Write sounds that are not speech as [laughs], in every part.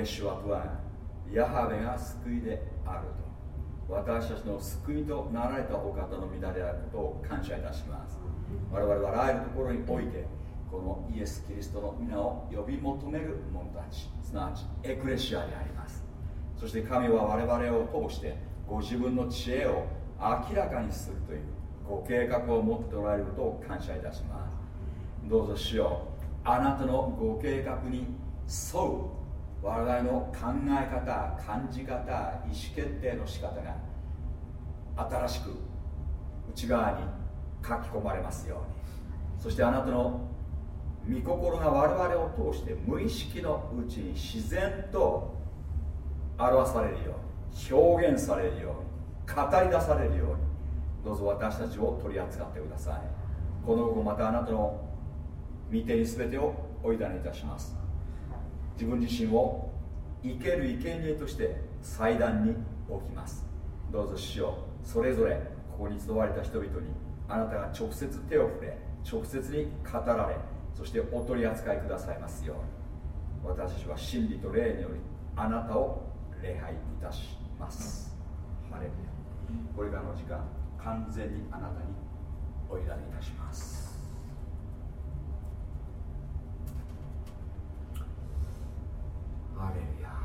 イエシュアとはヤハベが救いであると。私たちの救いとなられたお方の皆であることを感謝いたします。我々はあらゆるところにおいてこのイエス・キリストの皆を呼び求める者たちすなわちエクレシアであります。そして神は我々を通してご自分の知恵を明らかにするというご計画を持っておられることを感謝いたします。どうぞ主ようあなたのご計画に沿う我々の考え方感じ方意思決定の仕方が新しく内側に書き込まれますように。そしてあなたの御心が我々を通して無意識のうちに自然と表されるように表現されるように語り出されるようにどうぞ私たちを取り扱ってください。この後またあなたの御手に全てをお委ねいたします。自分自身を生ける生贄として祭壇に置きますどうぞ主よ。それぞれここに集われた人々にあなたが直接手を触れ直接に語られそしてお取り扱いくださいますよう。に私たちは真理と霊によりあなたを礼拝いたします。ハレルヤこれからの時間完全にあなたにお委ねいたします ဟာလေလုယာ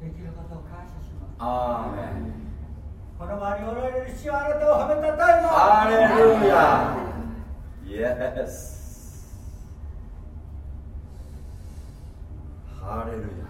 できることを感謝します。あこの場におられる主はあなたを褒めたたえます。アレルヤイエスハレルヤ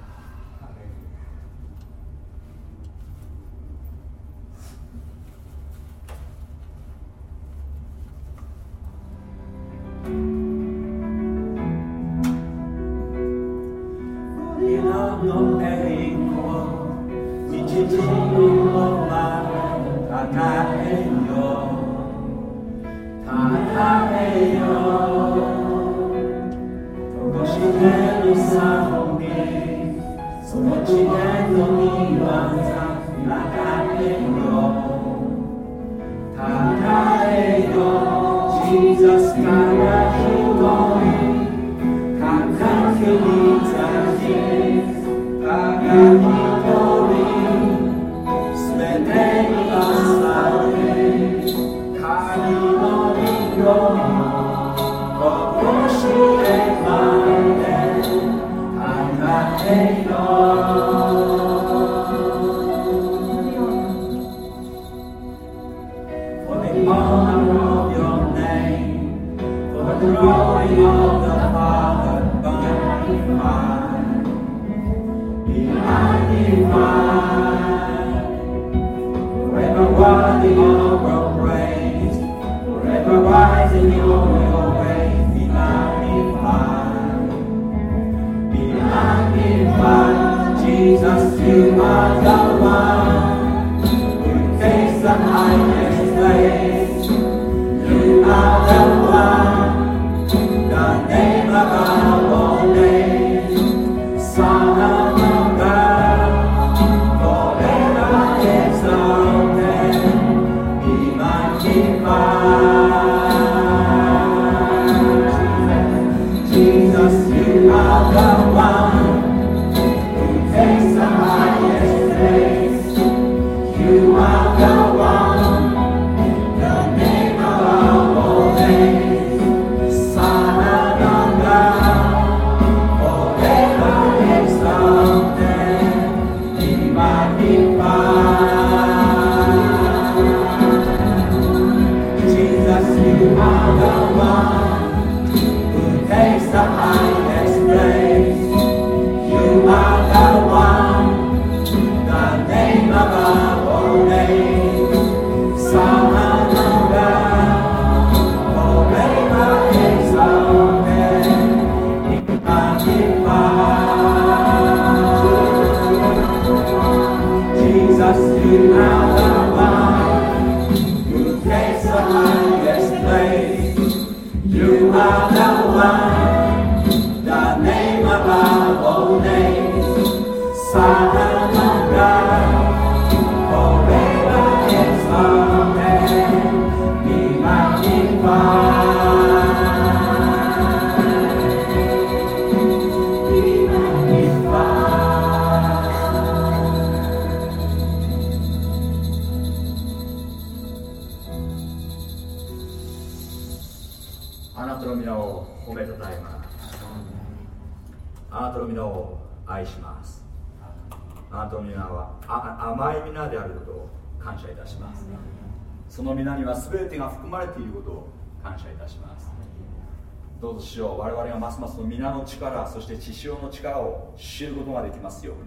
主よ我々がますますの皆の力そして血潮の力を知ることができますように。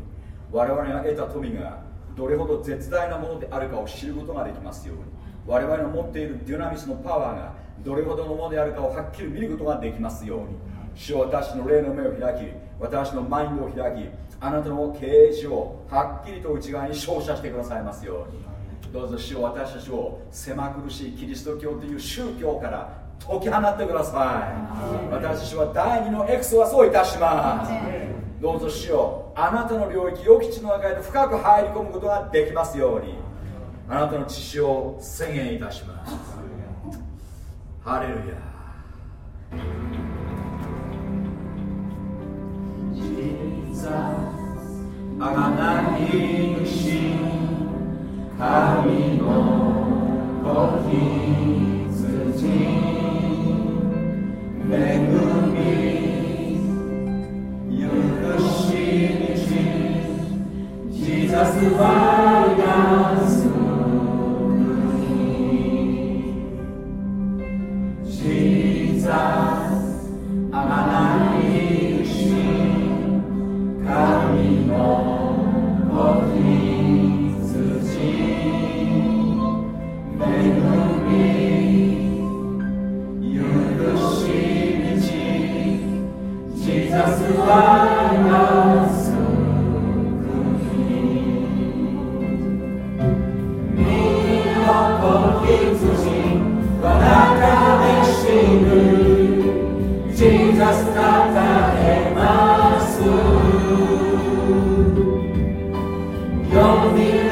我々が得た富がどれほど絶大なものであるかを知ることができますように。我々の持っているデュナミスのパワーがどれほどのものであるかをはっきり見ることができますように。主は私の霊の目を開き私のマインドを開きあなたの経営をはっきりと内側に照射してくださいますように。どうぞ主を私たちを狭苦しいキリスト教という宗教から解き放ってください。私たちは第二のエクソダスをいたします。どうぞ主よあなたの領域予期地の中へと深く入り込むことができますように。あなたの血を宣言いたします。ハレルヤ。あがない主神の子羊 Jesus 我 me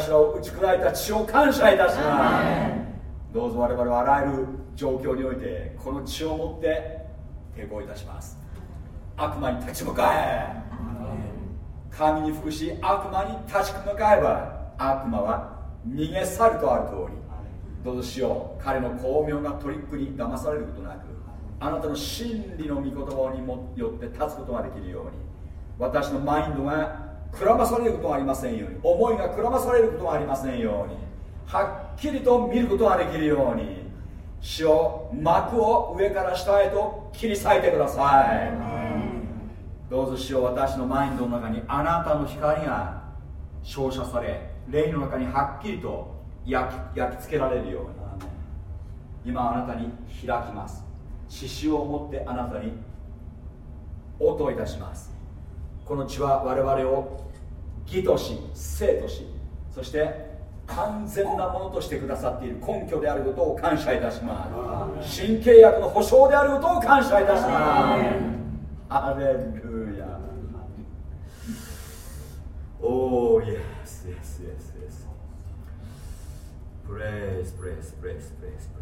主を感謝いたします。どうぞ我々はあらゆる状況においてこの血を持って抵抗いたします。悪魔に立ち向かえ。神に服し悪魔に立ち向かえば悪魔は逃げ去るとある通り。どうぞしよう。彼の巧妙なトリックに騙されることなくあなたの真理の御言葉にもよって立つことができるように私のマインドがくらまされることがありませんように。思いがくらまされることがありませんように。はっきりと見ることができるように。死を幕を上から下へと切り裂いてください。どうぞ死を私のマインドの中にあなたの光が照射され霊の中にはっきりと焼き焼き付けられるように。今あなたに開きます。獅子を持ってあなたに応答いたします。この血は我々を義とし生としそして完全なものとしてくださっている根拠であることを感謝いたします。新契約の保証であることを感謝いたします。アレルヤ。おーイエスイエスイエスイエスプレイスプレイスプレイスプレイス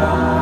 Bye.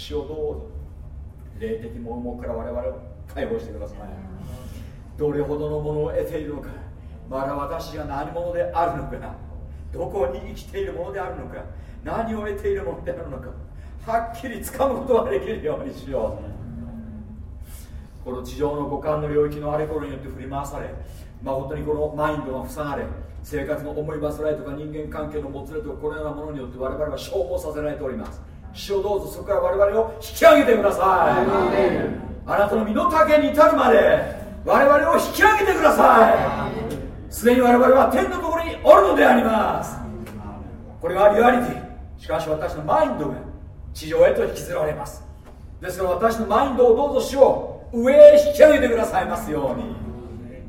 死をどうぞ霊的盲目から我々を解放してください。どれほどのものを得ているのかまだ私が何者であるのかどこに生きているものであるのか何を得ているものであるのかはっきり掴むことができるようにしよう。この地上の五感の領域のあれこれによって振り回され誠にこのマインドが塞がれ生活の思い煩いとか人間関係のもつれとかこのようなものによって我々は消耗させられております。主をどうぞそこから我々を引き上げてください。あなたの身の丈に至るまで我々を引き上げてください。すでに我々は天のところにおるのであります。これがリアリティ。しかし私のマインドが地上へと引きずられます。ですから私のマインドをどうぞしよう上へ引き上げてくださいますように。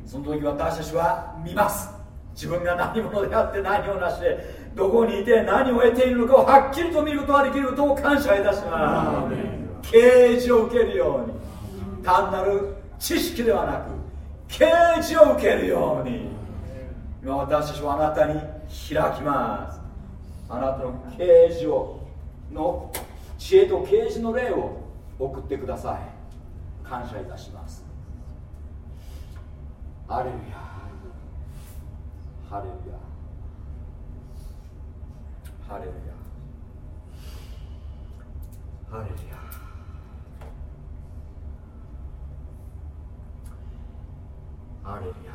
その時私たちは見ます。自分が何者であって何をなしてどこにいて何を得ているのかをはっきりと見ることができることを感謝いたします。啓示を受けるように単なる知識ではなく啓示を受けるように今私たちはあなたに開きます。あなたの啓示をの知恵と啓示の霊を送ってください。感謝いたします。ハレルヤ。ハレルヤハレルヤハレルヤ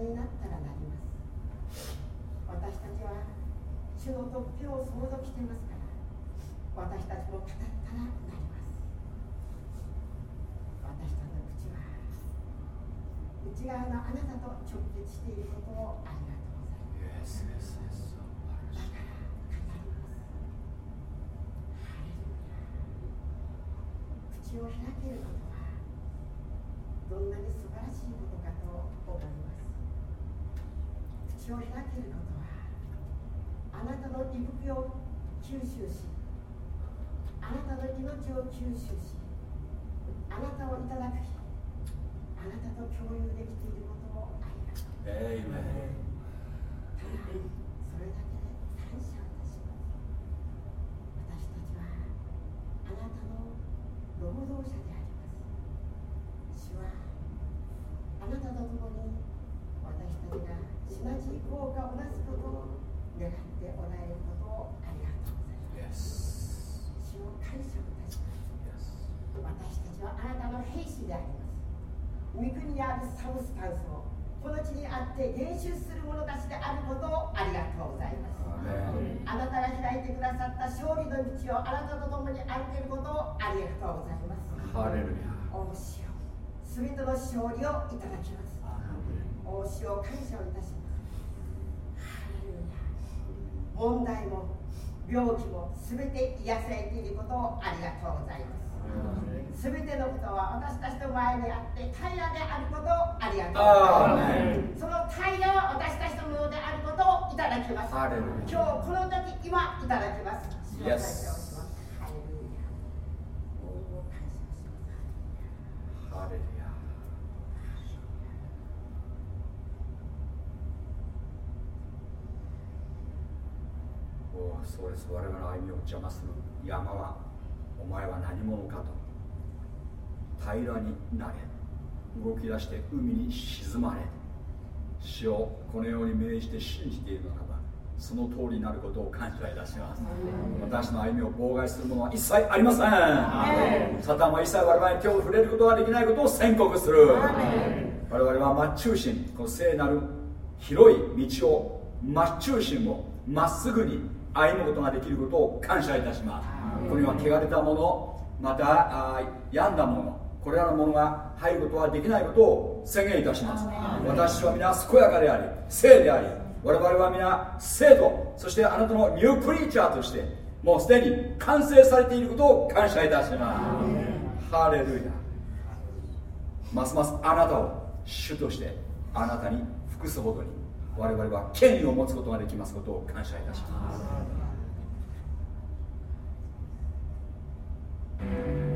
になったらなります。私たちは主の特権を想像していますから私たちも語ったらなります。私たちの口は内側のあなたと直結していることをありがとうございます。だから語ります口を開けることはどんなに素晴らしいことかと思いますを開けることはあなたの息吹を吸収しあなたの命を吸収しあなたをいただく日あなたと共有できていることをありがとうただそれだけで感謝いたします私たちはあなたの労働者であります主はあなたと共に私たちが同じ効果をなすことを願っておられることをありがとうございます。主を感謝いたします。私たちはあなたの兵士であります。御国にあるサブスタンスをこの地にあって練習する者たちであることをありがとうございます。あなたが開いてくださった勝利の道をあなたと共に歩けることをありがとうございます。ハレルヤ。おしよ。すべての勝利をいただきます。おしを感謝をいたします。問題も病気も全て癒されていることをありがとうございます全てのことは私たちの前にあって平らであることをありがとうございますその平らは私たちのものであることをいただきます今日この時今いただきます Yes. ハレルヤそうです。我々の歩みを邪魔する山はお前は何者かと。平らになれ。動き出して海に沈まれ。死をこのように命じて信じているならばその通りになることを感謝いたします。私の歩みを妨害するものは一切ありません。サタンは一切我々に今日触れることができないことを宣告する。我々は真っ中心この聖なる広い道を真っ中心をまっすぐに歩むことができることを感謝いたします。ここには汚れたものまたあ病んだものこれらのものが入ることはできないことを宣言いたします。私は皆健やかであり聖であり我々は皆生徒そしてあなたのニュークリーチャーとしてもうすでに完成されていることを感謝いたしますハレルヤますますあなたを主としてあなたに服すほどに我々は権威を持つことができますことを感謝いたします。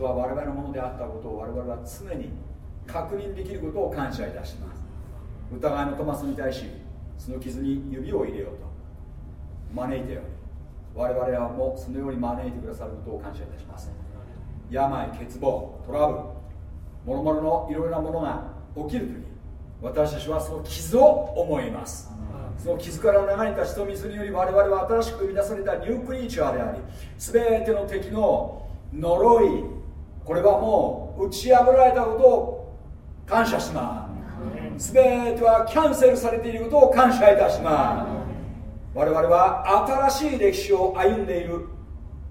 傷は我々のものであったことを我々は常に確認できることを感謝いたします。疑いのトマスに対しその傷に指を入れようと招いたように我々はもうそのように招いてくださることを感謝いたします。病欠乏トラブルもろもろのいろいろなものが起きるとき私たちはその傷を思います。その傷から流れた血と水により我々は新しく生み出されたニュークリーチャーであり全ての敵の呪いこれはもう打ち破られたことを感謝します。全てはキャンセルされていることを感謝いたします。我々は新しい歴史を歩んでいる。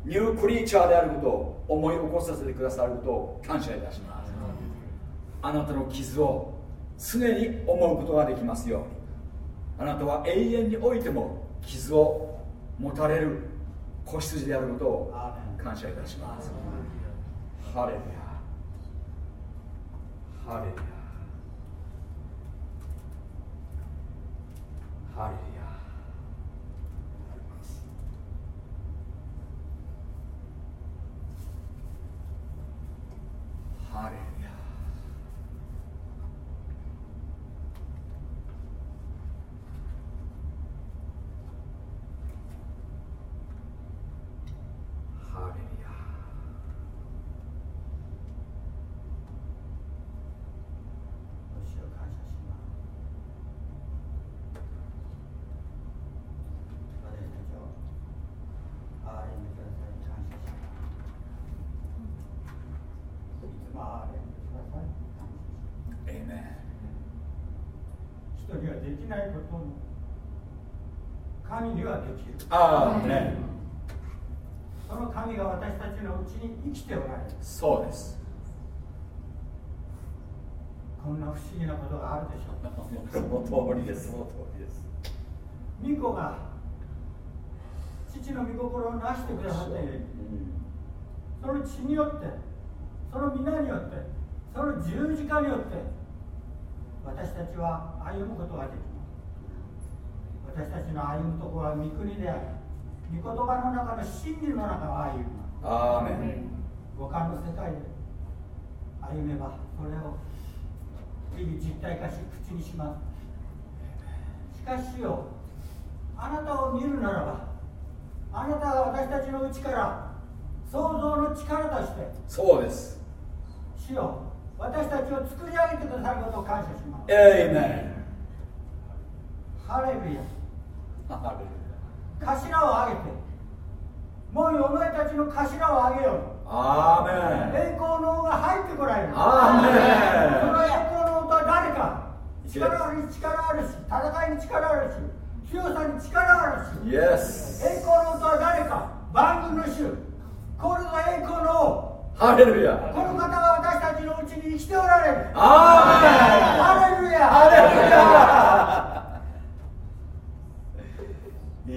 ニュークリーチャーであることを思い起こさせてくださることを感謝いたします。あなたの傷を常に思うことができますように。あなたは永遠においても傷を持たれる子羊であることを感謝いたします。ハレルヤハレルヤハレルヤハレルヤハレルヤ主を感謝します私たちを憐れんでくださり感謝しますいつも憐れんでくださり感謝しますエイメン人にはできないことも神にはできる。ああね。その神が私たちのうちに生きておられる。そうです。こんな不思議なことがあるでしょう。かその通りです。その通りです。御子が父の御心をなしてくださっている。その血によってその皆によってその十字架によって私たちは歩むことができます私たちの歩むところは御国であり御言葉の中の真理の中を歩みます。アーメン五感の世界で歩めばそれを日々実体化し口にします。しかしよあなたを見るならばあなたが私たちのうちから創造の力としてそうです。主よ私たちを作り上げてくださることを感謝します。エイメハレルヤンハレル [laughs] 頭を上げてもうお前たちの頭を上げよう。アーメン栄光の王が入ってこられるアーメンその栄光の王とは誰か。力あるに力あるし戦いに力あるし強さに力あるし。イエス栄光の王とは誰か。万軍の主。これが栄光の王。ハレルヤこの方が私たちのうちに生きておられる。アーメンハレルヤ。ハレルヤ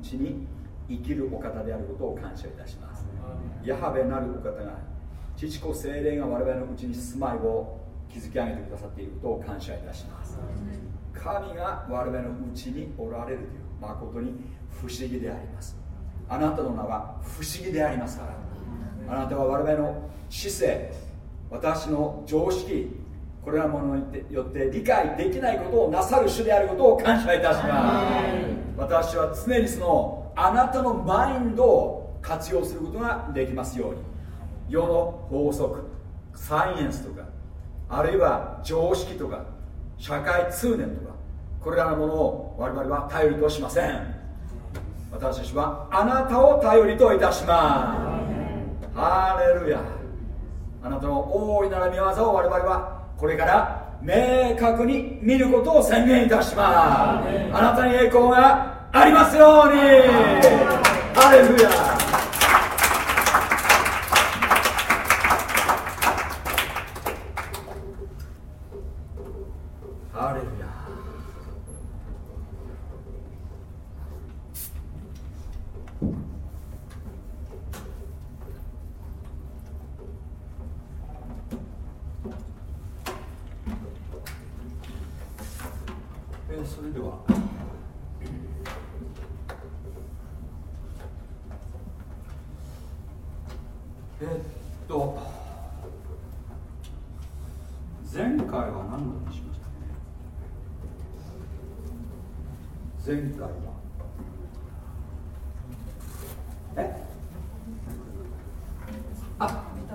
うちに生きるお方であることを感謝いたします。ヤハベなるお方が父子精霊が我々のうちに住まいを築き上げてくださっていることを感謝いたします。神が我々のうちにおられるという誠に不思議であります。あなたの名は不思議でありますから。あなたは我々の知性私の常識これらのものによって理解できないことをなさる主であることを感謝いたします。私は常にそのあなたのマインドを活用することができますように。世の法則サイエンスとかあるいは常識とか社会通念とかこれらのものを我々は頼りとしません。私たちはあなたを頼りといたします。ハレルヤ。あなたの大いなる見業を我々はこれから明確に見ることを宣言いたします。あなたに栄光がありますように。ハレルヤ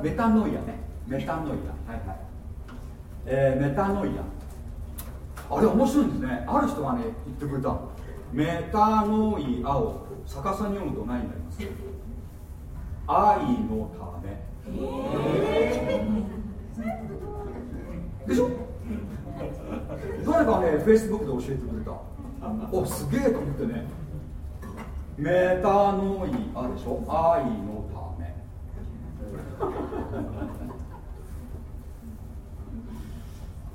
メタノイアね。メタノイア。はいはい。えー、メタノイア。あれ面白いんですね。ある人がね言ってくれた。メタノイアを逆さに読むと何になります？愛のため、えー、でしょ？誰かねフェイスブックで教えてくれた。おすげえと思ってね。メタノイアでしょ？愛の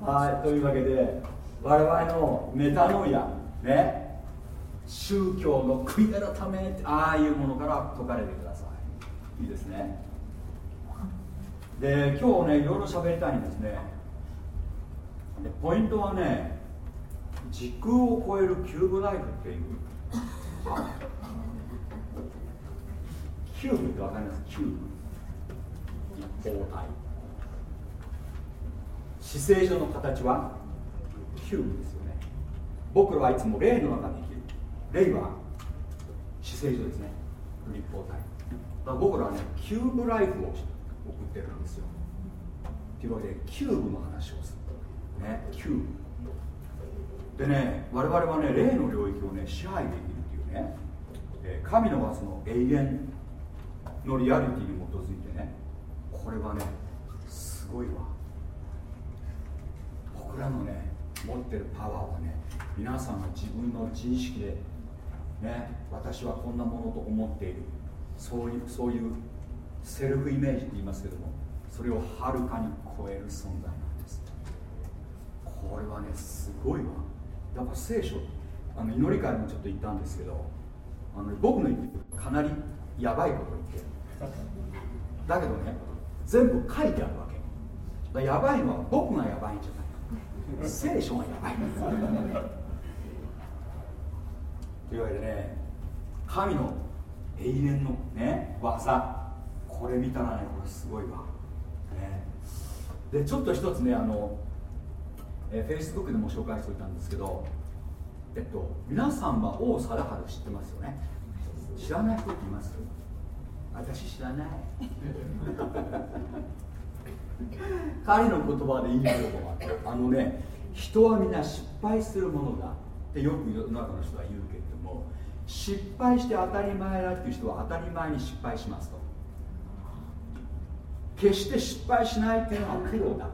はいというわけで我々のメタノイアね宗教の悔い改めああいうものから解かれてください。いいですね。で今日ねいろいろ喋りたいんですね。でポイントはね時空を超えるキューブライフっていうキューブって分かります？キューブ。立方体至聖所の形はキューブですよね。僕らはいつも霊の中に生きる。霊は至聖所ですね。立方体。だから僕らはね cube life を送ってるんですよ。というわけでキューブの話をするね。キューブ。でね我々はね霊の領域をね支配できるっていうね。神のはその永遠のリアリティに基づいてこれはねすごいわ。僕らのね持ってるパワーはね皆さんが自分の自意識でね私はこんなものと思っている。そういうそういうセルフイメージって言いますけどもそれをはるかに超える存在なんです。これはねすごいわ。やっぱ聖書あの祈り会もちょっと言ったんですけどあの僕の言ってるかなりやばいことを言ってる。だけどね全部書いてあるわけ。やばいのは僕がやばいんじゃない。聖書がやばいというわけでね神の永遠のね技。これ見たらねこれすごいわ、ね、でちょっと一つねあのえー、Facebook でも紹介しておいたんですけどえっと皆さんは王貞治知ってますよね？知らない人っています？私知らない。[laughs] 彼の言葉でいいことがあのね人はみんな失敗するものだってよく世の中の人は言うけれども失敗して当たり前だっていう人は当たり前に失敗しますと。決して失敗しないっていうのはプロだ。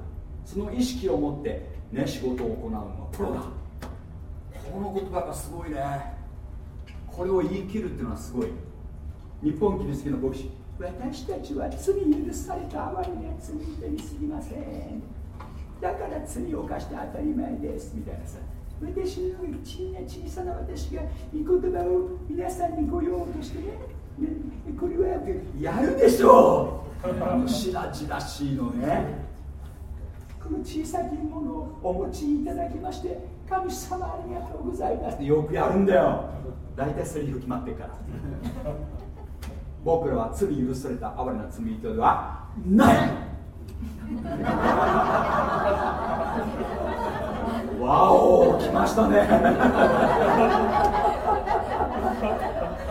その意識を持ってね仕事を行うのはプロだ。この言葉がすごいね。これを言い切るっていうのはすごい日本キリスト教の牧師。私たちは罪許された哀れな罪人にすぎません。だから罪を犯して当たり前です。みたいなさ。私の小な小さな私がい言葉を皆さんにご用としてね。ねこれはやるでしょう。しらじらしいのね。この小さきものをお持ちいただきまして神様ありがとうございます。ってよくやるんだよ。大体セリフ決まってるから僕らは罪許された哀れな罪人ではない。わお来ましたね。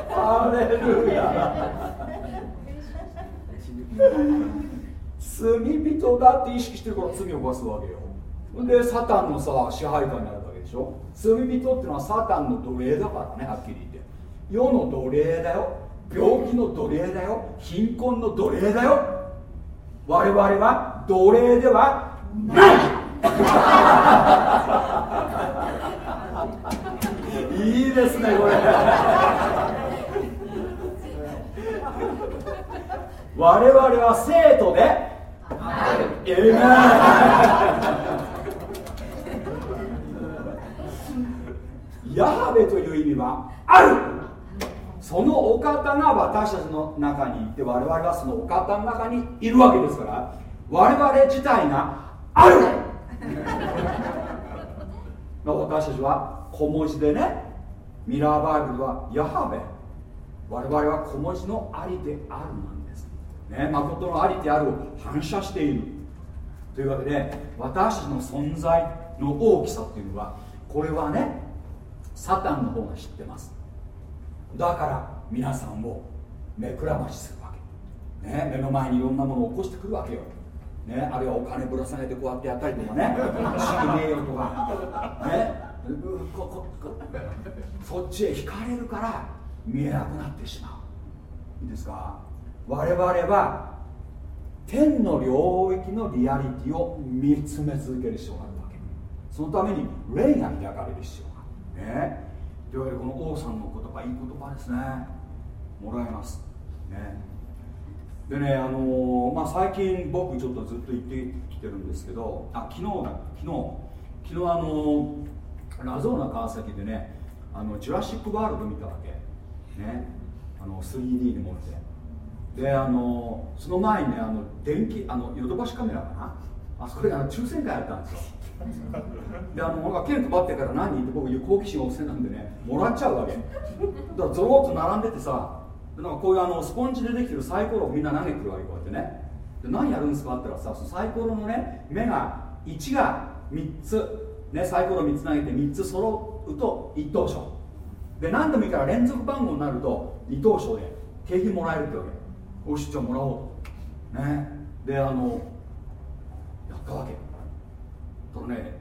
ハレルヤ。罪人だって意識してるから罪を犯すわけよ。でサタンのさ支配下になるわけでしょ。罪人っていうのはサタンの奴隷だからねはっきり言って。世の奴隷だよ。病気の奴隷だよ。貧困の奴隷だよ。我々は奴隷ではない。いいですねこれ。我々は生徒で。エメヤハベという意味はある。そのお方が私たちの中にいて我々はそのお方の中にいるわけですから我々自体がある。[laughs] 私たちは小文字でねミラーバイブルはヤハベ。我々は小文字のありであるなんです。ね誠のありであるを反射している。というわけで私たちの存在の大きさっていうのはこれはねサタンの方が知ってます。だから皆さんを目くらましするわけ、ね、目の前にいろんなものを起こしてくるわけよ、ね、あるいはお金ぶら下げてこうやってやったりとかね。死ねえよとか。ね。こここそっちへ惹かれるから見えなくなってしまう。いいですか？我々は天の領域のリアリティを見つめ続ける必要があるわけ。そのために霊が開かれる必要がある。ね。というわけでこの王さんの言葉いい言葉ですね。もらえます。ね。でねあのー、まあ、最近僕ちょっとずっと言ってきてるんですけどあ昨日だ昨日。昨日あのー、ラゾーナ川崎でねあのジュラシック・ワールド見たわけ。ね。あの 3D で持って。であのその前にねあの電気あのヨドバシカメラかな。あそこであの抽選会やったんですよ。であのなんか券配ってから何人って僕好奇心旺盛なんでねもらっちゃうわけ。だからゾロッと並んでてさなんかこういうあのスポンジでできてるサイコロをみんな投げてるわけこうやってね。で何やるんですかって言ったらさそのサイコロのね目が1が3つ。ねサイコロ3つ投げて3つ揃うと1等賞。で何でもいいから連続番号になると2等賞で景品もらえるってわけ。おしじゃあもらおうと。ね。であのやったわけ。とね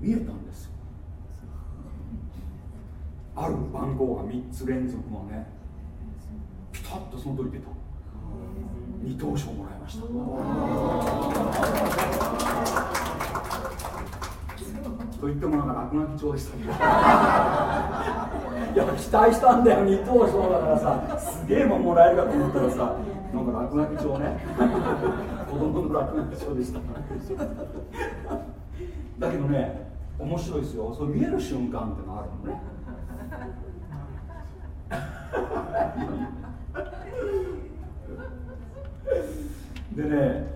見えたんですよ。ある番号が3つ連続のねピタッとその通り出た。二等賞もらいました。と言ってもなんか落書き帳でしたけど。[laughs] いや期待したんだよ二等賞だからさ。すげえもんもらえるかと思ったらさなんか落書き帳ね。子供の落書き帳でした。だけどね面白いですよ。そう見える瞬間ってのあるのね。でね、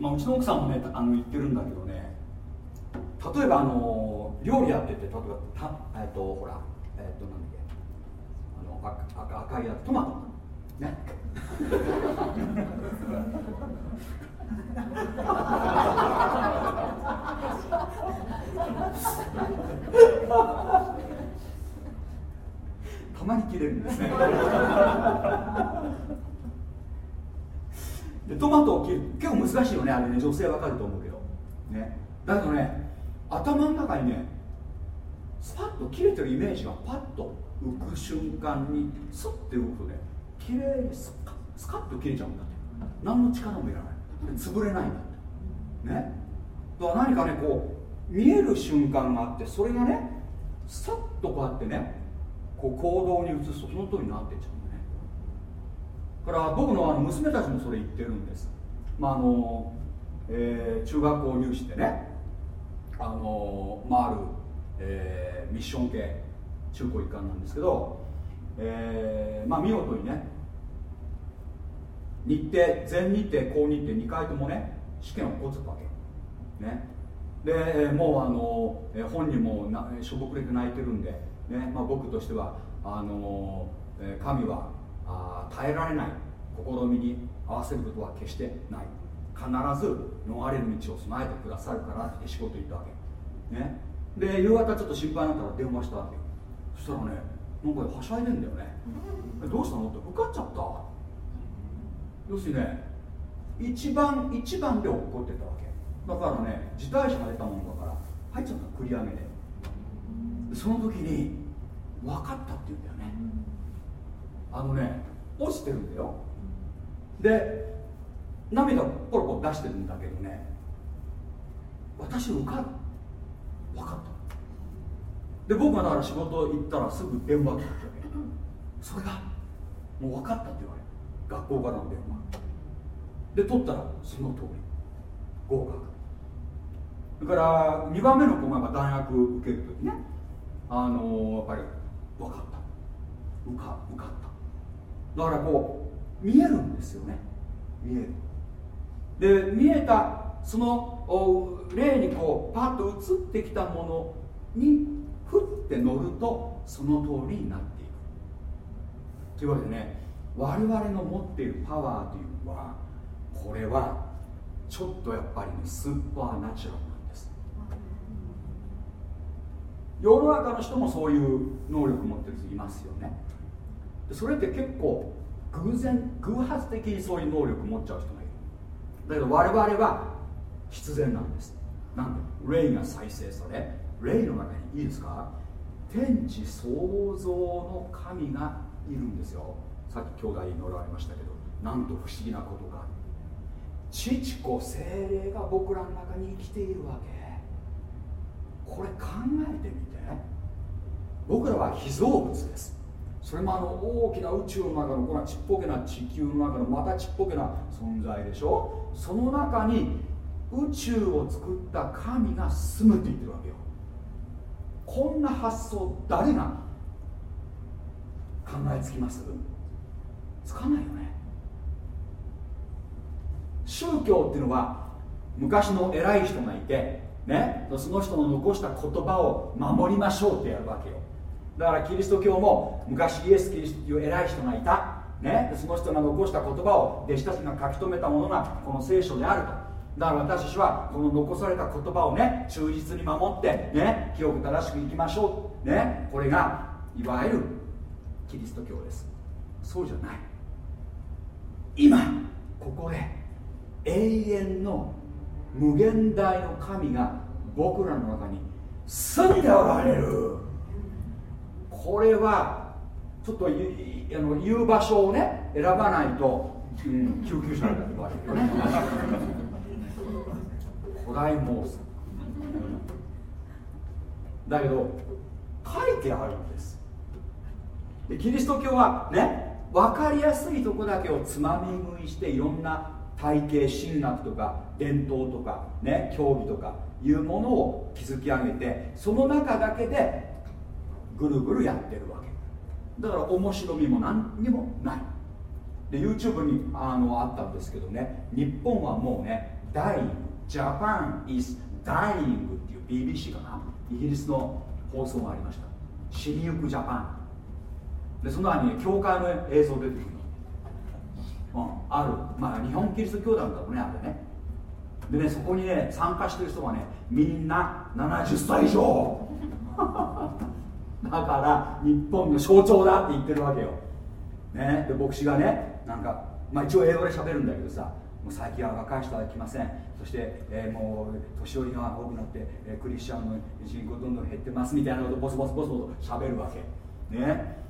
まあ、うちの奥さんもねあの言ってるんだけどね。例えばあの料理やってて例えばた、えっとほらえっとなんだっけ。あの赤赤いやつトマト。ね。たまに切れるんですね。でトマトを切る結構難しいよねあれね。女性わかると思うけど。ね。だけどね頭の中にねスパッと切れてるイメージがパッと浮く瞬間にスッて浮くとね綺麗にスカッスカッと切れちゃうんだって。何の力もいらない。潰れないんだって。ね。だから何かねこう見える瞬間があってそれがねさっとこうやってねこう行動に移すとその通りになってっちゃうんだね。だから僕のあの娘たちもそれ言ってるんです。まああの、えー、中学校入試でねあのまあある、えー、ミッション系中高一貫なんですけど、えー、まあ見事にね日程全日程高日程2回ともね試験を起こったわけ。ね。でもうあの本人もなしょぼくれて泣いてるんで、ね。まあ、僕としてはあの神はあ耐えられない試みに合わせることは決してない。必ず逃れる道を備えてくださるからって仕事言ったわけ、ね、で夕方ちょっと心配になったら電話したわけ。そしたらねなんかはしゃいでんだよね。どうしたのって受かっちゃった。要するにね一番一番で怒ってたわけ。だからね自退者が出たもんだから入っちゃった繰り上げで。その時に分かったって言うんだよね。あのね落ちてるんだよ。で涙ポロポロ出してるんだけどね私受かる。分かった。で僕がだから仕事行ったらすぐ電話来たわけ。それがもう分かったって言われ学校からの電話で取ったらその通り。合格。それから2番目の子が大学受けるときね。あのー、やっぱり分かった。受か受かった。だからこう見えるんですよね。見える。で見えたその例にこうパッと映ってきたものにふって乗るとその通りになっていく。というわけでね我々の持っているパワーというのはこれはちょっとやっぱりねスーパーナチュラルなんです。世の中の人もそういう能力持ってる人いますよね。それって結構偶然偶発的にそういう能力持っちゃう人がいる。だけど我々は必然なんです。なんで？霊が再生され霊の中にいいですか？天地創造の神がいるんですよ。さっき兄弟に乗られましたけどなんと不思議なことが。父子精霊が僕らの中に生きているわけ。これ考えてみて。僕らは被造物です。それもあの大きな宇宙の中のこのちっぽけな地球の中のまたちっぽけな存在でしょ。その中に宇宙を作った神が住むって言ってるわけよ。こんな発想誰が考えつきます？つかないよね。宗教っていうのは昔の偉い人がいてねその人の残した言葉を守りましょうってやるわけよ。だからキリスト教も昔イエス・キリストという偉い人がいた、ね、その人が残した言葉を弟子たちが書き留めたものがこの聖書であると。だから私たちはこの残された言葉をね忠実に守ってね清く正しくいきましょう。ねこれがいわゆるキリスト教です。そうじゃない。今ここで永遠の無限大の神が僕らの中に住んでおられる。これはちょっとあの言う場所をね選ばないと、うん、救急車だと言われるよね。古代モースだけど書いてあるんです。でキリスト教はね分かりやすいとこだけをつまみ食いしていろんな体系神学とか伝統とかね教義とかいうものを築き上げてその中だけでぐるぐるやってるわけ。だから面白みも何にもない。で YouTube にあのあったんですけどね日本はもうね Dying Japan is dying っていう BBC かな？イギリスの放送がありました。死にゆくジャパンでその中に、教会の映像出てくるの、うん、ある。まあ日本キリスト教団だろうねあれね。でねそこにね参加してる人はねみんな70歳以上。[laughs] だから日本の象徴だって言ってるわけよ、ね、で牧師がねなんか、まあ、一応英語で喋るんだけどさもう最近は若い人は来ません。そして、えー、もう年寄りが多くなって、えー、クリスチャンの人口どんどん減ってますみたいなことボソボソボソボソ喋るわけ。ね。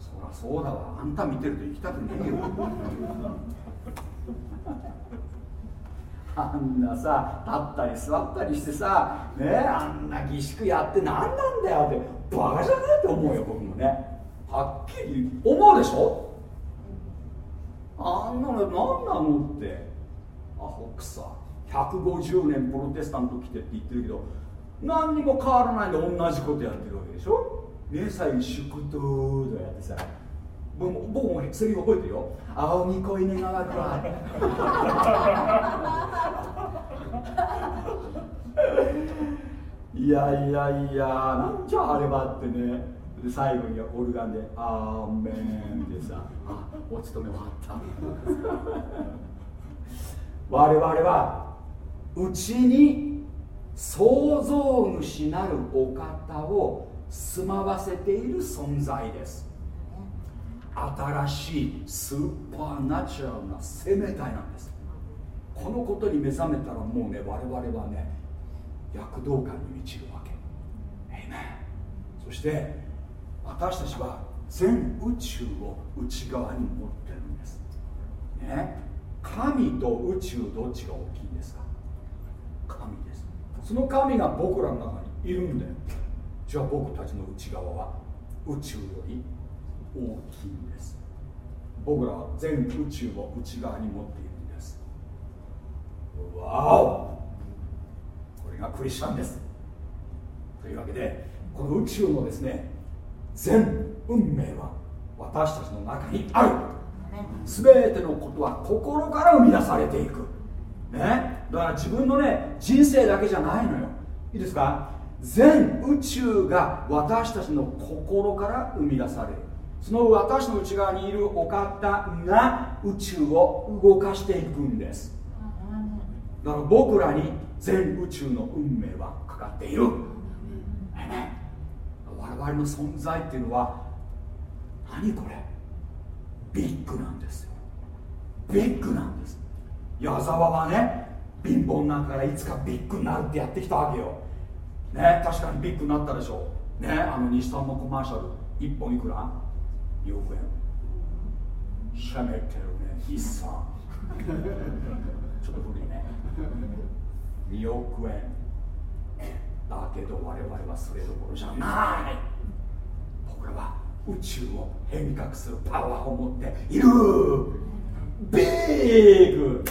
そりゃそうだわ。あんた見てると行きたくねえよ。[laughs] あんなさ立ったり座ったりしてさねあんな儀式やって何なんだよってバカじゃねえって思うよ僕もね。はっきり思うでしょ？あんなの何なのって。アホくさ。150年プロテスタント来てって言ってるけど何にも変わらないで同じことやってるわけでしょ？ねさえ祝祷とやってさ。僕も僕もセリフ覚えてるよ。青み恋願わくわ。[laughs] いやいやいやなんじゃあればってね。で最後にはオルガンで「アーメン」でさあお勤め終わった。[laughs] 我々はうちに創造主なるお方を住まわせている存在です。新しいスーパーナチュラルな生命体なんです。このことに目覚めたらもうね我々はね躍動感に満ちるわけ。そして私たちは全宇宙を内側に持ってるんです。ね。神と宇宙どっちが大きいんですか？神です。その神が僕らの中にいるんだよ。じゃあ僕たちの内側は宇宙より大きいんです。僕らは全宇宙を内側に持っているんです。わお。これがクリスチャンです。というわけでこの宇宙のですね全運命は私たちの中にある。全てのことは心から生み出されていく。ね。だから自分のね人生だけじゃないのよ。いいですか？全宇宙が私たちの心から生み出される。その私の内側にいるお方が宇宙を動かしていくんです。だから僕らに全宇宙の運命はかかっている。我々の存在っていうのは何これ？ビッグなんですよ。ビッグなんです。矢沢はね貧乏なんからいつかビッグになるってやってきたわけよ。ね確かにビッグになったでしょう。ねあの日産のコマーシャル1本いくら？2億円。しゃべってるね日産。[laughs] ちょっと古いね。2億円。だけど我々はそれどころじゃない。僕らは宇宙を変革するパワーを持っている。ビッグ。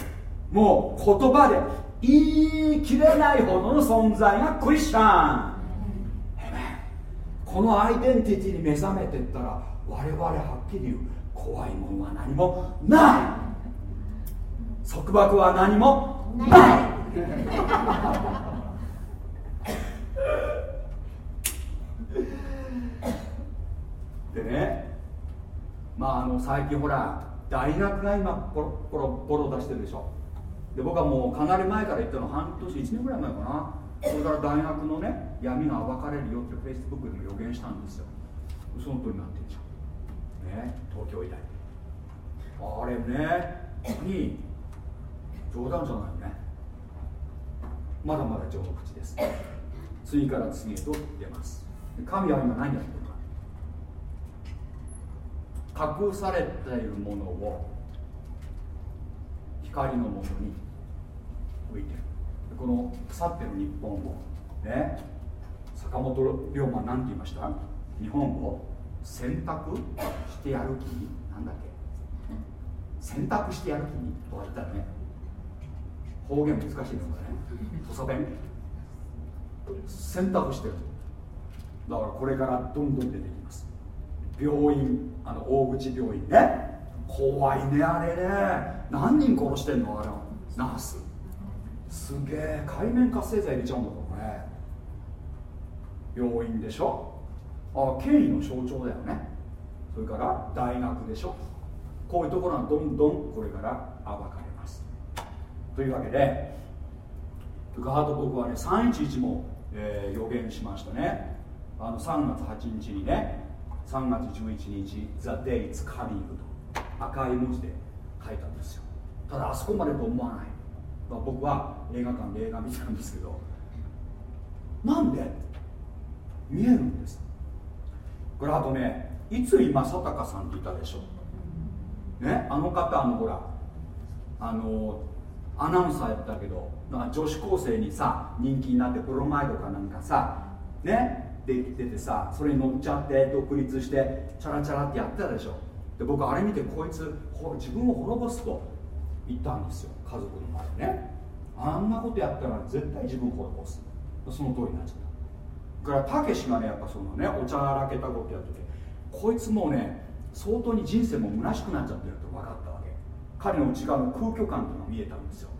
もう言葉で言い切れないほどの存在がクリスチャン。このアイデンティティに目覚めてったら我々はっきり言う怖いものは何もない。束縛は何もない。でねまああの最近ほら大学が今ポロポロポロ出してるでしょ。で僕はもうかなり前から言ったの半年1年ぐらい前かな。それから大学のね闇が暴かれるよってフェイスブックでも予言したんですよ。その通りになってんじゃん。ね。東京医大あれねに冗談じゃないね。まだまだ序の口です。次から次へと出ます。神は今何やってる隠されているものを光のもとに置いてこの腐ってる日本をね。坂本龍馬何て言いました？日本を選択してやる気？になんだっけ？選択してやる気にとか言ったらね方言難しいのかね。土佐弁。選択してる。だからこれからどんどん出てきます。病院あの大口病院ね。怖いねあれね。何人殺してんの？あれナース。すげえ海面活性剤入れちゃうんだからね。病院でしょ？あ権威の象徴だよね。それから大学でしょ？こういうところがどんどんこれから暴かれます。というわけでガード僕はね311も、えー、予言しましたね。あの3月8日にね3月11日 The Day is Coming と赤い文字で書いたんですよ。ただあそこまでと思わない、まあ、僕は映画館で映画見たんですけどなんで？見えるんです。これあとね三井正隆さんっていたでしょ？ね？あの方あのほらあのアナウンサーやったけどなんか女子高生にさ人気になってプロマイドかなんかさね？できててさそれに乗っちゃって独立してチャラチャラってやってたでしょ？で僕あれ見てこいつ自分を滅ぼすと言ったんですよ。家族の前でね。あんなことやったら絶対自分を滅ぼす。その通りになっちゃった。だからたけしがねやっぱそのねおちゃらけたことやっててこいつもうね相当に人生も虚しくなっちゃってるって分かったわけ。彼の内側の空虚感っていうのが見えたんですよ。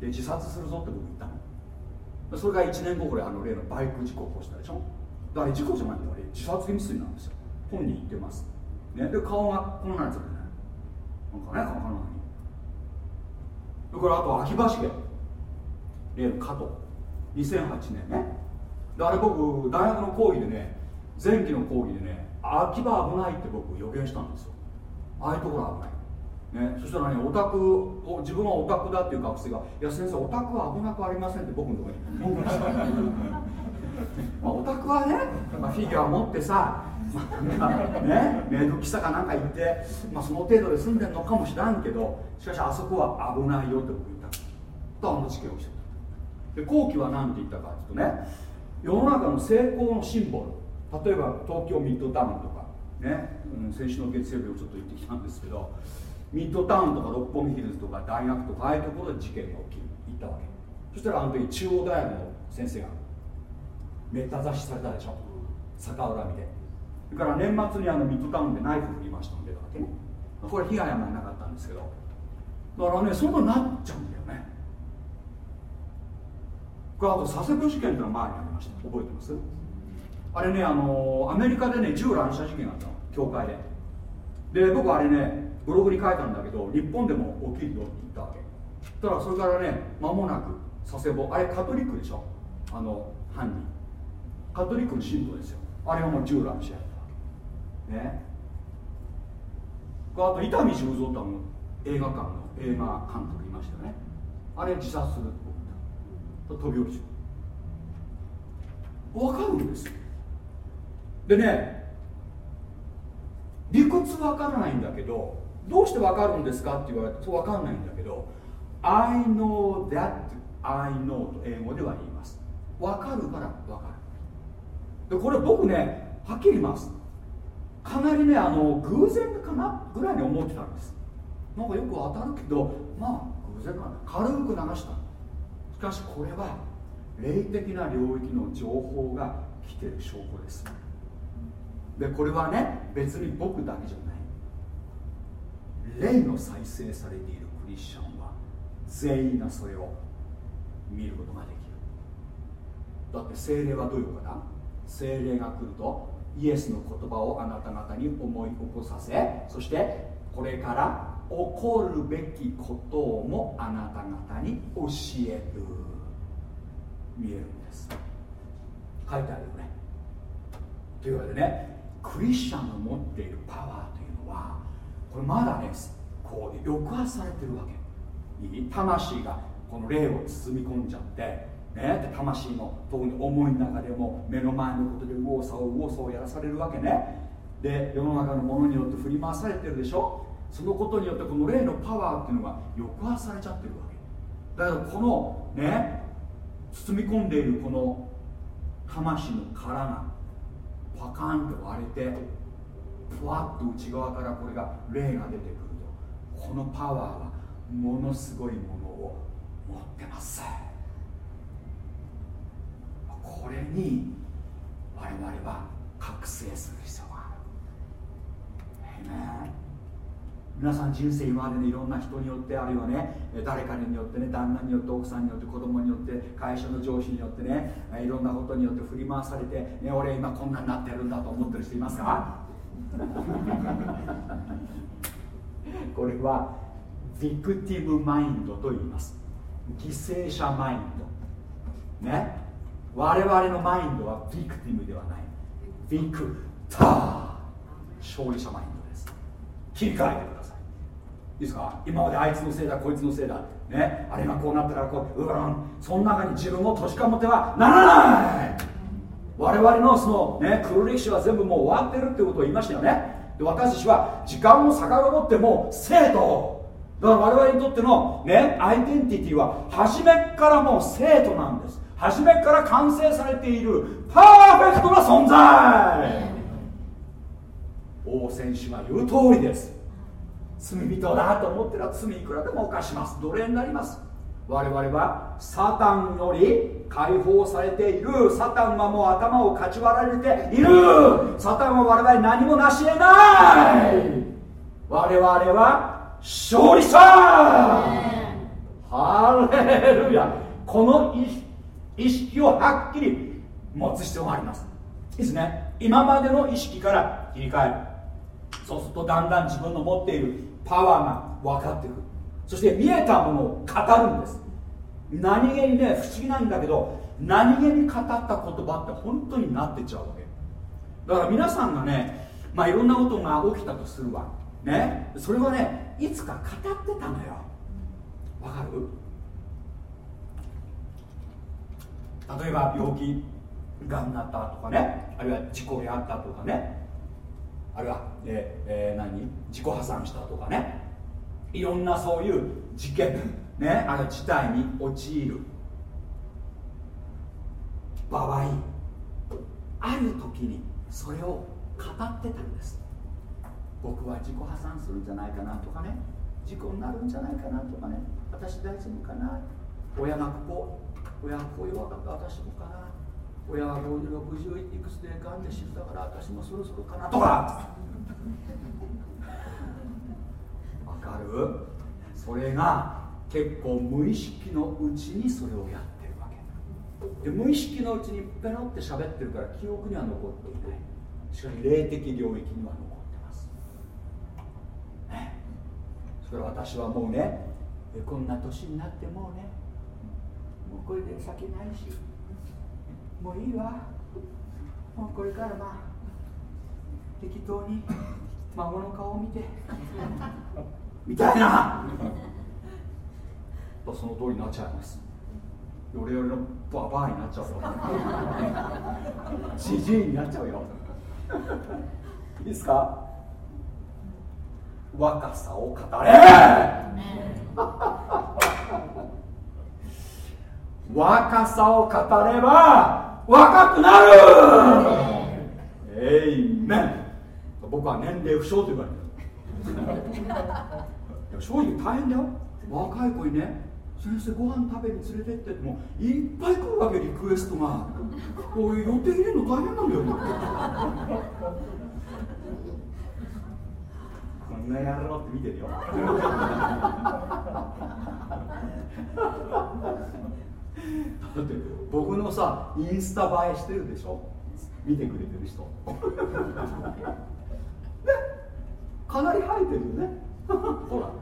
で自殺するぞって僕言ったの。それが1年後これあの例のバイク事故を起こしたでしょ。だから事故じゃないんだよ自殺未遂なんですよ。本人言ってます、ね、で顔がこんなやつでね。なんかねかかんないそれからあと秋葉茂。例の加藤。2008年ね。であれ僕大学の講義でね前期の講義でね秋葉危ないって僕予言したんですよ。ああいうところ危ない。ね、そしたらね、オタク自分はオタクだっていう学生が、いや、先生、オタクは危なくありませんって僕のところに。文句した。まあ、オタクはね、まあ、フィギュア持ってさ、[laughs] ね、メイド喫茶かなんか行って、まあ、その程度で済んでるのかもしらんけど、しかしあそこは危ないよって僕言った。とあの事件をしてた。で、後期は何て言ったかっていうとね、世の中の成功のシンボル、例えば東京ミッドタウンとか、ね、うん、先週の月曜日をちょっと行ってきたんですけど、ミッドタウンとか六本木ヒルズとか大学とかああいうところで事件が起きる。行ったわけ。そしたらあの時中央大学の先生がめった刺しされたでしょ。逆恨みでそれから年末にあのミッドタウンでナイフ振りましたんでわけね。これ被害はなかったんですけど。だからねそういうことになっちゃうんだよね。これあと佐世保事件っていうのが前にありました。覚えてます？あれねあのアメリカでね銃乱射事件があったの。教会で。で僕あれねブログに書いたんだけど日本でも起きるよって言ったわけ。ただそれからね間もなく佐世保あれカトリックでしょ？あの犯人。カトリックの信徒ですよ。あれはもう銃乱射。ね。あと伊丹十三ってあの映画館の映画監督いましたよね。あれ自殺するってこと飛び降りちゃう分かるんですよ。でね理屈分からないんだけどどうして分かるんですかって言われてそう分かんないんだけど I know that I know と英語では言います。分かるから分かる。でこれ僕ねはっきり言います。かなりねあの偶然かなぐらいに思ってたんです。なんかよく当たるけどまあ偶然かな軽く流した。しかしこれは霊的な領域の情報が来てる証拠です。でこれはね別に僕だけじゃない。霊の再生されているクリスチャンは全員がそれを見ることができる。だって精霊はどういうことだ？精霊が来るとイエスの言葉をあなた方に思い起こさせそしてこれから起こるべきこともあなた方に教える。見えるんです。書いてあるよね。というわけでねクリスチャンの持っているパワーというのはこれまだねこう抑圧されてるわけ。いい？魂がこの霊を包み込んじゃってね、魂の特に思いの中でも目の前のことで右往左往右往左往やらされるわけね。で世の中のものによって振り回されてるでしょ？そのことによってこの霊のパワーっていうのが抑圧されちゃってるわけ。だからこのね包み込んでいるこの魂の殻がパカンと割れてふわっと内側からこれが霊が出てくると。このパワーはものすごいものを持ってます。これに我々は覚醒する必要がある。皆さん人生今までにいろんな人によってあるいはね誰かによってね旦那によって奥さんによって子供によって会社の上司によってねいろんなことによって振り回されて、ね、俺今こんなになってるんだと思ってる人いますか？[laughs] これは victim mind と言います。犠牲者マインド。ね？我々のマインドは victim ではない。 victor。勝利者マインドです。切り替えてください。いいですか？今まであいつのせいだこいつのせいだね？あれがこうなったらこううわん。その中に自分を閉じ込めてはならない。我々のそのね黒歴史は全部もう終わってるってことを言いましたよね。で私たちは時間を遡っても生徒。だから我々にとってのねアイデンティティは初めからもう生徒なんです。初めから完成されているパーフェクトな存在。王選手が言う通りです。罪人だと思ってら罪いくらでも犯します。奴隷になります。我々はサタンより解放されている。サタンはもう頭をかち割られている。サタンは我々何もなし得ない。我々は勝利者。ハレルヤ。この意識をはっきり持つ必要があります。いいですね。今までの意識から切り替える。そうするとだんだん自分の持っているパワーが分かってくる。そして見えたものを語るんです。何気にね不思議なんだけど何気に語った言葉って本当になってっちゃうわけ。だから皆さんがねまあいろんなことが起きたとするわ。ね。それはねいつか語ってたのよ。わかる？例えば病気がんなったとかねあるいは事故に遭ったとかねあるいは、ええー、何？自己破産したとかねいろんなそういう事件ねあるいは事態に陥る。場合ある時にそれを語ってたんです。僕は自己破産するんじゃないかなとかね事故になるんじゃないかなとかね私大丈夫かな。親がここ親がこういう若く私もかな。親は60いくつでがんで死んだから私もそろそろかなとか。[laughs] わかる？それが結構無意識のうちにそれをやってるわけ。で無意識のうちにペロって喋ってるから記憶には残っていない。しかし霊的領域には残ってます、ね、それから私はもうねこんな年になってもうねこれで先ないし。もういいわ。もうこれからまあ適当に孫の顔を見て。みたいな。とその通りになっちゃいます。ヨレヨレのババアになっちゃうよ。[laughs] じじいになっちゃうよ。いいですか？若さを語れ [laughs] 若さを語れば若くなる。えいめん僕は年齢不詳と言われる。[laughs] 正直大変だよ。若い子にね先生ご飯食べに連れてってってもいっぱい来るわけリクエストが。こういう予定入れるの大変なんだよ。こんな野郎って見てるよ [laughs] だって僕のさインスタ映えしてるでしょ？見てくれてる人。ね？かなり生えてるよね。ほら。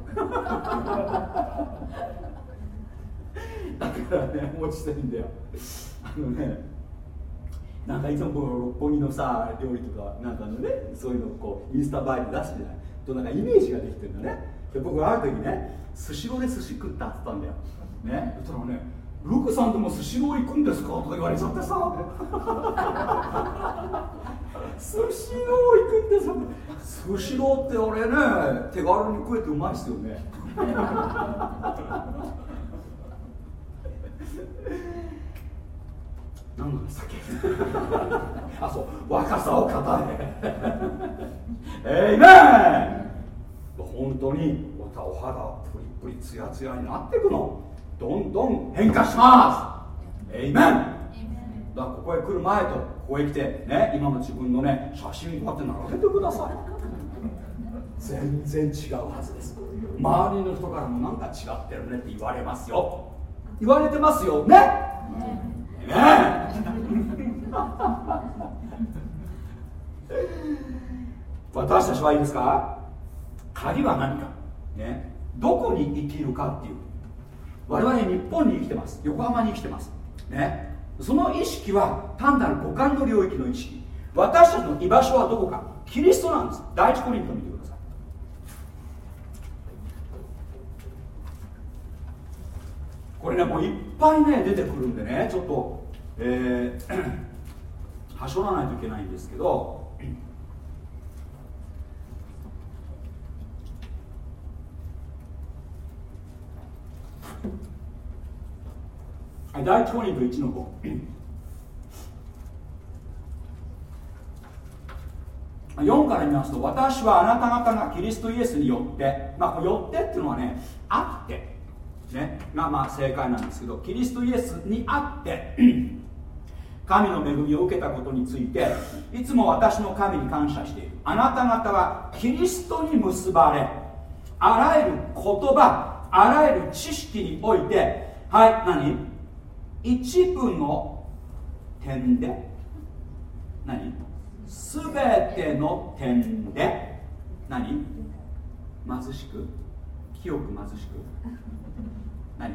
だからね落ちてるんだよ。あのねなんかいつも六本木のさ料理とかなんかのねそういうのをこうインスタ映えで出してない。となんかイメージができてるんだね。で僕ある時ねスシローで寿司食ったって言ったんだよ。ね？そしたらねルクさんでもスシロー行くんですか？とか言われちゃってさ。スシロー行くんですスシローって俺ね手軽に食えてうまいっすよね。[laughs] 何の酒 [laughs] あそう。若さを語れ。えいめん本当にお肌プリプリツヤツヤになっていくのどんどん変化します。エイメンだからここへ来る前とここへ来てね今の自分のね写真こうやって並べてください。全然違うはずです。周りの人からもなんか違ってるねって言われますよ。言われてますよね。ね私たちはいいですか？鍵は何か。ね。どこに生きるかっていう。我々日本に生きてます。横浜に生きてます。ね。その意識は単なる五感の領域の意識。私たちの居場所はどこか。キリストなんです。第一コリント見てください。これねもういっぱいね出てくるんでねちょっとえー、はしょらないといけないんですけど第一コリント1の5 4から見ますと私はあなた方がキリストイエスによってまあこよってっていうのはねあって。ね。がまあ正解なんですけどキリストイエスにあって [clears throat] 神の恵みを受けたことについていつも私の神に感謝している。あなた方はキリストに結ばれあらゆる言葉あらゆる知識においてはい何？一部の点で？何？すべての点で？何？貧しく？清く貧しく？何？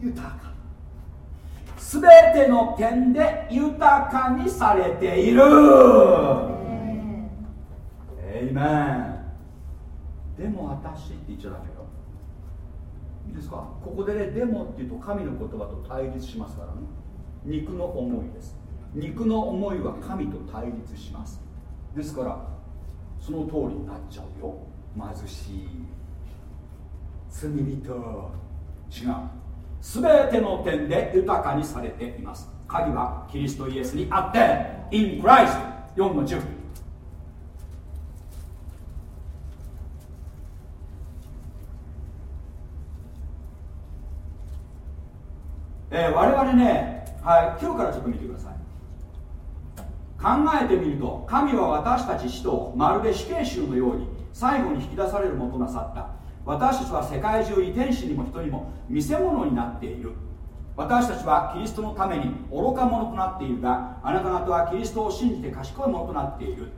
豊か。すべての点で豊かにされている。エイメンでも私って言っちゃダメよいですか？ここでねでもっていうと神の言葉と対立しますからね。肉の思いです。肉の思いは神と対立します。ですからその通りになっちゃうよ。貧しい。罪人。違う。全ての点で豊かにされています。鍵はキリストイエスにあって in Christ 4の10えー、我々ね、はい、今日からちょっと見てください。考えてみると神は私たち使徒をまるで死刑囚のように最後に引き出されるもとなさった。私たちは世界中に天使にも人にも見せ物になっている。私たちはキリストのために愚か者となっているがあなた方はキリストを信じて賢い者となっている、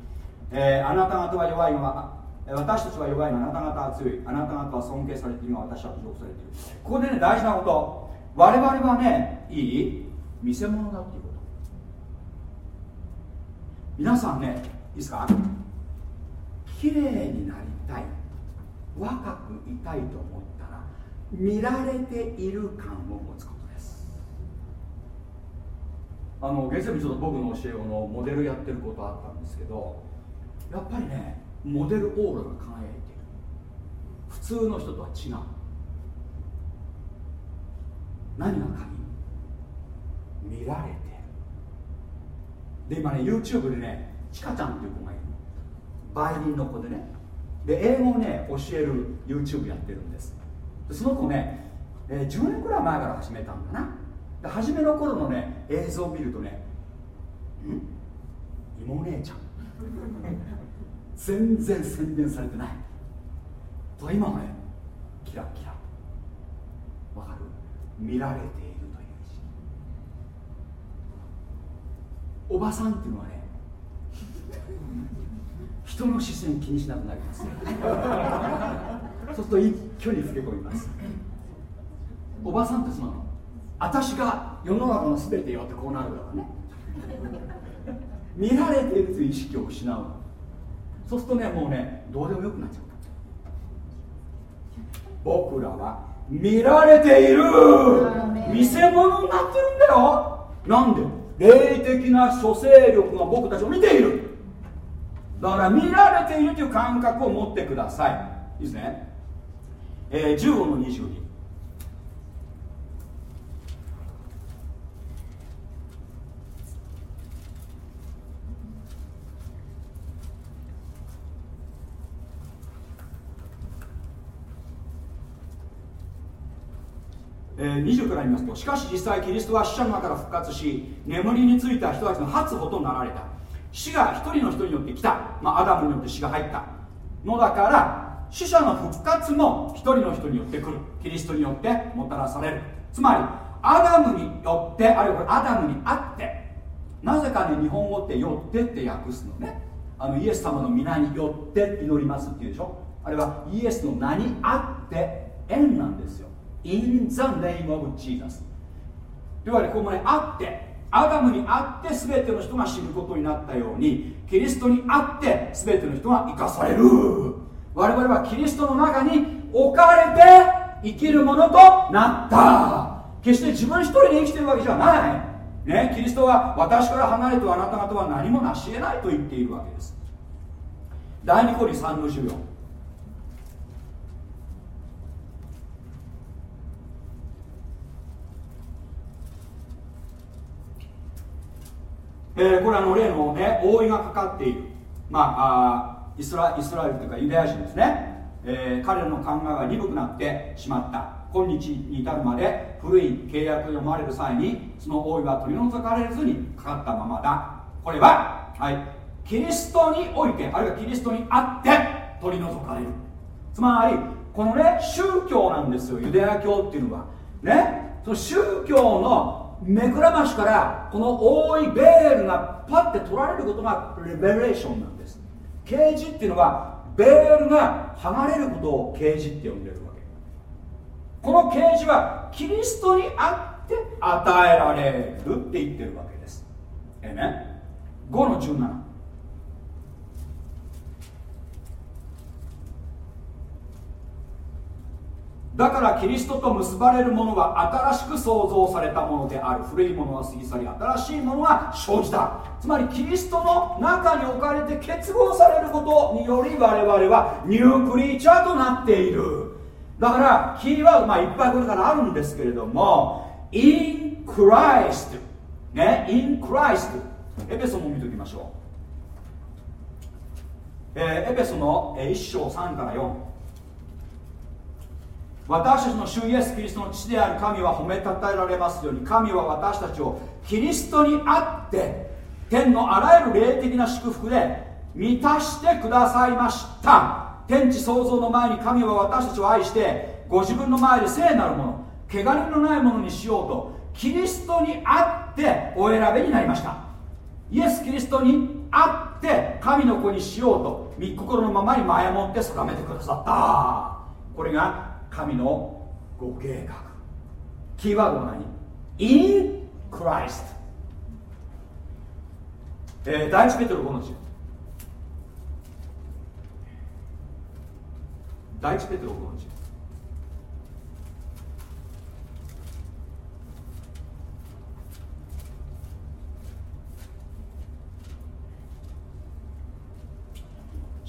えー、あなた方は弱いのは私たちは弱いがあなた方は強い。あなた方は尊敬されているが私は侮辱されている。ここでね大事なこと。我々はねいい見せ物だっていうこと。皆さんねいいですか？綺麗になりたい若くいたいと思ったら見られている感を持つことです。あの月曜日ちょっと僕の教え子のモデルやってることあったんですけどやっぱりねモデルオーラが輝いてる。普通の人とは違う。何が鍵見られてる。で今ね YouTube でねちかちゃんっていう子がいるバイリンの子でね。で英語をね教える YouTube やってるんです。でその子ね、えー、10年くらい前から始めたんだな。で初めの頃のね映像を見るとねん？妹姉ちゃん。全然宣伝されてない。と今はねキラキラ。見られているという意識。おばさんっていうのはね [laughs] 人の視線気にしなくなりますそうすると一挙に老け込みます。おばさんってその私が世の中の全てよってこうなるからね。見られているという意識を失う。そうするとねもうねどうでもよくなっちゃう。僕らは見られている。見せ物になってるんだよ。なんで？霊的な諸勢力が僕たちを見ている。だから見られているという感覚を持ってください。いいですね、えー、15の22えー、20から見ますとしかし実際キリストは死者の中から復活し眠りについた人たちの初穂となられた。死が一人の人によって来た、まあ、アダムによって死が入った。のだから死者の復活も一人の人によって来る。キリストによってもたらされる。つまりアダムによってあるいはアダムにあってなぜかね日本語って「よって」って訳すのね。あのイエス様の御名によって祈りますっていうでしょ。あれはイエスの名にあって縁なんですよ。In the name of Jesus. いわゆるここもねあってアダムにあって全ての人が死ぬことになったようにキリストにあって全ての人が生かされる。我々はキリストの中に置かれて生きるものとなった。決して自分一人で生きてるわけじゃない。ねキリストは私から離れてあなた方は何も成し得ないと言っているわけです。第2コリ3の14えー、これあの例のね覆いがかかっている。まあイスライスラエルというかユダヤ人ですね、えー、彼らの考えが鈍くなってしまった。今日に至るまで古い契約が読まれる際にその王位は取り除かれずにかかったままだ。これは、はい、キリストにおいてあるいはキリストにあって取り除かれる。つまりこのね宗教なんですよ。ユダヤ教っていうのは。ねその宗教の目くらましからこの覆いベールがパッて取られることがレベレーションなんです。啓示っていうのはベールが剥がれることを啓示って呼んでるわけ。この啓示はキリストにあって与えられるって言ってるわけです。ええね5の17だからキリストと結ばれるものは新しく創造されたものである。古いものは過ぎ去り新しいものは生じた。つまりキリストの中に置かれて結合されることにより我々はニュークリーチャーとなっている。だからキーワードまあいっぱいこれからあるんですけれども in Christ ね？in Christ エペソも見ておきましょう、えー、エペソの1章3から4私たちの主イエス・キリストの父である神は褒めたたえられますように神は私たちをキリストにあって天のあらゆる霊的な祝福で満たしてくださいました。天地創造の前に神は私たちを愛してご自分の前で聖なるもの。汚れのないものにしようとキリストにあってお選びになりました。イエス・キリストにあって神の子にしようと御心のままに前もって定めてくださった。これが神のご計画。キーワードは何 ?in Christ、えー、第一ペトロ5の10第一ペトロ5の10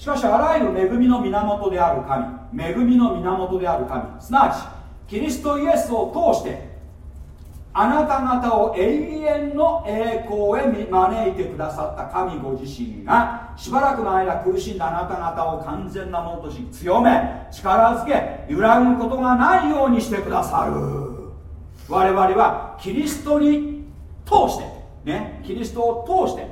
しかしあらゆる恵みの源である神恵みの源である神すなわちキリストイエスを通してあなた方を永遠の栄光へ招いてくださった神ご自身がしばらくの間苦しんだあなた方を完全なものとし強め力づけ揺らぐことがないようにしてくださる。我々はキリストに通してねキリストを通して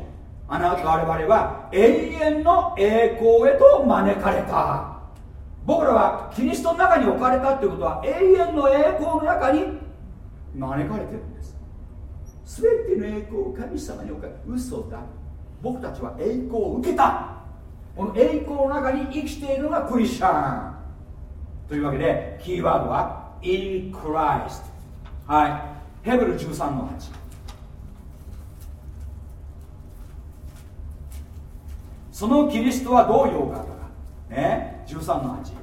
あなた我々は永遠の栄光へと招かれた。僕らはキリストの中に置かれたということは永遠の栄光の中に招かれてるんです。全ての栄光を神様に置かれ嘘だ。僕たちは栄光を受けた。この栄光の中に生きているのがクリスチャン。というわけでキーワードは in Christ はい。ヘブル13の8そのキリストはどういうお方か。ね。13の8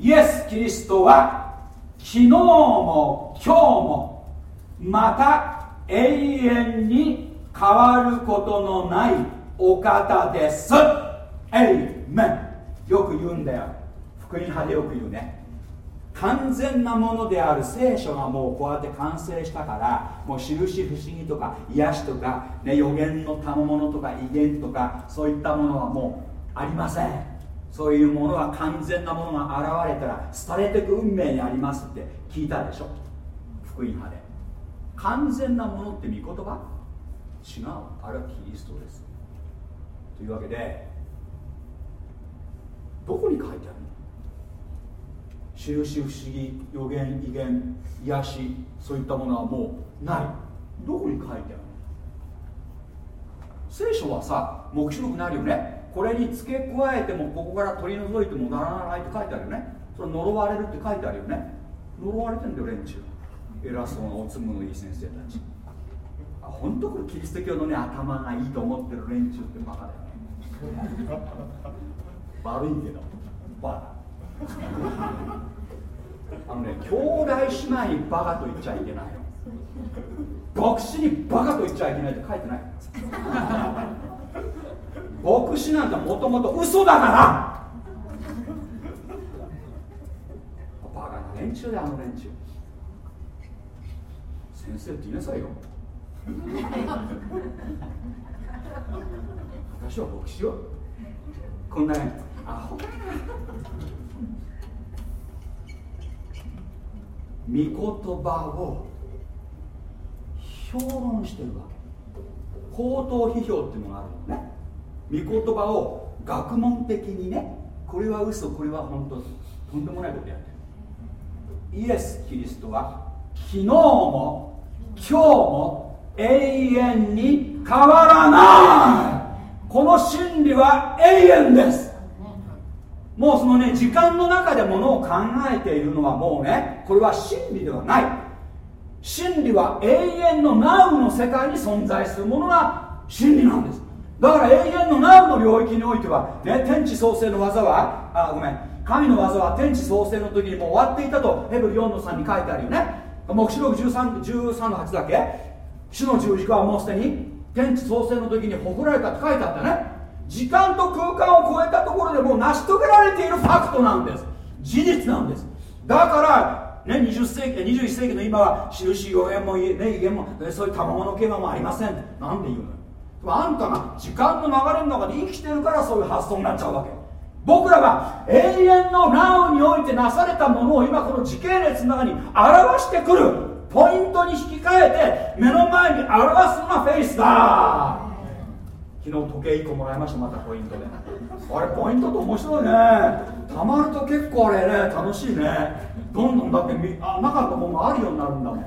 イエス・キリストは昨日も今日もまた永遠に変わることのないお方です。エイメンよく言うんだよ。福音派でよく言うね。完全なものである聖書がもうこうやって完成したからもう印不思議とか癒しとか、ね、予言の賜物とか威厳とかそういったものはもうありません。そういうものは完全なものが現れたら廃れていく運命にありますって聞いたでしょ？福音派で。完全なものって御言葉？違う。あれはキリストです。というわけでどこに書いてあるの？印不思議予言威厳癒しそういったものはもうない。どこに書いてある聖書はさ黙示録なるよね。これに付け加えてもここから取り除いてもならないって書いてあるよね。それ呪われるって書いてあるよね。呪われてんだよ連中。偉そうなおつむのいい先生たち。あ本当これキリスト教のね頭がいいと思ってる連中ってバカだよね。悪いけど。バカ。あのね兄弟姉妹にバカと言っちゃいけない牧師にバカと言っちゃいけないって書いてない。牧師なんてもともと嘘だから。バカな連中であの連中。先生って言いなさいよ。私は牧師よ。こんなねアホだな御言葉を評論してるわけ。口頭批評っていうのがあるのね。御言葉を学問的にねこれは嘘これは本当とんでもないことやってる。イエス・キリストは昨日も今日も永遠に変わらない。この真理は永遠です。もうそのね時間の中でものを考えているのはもうねこれは真理ではない。真理は永遠の Now の世界に存在するものが真理なんです。だから永遠の Now の領域においては、ね、天地創生の技はあごめん。神の技は天地創生の時にもう終わっていたとヘブル4の3に書いてあるよね。黙示録 13, 13の8だけ？主の十字架はもうすでに天地創生の時にほぐられたって書いてあったね。時間と空間を超えたところでもう成し遂げられているファクトなんです。事実なんです。だからね、20世紀21世紀の今は印予言も、ね、威厳もそういう賜物系はもありません。なんで言うのよ。あんたが時間の流れの中で生きてるからそういう発想になっちゃうわけ。僕らは永遠のナウにおいてなされたものを今この時系列の中に表してくる。ポイントに引き換えて目の前に表すのがフェイスだ。昨日時計1個もらいました。またポイントで。あれポイントって面白いね。たまると結構あれね楽しいね。どんどんだってあなかったものがあるようになるんだもん。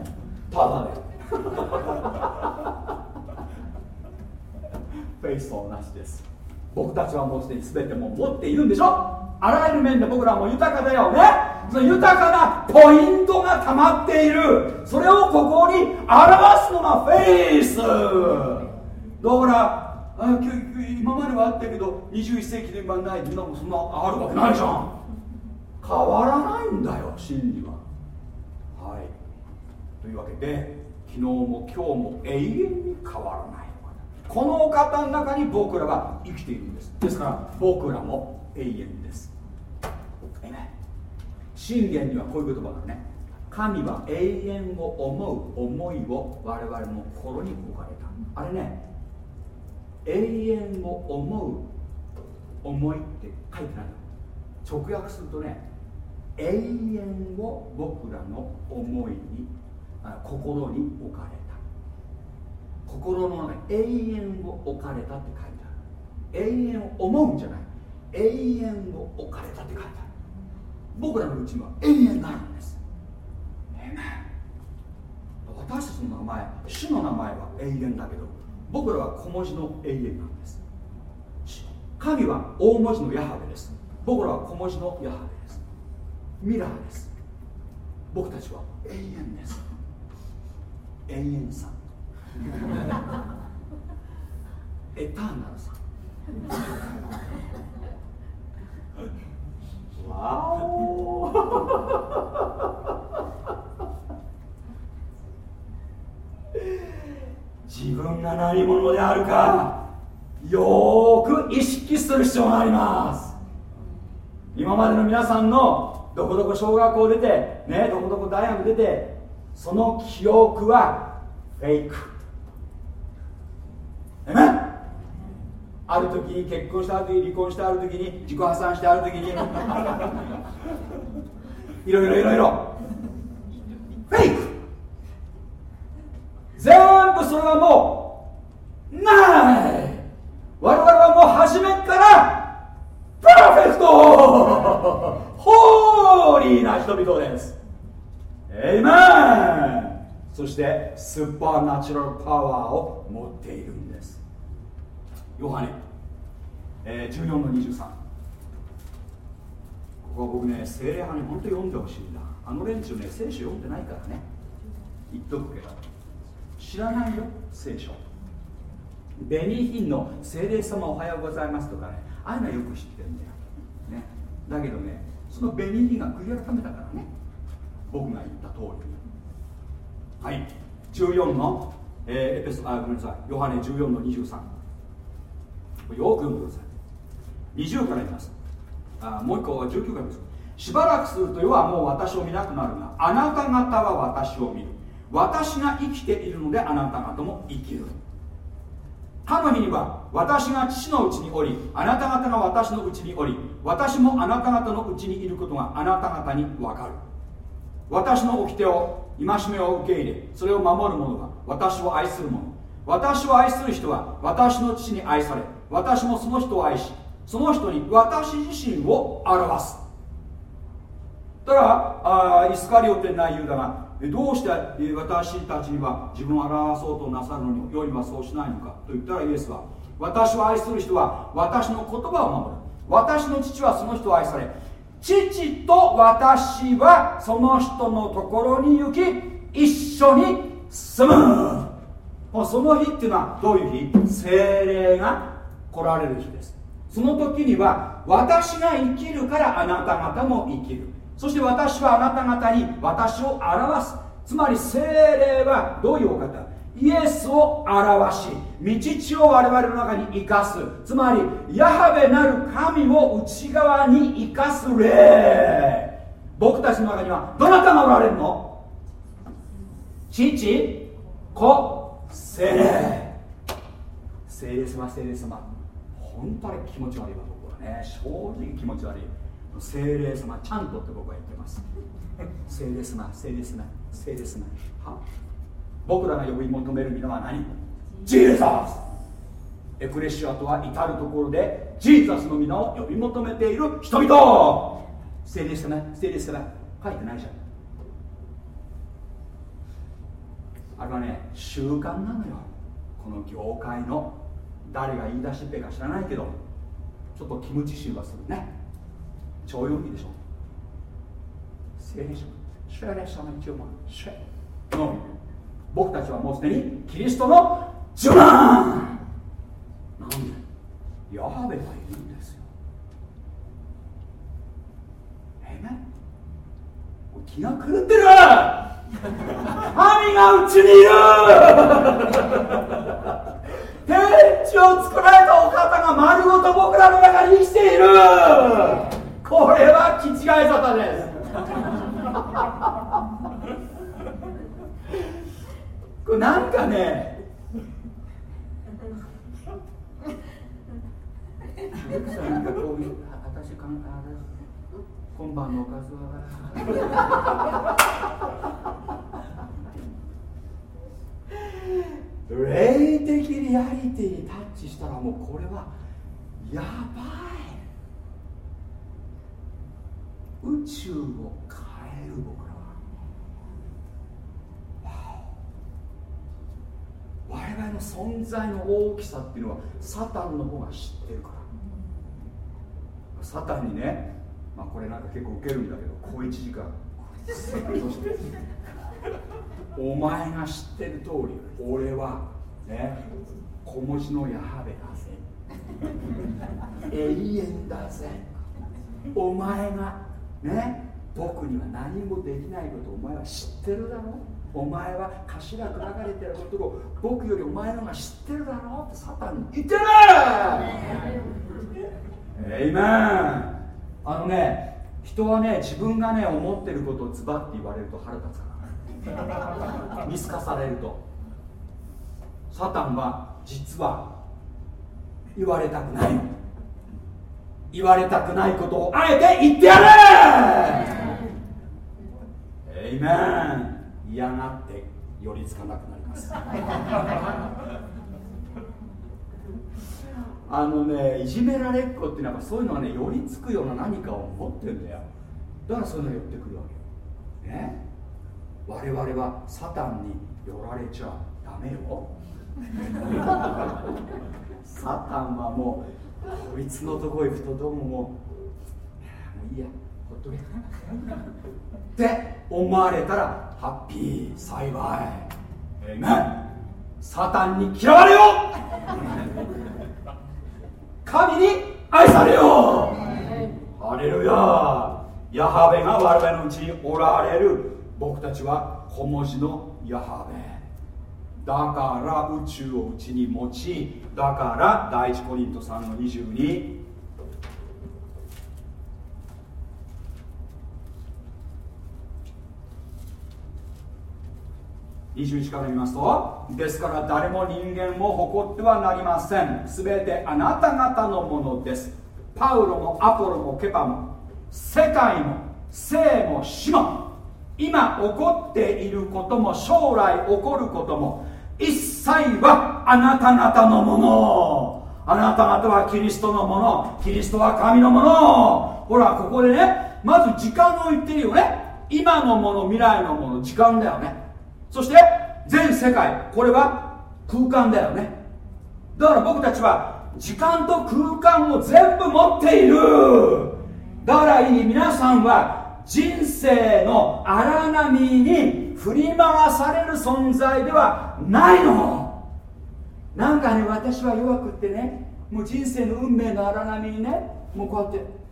ただで。[laughs] フェイスと同じです。僕たちはもうすでに全ても持っているんでしょ？あらゆる面で僕らも豊かだよね。その豊かなポイントが溜まっている。それをここに表すのがフェイス。だからあ今まではあったけど21世紀で今ない。そんなそんなあるわけないじゃん。変わらないんだよ真理は。はい。というわけで昨日も今日も永遠に変わらない。このお方の中に僕らは生きているんです。ですから僕らも永遠です。信玄にはこういう言葉がね神は永遠を思う思いを我々の心に置かれた。あれね永遠を思う思いって書いてないの。直訳するとね永遠を僕らの思いに心に置かれた。心の永遠を置かれたって書いてある。永遠を思うんじゃない。永遠を置かれたって書いてある。僕らのうちには永遠があるんです。私たちの名前主の名前は永遠だけど僕らは小文字の永遠なんです。神は大文字のヤハベです。僕らは小文字のヤハベです。ミラーです。僕たちは永遠です。永遠さん。[laughs] エターナルさん。わ [laughs] お自分が何者であるかよーく意識する必要があります。今までの皆さんのどこどこ小学校出てねどこどこ大学出てその記憶はフェイクえめある時に結婚したある時に離婚したある時に自己破産してある時に [laughs] いろいろいろいろ。フェイク全部それはもうない。我々はもう初めからパーフェクト [laughs] ホーリーな人々です。エイメンそしてスーパーナチュラルパワーを持っているんです。ヨハネ、えー、14の23ここは僕ね精霊派に本当に読んでほしいんだ。あの連中ね聖書読んでないからね。言っとくけど。知らないよ聖書。ベニヒンの精霊様おはようございますとかねああいうのはよく知ってるんだよ、ね、だけどねそのベニーヒンが悔い改めたからね。僕が言った通りはい。14の、えー、エペソあごめんなさい。ヨハネ14の23よく読んでください。20から言います。あもう一個は19からです。しばらくすると世はもう私を見なくなるがあなた方は私を見る。私が生きているのであなた方も生きる。他の日には私が父のうちにおりあなた方が私のうちにおり私もあなた方のうちにいることがあなた方にわかる。私の掟を戒めを受け入れそれを守る者が私を愛する者。私を愛する人は私の父に愛され私もその人を愛しその人に私自身を表す。だからあイスカリオテないユダがどうして私たちには自分を表そうとなさるのによりはそうしないのかと言ったらイエスは私を愛する人は私の言葉を守る。私の父はその人を愛され父と私はその人のところに行き一緒に住む。その日っていうのはどういう日？精霊が来られる日です。その時には私が生きるからあなた方も生きる。そして私はあなた方に私を表す。つまり精霊はどういうお方？イエスを表し道地を我々の中に生かす。つまりヤハベなる神を内側に生かす霊。僕たちの中にはどなたがおられるの？父子精霊。精霊様精霊様。本当に気持ち悪いわ僕はね。正直気持ち悪い。精霊様ちゃんとって僕は言ってます。[laughs] 精霊様精霊様精霊様。は？僕らが呼び求める皆は何？ジーザス。エクレシアとは至るところでジーザスの皆を呼び求めている人々。精霊様精霊様。書いてないじゃん。あれはね習慣なのよ。この業界の。誰が言い出しっぺか知らないけど。ちょっとキムチ臭がするね。超読みでしょ聖霊様聖霊様一応シェのみ僕たちはもうすでにキリストのジュランなんでヤハベがいるんですよえね気が狂ってる神がうちにいる天地を作られたお方が丸ごと僕らの中に生きているこれは気違い沙汰です。これなんかね私今晩のおかずは。霊的リアリティにタッチしたらもうこれはやばい。宇宙を変える僕らは。我々の存在の大きさっていうのはサタンの方が知ってるから。サタンにね、まあ、これなんか結構ウケるんだけど小1時間。お前が知ってる通り俺はね小文字のヤハベだぜ。永遠だぜ。お前がね。僕には何もできないことをお前は知ってるだろ？お前は頭砕かれてることを僕よりお前のが知ってるだろ？ってサタンに言ってる！えいめんあのね人はね自分がね思ってることをズバッて言われると腹立つから。見透かされると。サタンは実は言われたくないの。言われたくないことをあえて言ってやれエイメン嫌がって寄りつかなくなります。あのねいじめられっ子っていうのはそういうのはね寄りつくような何かを持ってるんだよ。だからそういうの寄ってくるわけよ。ね？我々はサタンに寄られちゃダメよ。サタンはもうこいつのとこ行くとどうももういいやほっとけ。って思われたらハッピー幸い。えめサタンに嫌われよ神に愛されよハレルヤ。ヤハベが我々のうちにおられる。僕たちは小文字のヤハベ。だから宇宙をうちに持ちだから第一コリント3の22 21から見ますとですから誰も人間を誇ってはなりません。全てあなた方のものです。パウロもアポロもケパも世界も生も死も今起こっていることも将来起こることも一切はあなた方のもの。あなた方はキリストのもの。キリストは神のもの。ほらここでねまず時間を言ってるよね。今のもの未来のもの。時間だよね。そして全世界。これは空間だよね。だから僕たちは時間と空間を全部持っている。だからいい皆さんは人生の荒波に振り回される存在ではないの。なんかね私は弱くってねもう人生の運命の荒波にねもうこうやって。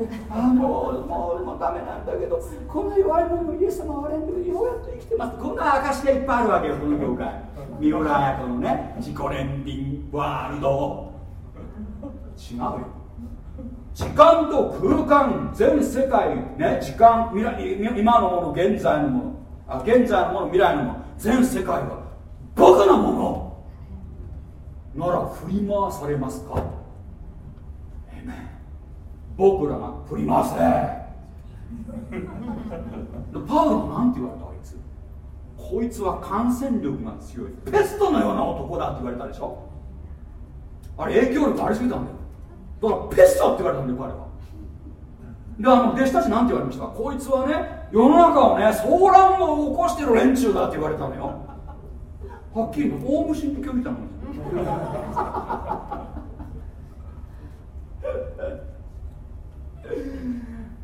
[laughs] ああもうもうもうダメなんだけどこの弱いものイエス様はあれんだけどようやって生きてます。こんな証がいっぱいあるわけよこの業界三浦綾子のね自己憐憫ワールド。違うよ。時間と空間全世界ね時間今のもの現在のものあ現在のもの未来のもの全世界は僕のもの。なら振り回されますか？僕らが振り回せ。[laughs] パウロは何て言われたあいつ？こいつは感染力が強い。ペストのような男だって言われたでしょ？あれ影響力ありすぎたんだよ。だからペストって言われたんだよ彼は。であの弟子たち何て言われました？こいつはね世の中をね騒乱を起こしてる連中だって言われたのよ。はっきり大虫って今日見たの [laughs]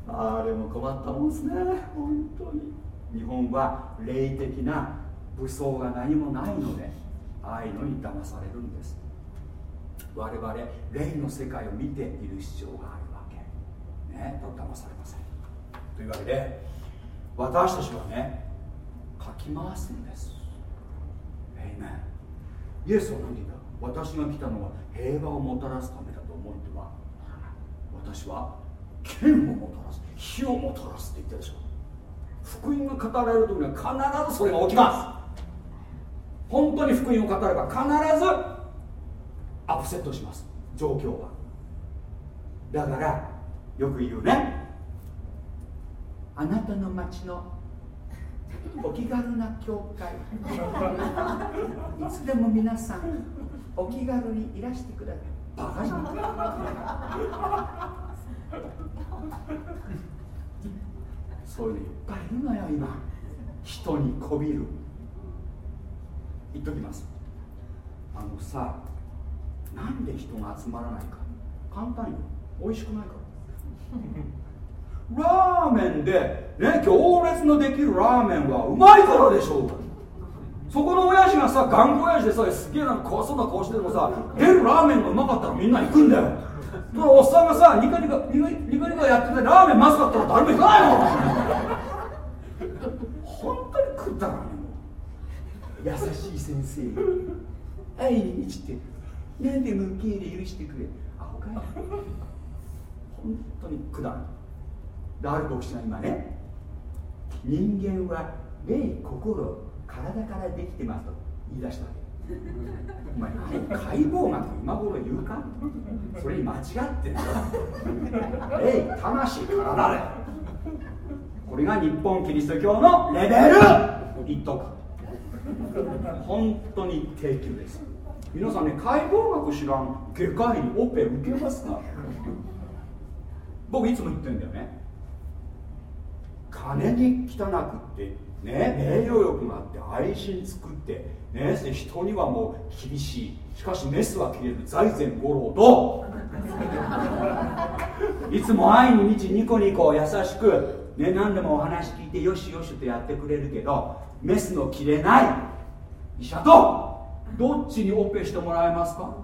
あれも困ったもんですね本当に。日本は霊的な武装が何もないのでああいうのに騙されるんです。我々霊の世界を見ている必要があるわけ。ねと騙されません。というわけで私たちはねかき回すんです。えいめイエスは何て言った私が来たのは平和をもたらすためだと思っては私は剣をもたらす火をもたらすって言ってるでしょ。福音が語られる時には必ずそれが起きます。本当に福音を語れば必ずアップセットします。状況は。だからよく言うね。あなたの町のお気軽な教会。いつでも皆さんお気軽にいらしてください。バカじゃんそういうのいっぱいいるのよ今。人にこびる。言っときます。あのさなんで人が集まらないか。簡単よ。美味しくないから。ラーメンでね行列のできるラーメンはうまいからでしょう。そこの親父がさ頑固親父でさすげえな怖そうな顔しててもさ出るラーメンがうまかったらみんな行くんだよ。そのおっさんがさニカニカニカニカニカやっててラーメンまずかったら誰も行かないの。本当に食ったからね優しい先生。愛に満ちてなんで向き入れ許してくれ。アホかい本当にくだらである牧師が今ね人間は霊心体からできてますと言い出したわけ。お前解剖学今頃言うか？それに間違ってんだえい魂体でこれが日本キリスト教のレベル。言っとく。本当に低級です。皆さんね解剖学知らん外科医にオペ受けますか？僕いつも言ってんだよね。金に汚くってね名誉欲があって愛心作ってね人にはもう厳しい。しかしメスは切れる財前五郎と。[laughs] いつも愛に満ちニコニコ優しく、ね、何でもお話聞いてよしよしとやってくれるけどメスの切れない医者とどっちにオペしてもらえますか？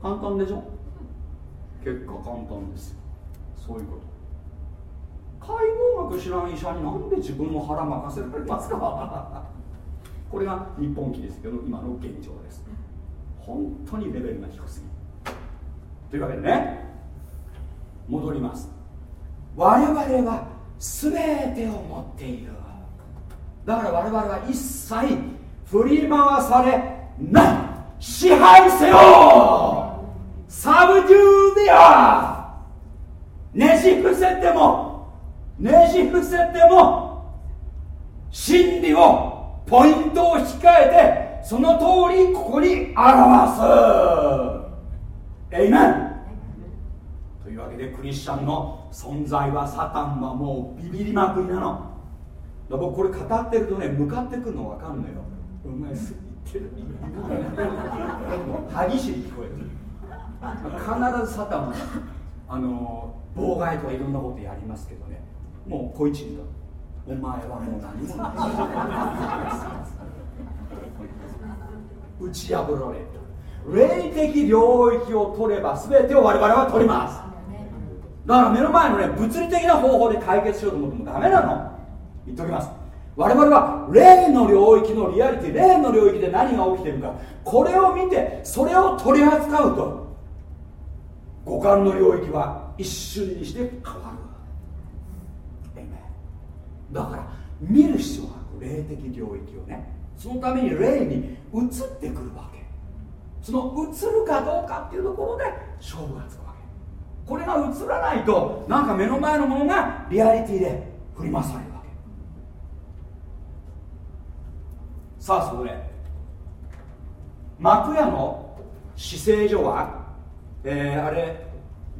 簡単でしょ？結果簡単です。そういうこと。解剖学知らん医者になんで自分の腹任せられますか？これが日本記ですけど今の現状です。本当にレベルが低すぎというわけでね戻ります。我々は全てを持っている。だから我々は一切振り回されない支配せよ！ Subdue the earth！ねじ伏せてもねじ伏せても真理をポイントを控えてその通りここに表す。エイメンというわけでクリスチャンの存在はサタンはもうビビりまくりなの。僕これ語ってるとね向かってくるの分かんのよ。お前すぎてる。歯ぎしり聞こえる。必ずサタンはあの妨害とかいろんなことやりますけどねもう小一時だお前はもう何もない打ち破られた霊的領域を取れば全てを我々は取りますだから目の前のね物理的な方法で解決しようと思ってもダメなの言っておきます我々は霊の領域のリアリティ霊の領域で何が起きてるかこれを見てそれを取り扱うと五感の領域は一瞬にして変わる。だから見る必要がある霊的領域をねそのために霊に移ってくるわけ。その移るかどうかっていうところで勝負がつくわけ。これが映らないとなんか目の前のものがリアリティで振り回されるわけさあそこで。幕屋の姿勢所は、えー、あれ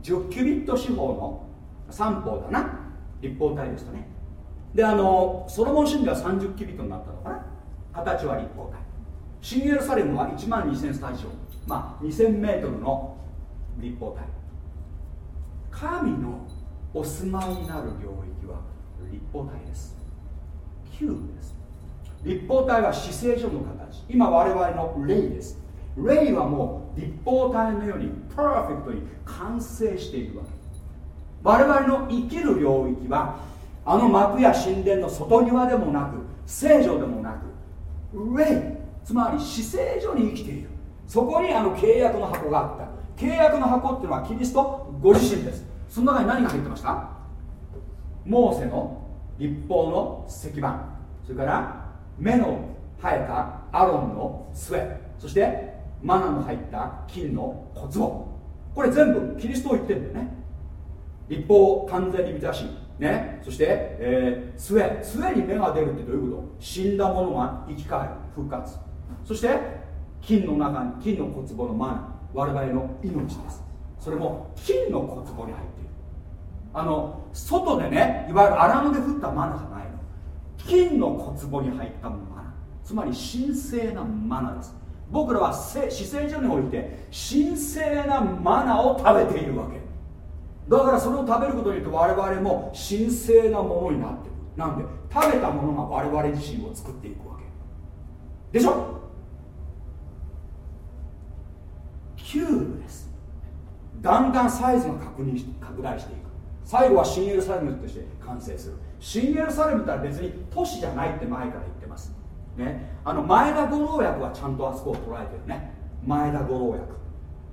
10キュビット四方の三方だな。立方体ですかね。であのソロモン神殿は30キュビットになったのかな。形は立方体。新エルサレムは1万2000スタジオまあ2000メートルの立方体。神のお住まいになる領域は立方体です。キューブです。立方体は姿勢上の形。今我々の霊です。霊はもう立方体のようにパーフェクトに完成しているわけ。我々の生きる領域はあの幕や神殿の外庭でもなく聖女でもなく霊つまり死聖所に生きている。そこにあの契約の箱があった。契約の箱っていうのはキリストご自身です。その中に何が入ってました？モーセの立法の石板それから目の生えたアロンの杖そしてマナの入った金の小壺。これ全部キリストを言ってるんだよね。立法を完全に満たしね、そして、えー、杖杖に芽が出るってどういうこと？死んだものが生き返る復活。そして金の中に金の小壺のマナ我々の命です。それも金の小壺に入っている。あの外でねいわゆる荒野で降ったマナじゃない。金の小壺に入ったマナつまり神聖なマナです。僕らは姿勢所において神聖なマナを食べているわけ。だからそれを食べることによって我々も神聖なものになってるなんで食べたものが我々自身を作っていくわけ。でしょ？キューブです。だんだんサイズが確認し拡大していく。最後は新エルサレムとして完成する。新エルサレムって別に都市じゃないって前から言ってます。ね。あの前田五郎薬はちゃんとあそこを捉えてるね。前田五郎薬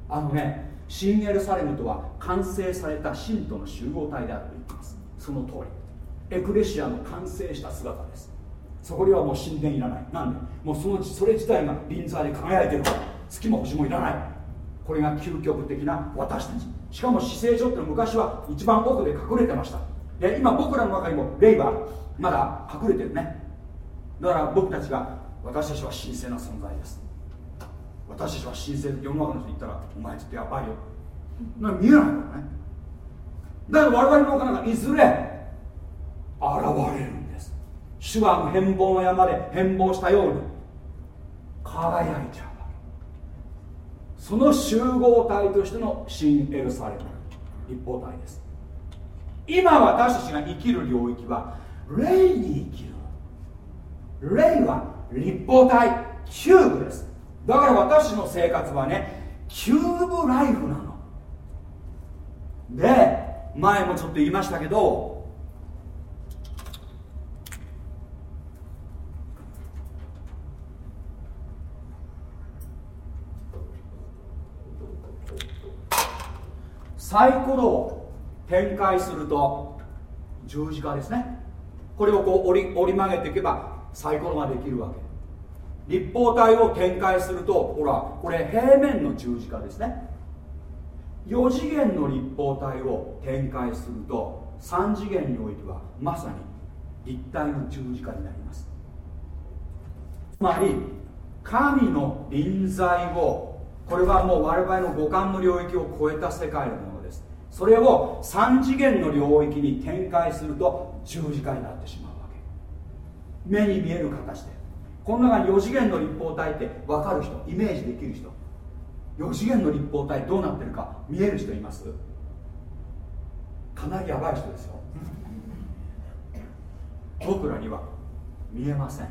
あのね新エルサレムとは完成された信徒の集合体であると言ってます。その通り。エクレシアの完成した姿です。そこにはもう神殿いらない。なんで？もうそのそれ自体が臨在で輝いてるから。月も星もいらない。これが究極的な私たち。しかも姿勢上って昔は一番奥で隠れてました。で今僕らの中にも霊はまだ隠れてるね。だから僕たちが私たちは神聖な存在です。私たちは神聖世の中の人に言ったらお前ちょっとやばいよ。な見えないからね。だから我々の中がいずれ現れるんです。主は変貌の山で変貌したように輝いちゃうその集合体としての新エルサレム立方体です。今私たちが生きる領域は霊に生きる。霊は立方体キューブです。だから私の生活はねキューブライフなの。で前もちょっと言いましたけどサイコロを展開すると十字架ですね。これをこう折り折り曲げていけばサイコロができるわけ。立方体を展開するとほらこれ平面の十字架ですね。4次元の立方体を展開すると3次元においてはまさに立体の十字架になります。つまり神の臨在をこれはもう我々の五感の領域を超えた世界のもそれを3次元の領域に展開すると十字架になってしまうわけ。目に見える形で。この中に4次元の立方体って分かる人イメージできる人。4次元の立方体どうなってるか見える人います？かなりやばい人ですよ。[laughs] 僕らには見えません。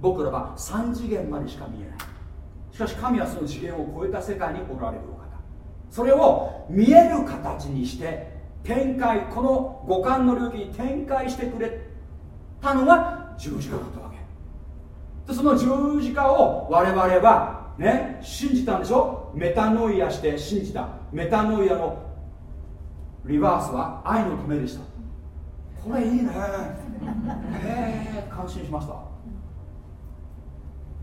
僕らは3次元までしか見えない。しかし神はその次元を超えた世界におられる。それを見える形にして展開この五感の領域に展開してくれたのが十字架だったわけ。でその十字架を我々はね信じたんでしょ？メタノイアして信じた。メタノイアのリバースは愛のためでした。これいいね。へえ感心しました。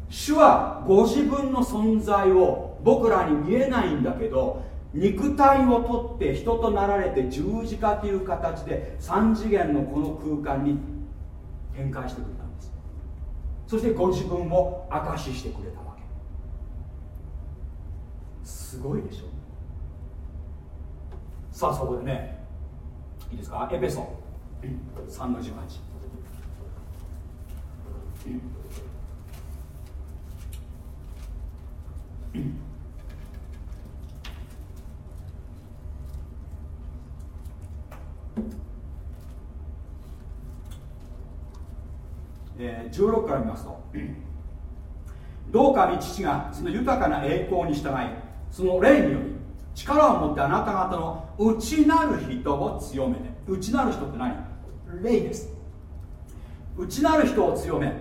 主はご自分の存在を僕らに見えないんだけど肉体をとって人となられて十字架という形で3次元のこの空間に展開してくれたんです。そしてご自分を証ししてくれたわけ。すごいでしょ。さあそこでねいいですか？エペソ。ン3の18うんえ、16から見ますと。どうかに父がその豊かな栄光に従いその霊により力を持ってあなた方の内なる人を強めて。内なる人って何？霊です。内なる人を強め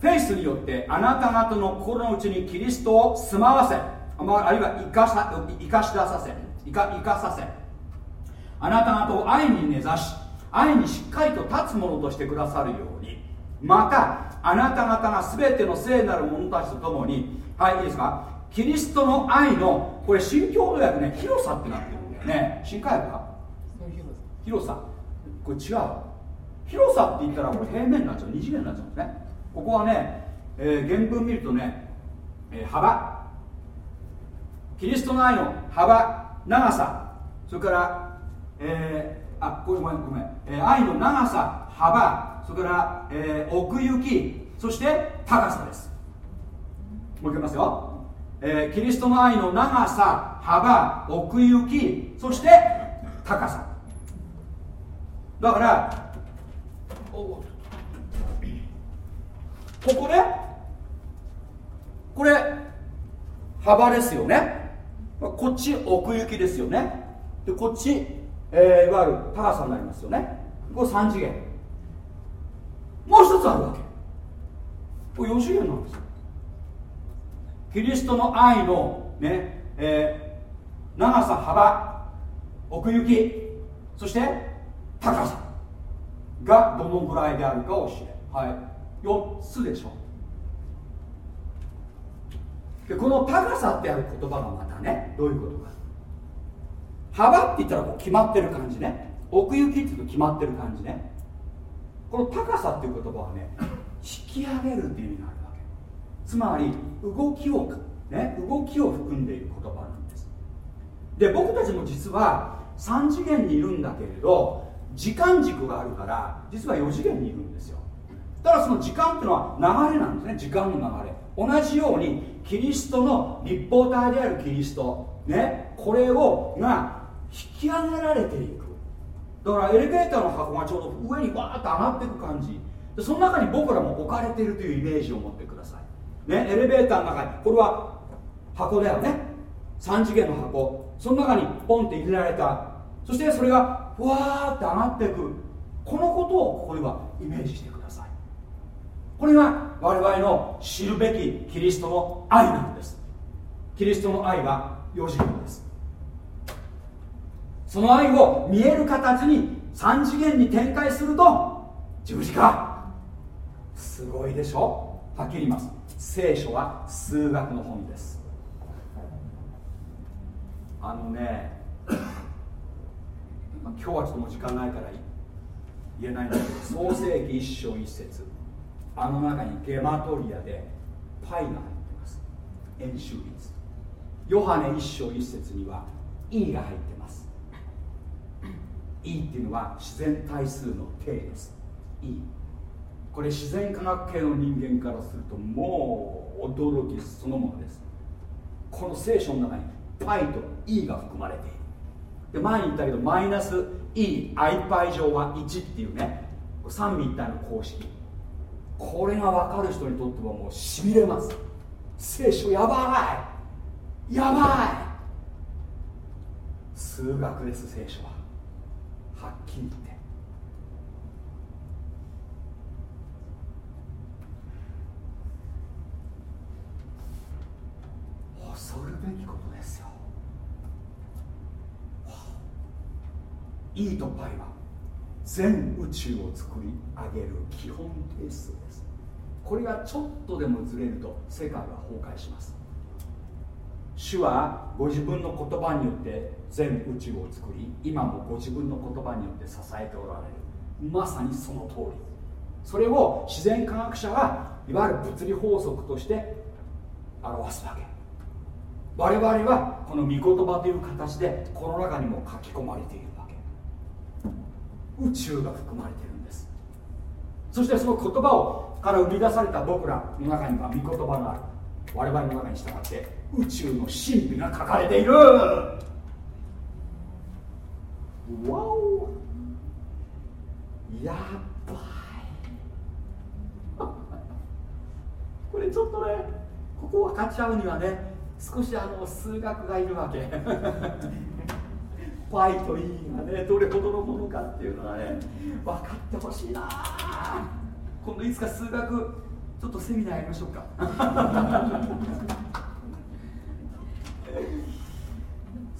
フェイスによってあなた方の心の内にキリストを住まわせあるいは生かさ生かし出させ生か生かさせあなた方を愛に根ざし愛にしっかりと立つものとしてくださるようまたあなた方が全ての聖なる者たちと共にはいいいですか？キリストの愛のこれ新共同訳ね広さってなってるんだよね。新海訳か広さ。これ違う。広さって言ったらこれ平面になっちゃう。二次元になっちゃうんですね。ここはね、えー、原文見るとね、えー、幅。キリストの愛の幅長さ。それからえー、あごめんごめん、えー、愛の長さ幅。それから、えー、奥行きそして高さです。もう一回ますよ、えー、キリストの愛の長さ幅奥行きそして高さ。だからここでこれ幅ですよね。こっち奥行きですよね。でこっち、えー、いわゆる高さになりますよね。これ3次元。もう一つあるわけ。これ4次元なんですよ。キリストの愛のね、えー、長さ幅奥行きそして高さがどのぐらいであるかを教えはい。4つでしょ。でこの高さってある言葉がまたねどういうことか。幅って言ったらこう決まってる感じね。奥行きっていうと決まってる感じね。この高さっていう言葉はね引き上げるっていう意味があるわけ。つまり動きをね動きを含んでいる言葉なんです。で僕たちも実は3次元にいるんだけれど時間軸があるから実は4次元にいるんですよ。ただその時間っていうのは流れなんですね。時間の流れ。同じようにキリストの立方体であるキリストねこれをが引き上げられていく。だからエレベーターの箱がちょうど上にバーッと上がっていく感じ。でその中に僕らも置かれているというイメージを持ってください。ねエレベーターの中にこれは箱だよね。3次元の箱。その中にポンって入れられた。そしてそれがふわーって上がっていく。このことをここではイメージしてください。これが我々の知るべきキリストの愛なんです。キリストの愛は4次元です。その愛を見える形に3次元に展開すると十字架。すごいでしょ？はっきり言います。聖書は数学の本です。あのね [coughs] 今日はちょっともう時間ないから言えないんだけど創世紀一章一節。あの中にゲマトリアでパイが入ってます。円周率。ヨハネ一章一節には E が入ってます。E っていうのは自然対数の定です。E これ自然科学系の人間からするともう驚きそのものです。この聖書の中にパイと E が含まれている。で前に言ったけどマイナス E アイパイ乗は1っていうね三位一体の公式。これが分かる人にとってはもうしびれます。聖書やばい。やばい。数学です聖書は。はっきり言って。恐るべきことですよ。E とパイは全宇宙を作り上げる基本定数です。これがちょっとでもずれると世界は崩壊します。主はご自分の言葉によって全宇宙を作り今もご自分の言葉によって支えておられる。まさにその通り。それを自然科学者はいわゆる物理法則として表すわけ。我々はこの御言葉という形でこの中にも書き込まれているわけ。宇宙が含まれているんです。そしてその言葉をから生み出された僕らの中には御言葉がある。我々の中に従って宇宙の神秘が書かれている。わお。やばい。[laughs] これちょっとねここ分かっちゃうにはね少しあの数学がいるわけ。[laughs] パイと E がねどれほどのものかっていうのはね分かってほしいな。今度いつか数学ちょっとセミナーやりましょうか。[laughs]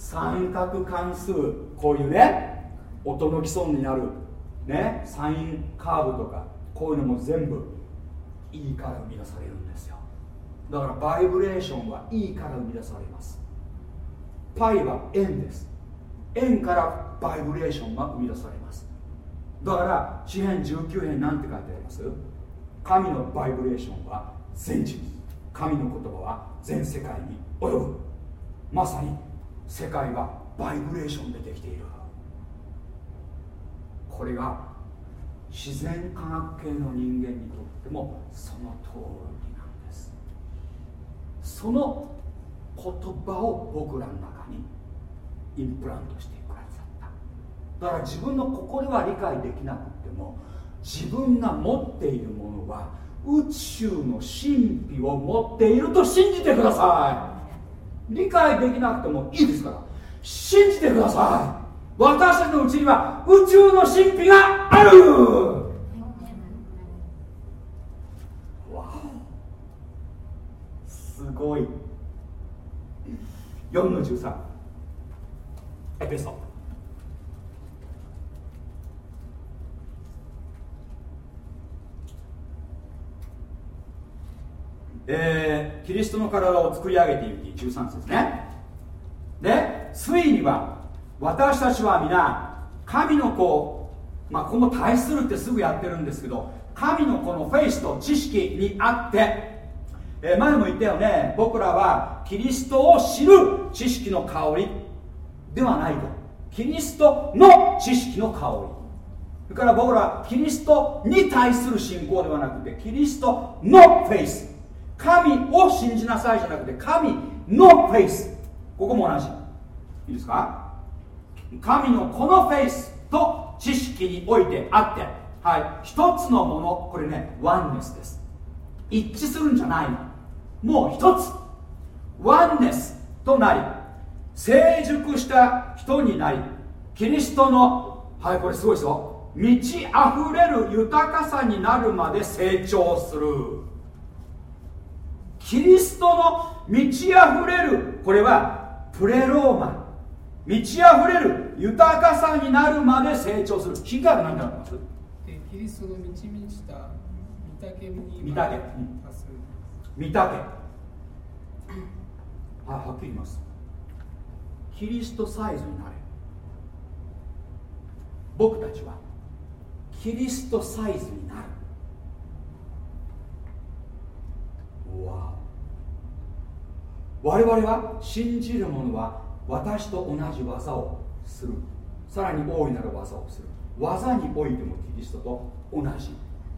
三角関数こういうね音の基礎になるねサインカーブとかこういうのも全部 E から生み出されるんですよ。だからバイブレーションは E から生み出されます。パイは円です。円からバイブレーションが生み出されます。だから詩編19編なんて書いてあります？神のバイブレーションは全地に神の言葉は全世界に及ぶ。まさに世界はバイブレーションでできている。これが自然科学系の人間にとってもその通りなんです。その言葉を僕らの中にインプラントしてくださった。だから自分の心は理解できなくても自分が持っているものは宇宙の神秘を持っていると信じてください。理解できなくてもいいですから信じてください。私たちのうちには宇宙の神秘がある。わすごい。4の13エペソ。えー、キリストの体を作り上げていき13節ね。でついには私たちは皆神の子まあこの対するってすぐやってるんですけど神の子のフェイスと知識にあって、えー、前も言ったよね僕らはキリストを知る知識の香りではないと。キリストの知識の香り。それから僕らはキリストに対する信仰ではなくてキリストのフェイス。神を信じなさいじゃなくて神のフェイス。ここも同じ。いいですか？神のこのフェイスと知識においてあってはい。一つのものこれねワンネスです。一致するんじゃないの。もう一つ。ワンネスとなり成熟した人になりキリストのはいこれすごいですよ。満ち溢れる豊かさになるまで成長する。キリストの満ち溢れるこれはプレローマ。満ち溢れる豊かさになるまで成長する。新科学何てなってます？キリストの満ち満ちた御嶽に御嶽。達す御嶽。はいはっきり言います。キリストサイズになれ。僕たちはキリストサイズになるわ我々は信じる者は私と同じ技をする。さらに大いなる技をする。技においてもキリストと同じ。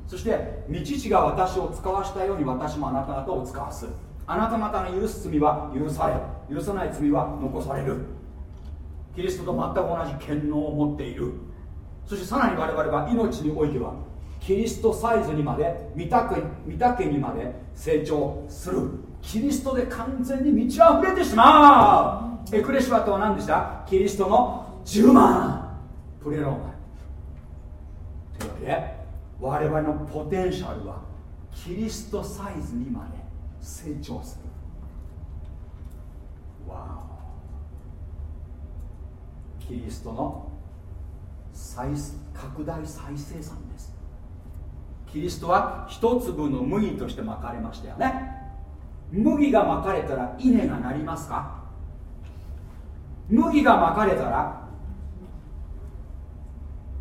そして道父が私を使わしたように私もあなた方を使わす。あなた方の許す罪は許され許さない罪は残される。キリストと全く同じ権能を持っている。そしてさらに我々は命においてはキリストサイズにまで御嶽御嶽にまで成長する。キリストで完全に満ち溢れてしまう。エクレシュアとは何でした？キリストの10万。プレローマ。というわけで我々のポテンシャルはキリストサイズにまで成長する。わおキリストの再拡大再生産です。キリストは一粒の麦としてまかれましたよね。麦がまかれたら稲がなりますか？麦がまかれたら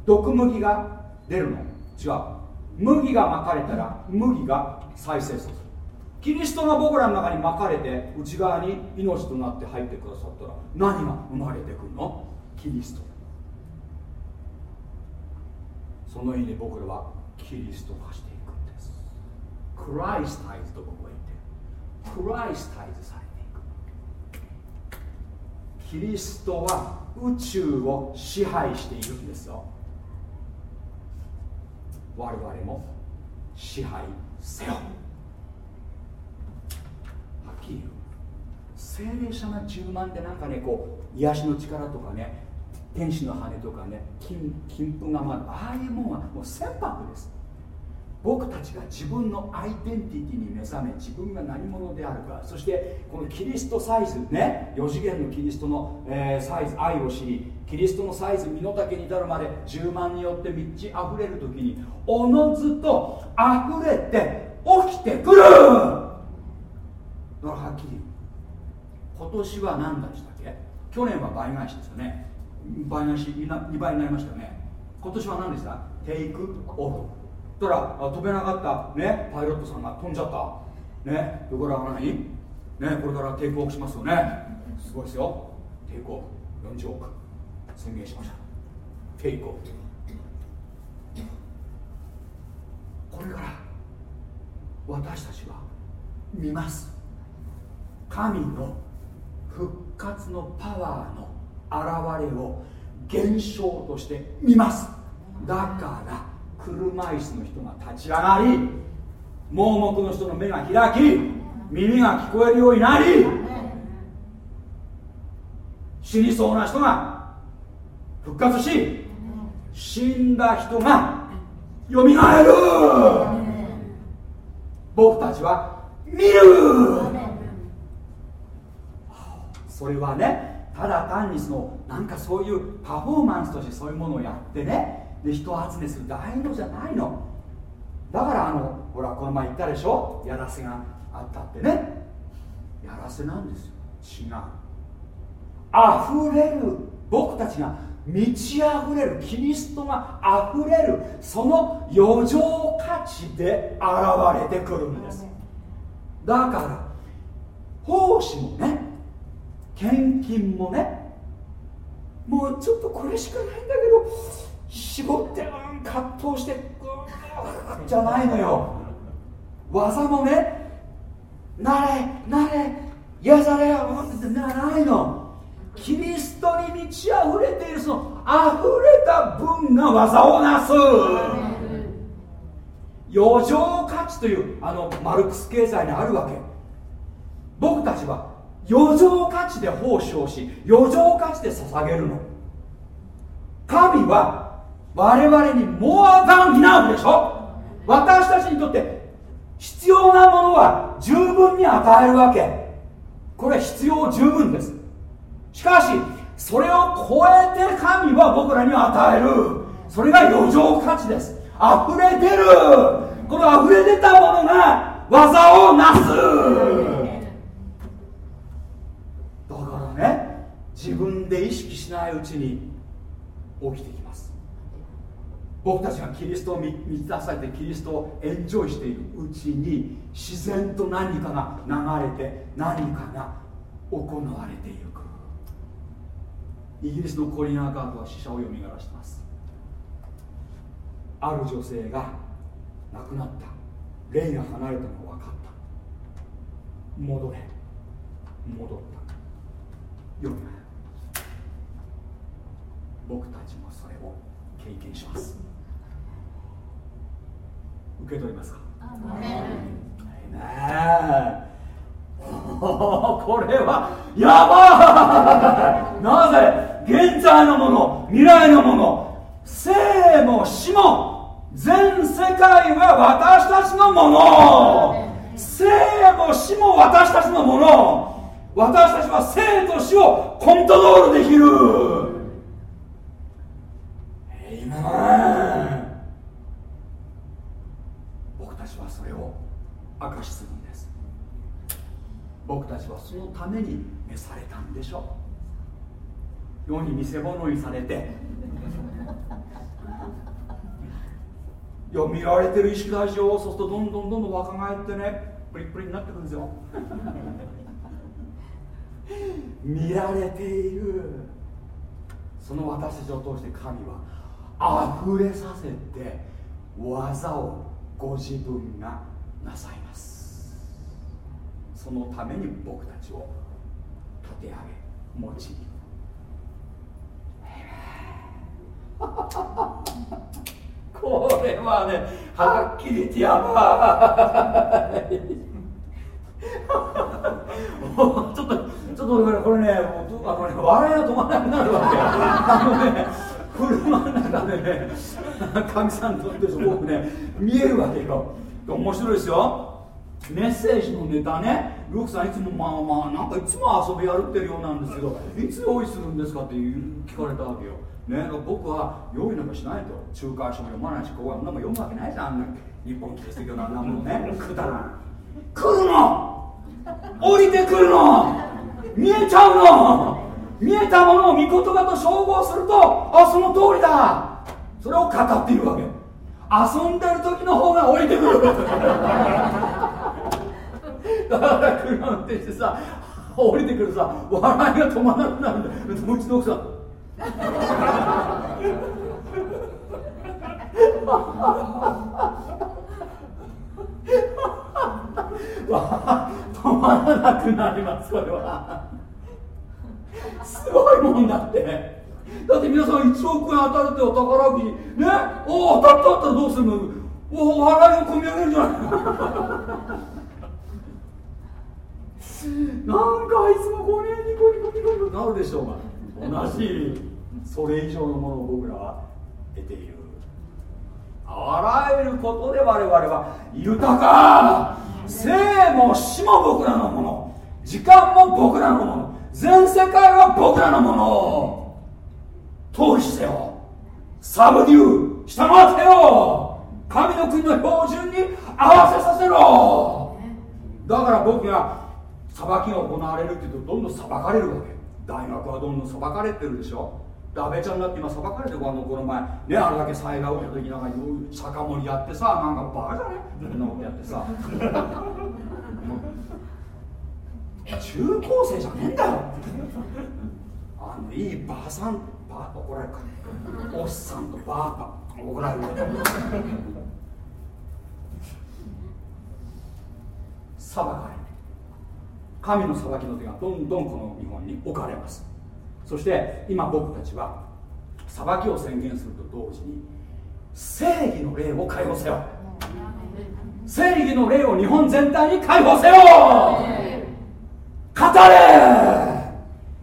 毒麦が出るの？違う。麦がまかれたら麦が再生する。キリストが僕らの中にまかれて内側に命となって入ってくださったら何が生まれてくるの？キリスト。その意味で僕らはキリスト化していくんです。クライスタイズと僕は言ってクライスタイズされていく。キリストは宇宙を支配しているんですよ。我々も支配せよ。はっきり言う。精霊者が10万でなんかねこう癒しの力とかね天使の羽とかね金金粉がまるああいうもんはもう船舶です。僕たちが自分のアイデンティティに目覚め自分が何者であるかそしてこのキリストサイズね4次元のキリストの、えー、サイズ愛を知りキリストのサイズ身の丈に至るまで10万によって満ち溢れる時におのずと溢れて起きてくる。だからはっきり今年は何だでしたっけ？去年は倍返しですよね。倍返し 2, 2倍になりましたよね。今年は何でした？テイクオフ。たら飛べなかった。ねパイロットさんが飛んじゃった。ねこれは何ねこれからテイクオフしますよね。すごいですよ。テイクオフ。40億。宣言しました。テイクオフ。これから私たちは見ます。神の復活のパワーの現れを現象として見ます。だから車椅子の人が立ち上がり盲目の人の目が開き耳が聞こえるようになり死にそうな人が復活し死んだ人がよみがえる。僕たちは見る。それはねただ単にそのなんかそういうパフォーマンスとしてそういうものをやってねで人集めする大のじゃないの。だからあのほらこの前言ったでしょ？やらせがあったってね。やらせなんですよ。違う。溢れる。僕たちが満ち溢れる。キリストが溢れる。その余剰価値で現れてくるんです。だから奉仕もね献金もねもうちょっとこれしかないんだけど絞ってうん葛藤してうんじゃないのよ。技もねなれなれ癒されようんってならないの。キリストに満ち溢れているその溢れた分が技をなす。余剰価値というあのマルクス経済にあるわけ。僕たちは余剰価値で奉仕をし余剰価値で捧げるの。神は我々にモアダンナウでしょ。私たちにとって必要なものは十分に与えるわけ。これは必要十分です。しかしそれを超えて神は僕らに与える。それが余剰価値です。溢れてる。この溢れ出たものが技をなすだからね自分で意識しないうちに起きてきます。僕たちがキリストを満たされてキリストをエンジョイしているうちに自然と何かが流れて何かが行われていく。イギリスのコリナーカートは死者をよみがらしてます。ある女性が亡くなった。霊が離れたのが分かった。戻れ。戻った。よみが僕たちもそれを経験します。受け取りますか？ねえこれはやばい。なぜ現在のもの未来のもの生も死も全世界は私たちのもの。生も死も私たちのもの。私たちは生と死をコントロールできる僕たちはそれを明かしするんです。僕たちはそのために召されたんでしょう。世に見せ物にされて。いや見られてる意識大事をそうするとどんどんどんどん若返ってね。プリプリになってくるんですよ。見られている。その私たちを通して神は溢れさせて技をご自分がなさいます。そのために僕たちを立て上げ用い [laughs] これはねはっきり言ってやばい。[laughs] ちょっとちょっとこれねあのね笑いが止まらなくなるわけあのね車の中でねかみさんとってすごくね見えるわけよ。面白いですよ。メッセージのネタね。ルークさんいつもまあまあなんかいつも遊び歩ってるようなんですけどいつ用意するんですかって聞かれたわけよ。ね、僕は用意なんかしないと。中華書も読まないしこうはなんか読むわけないじゃん。あんな日本キリスト教のあんなものね。くだらん。来るの！降りてくるの！見えちゃうの見えたものを御言葉と照合するとあその通りだ。それを語っているわけ。遊んでる時の方が降りてくる。[laughs] だから車運転してさ降りてくるさ笑いが止まらなくなるんだ。うちの奥さん。[laughs] 止まらなくなりますこれは。すごいもんだって。だって皆さん1億円当たるってお宝くじね？おお当たったったらどうするの？おお笑いを込み上げるじゃない。[laughs] なんかいつもこれニコニコニコニコ。なるでしょうが。同じそれ以上のものを僕らは得ている。あらゆることで我々は豊か。生も死も僕らのもの。時間も僕らのもの。全世界は僕らのもの統治せよ。サブデュー従ってよ。神の国の標準に合わせさせろ。だから僕が裁きが行われるって言うとどんどん裁かれるわけ。大学はどんどん裁かれてるでしょ。で安倍ちゃんだって今裁かれてこのこの前。ねあれだけ災害を受けた時なんか酒盛りやってさなんかバカじゃね？そんなことやってさ。中高生じゃねえんだよ。あのいいばあさんばあ怒られるかおっさんとばあか怒られる裁かれ神の裁きの手がどんどんこの日本に置かれます。そして今僕たちは裁きを宣言すると同時に正義の霊を解放せよ。正義の霊を日本全体に解放せよ。語れ。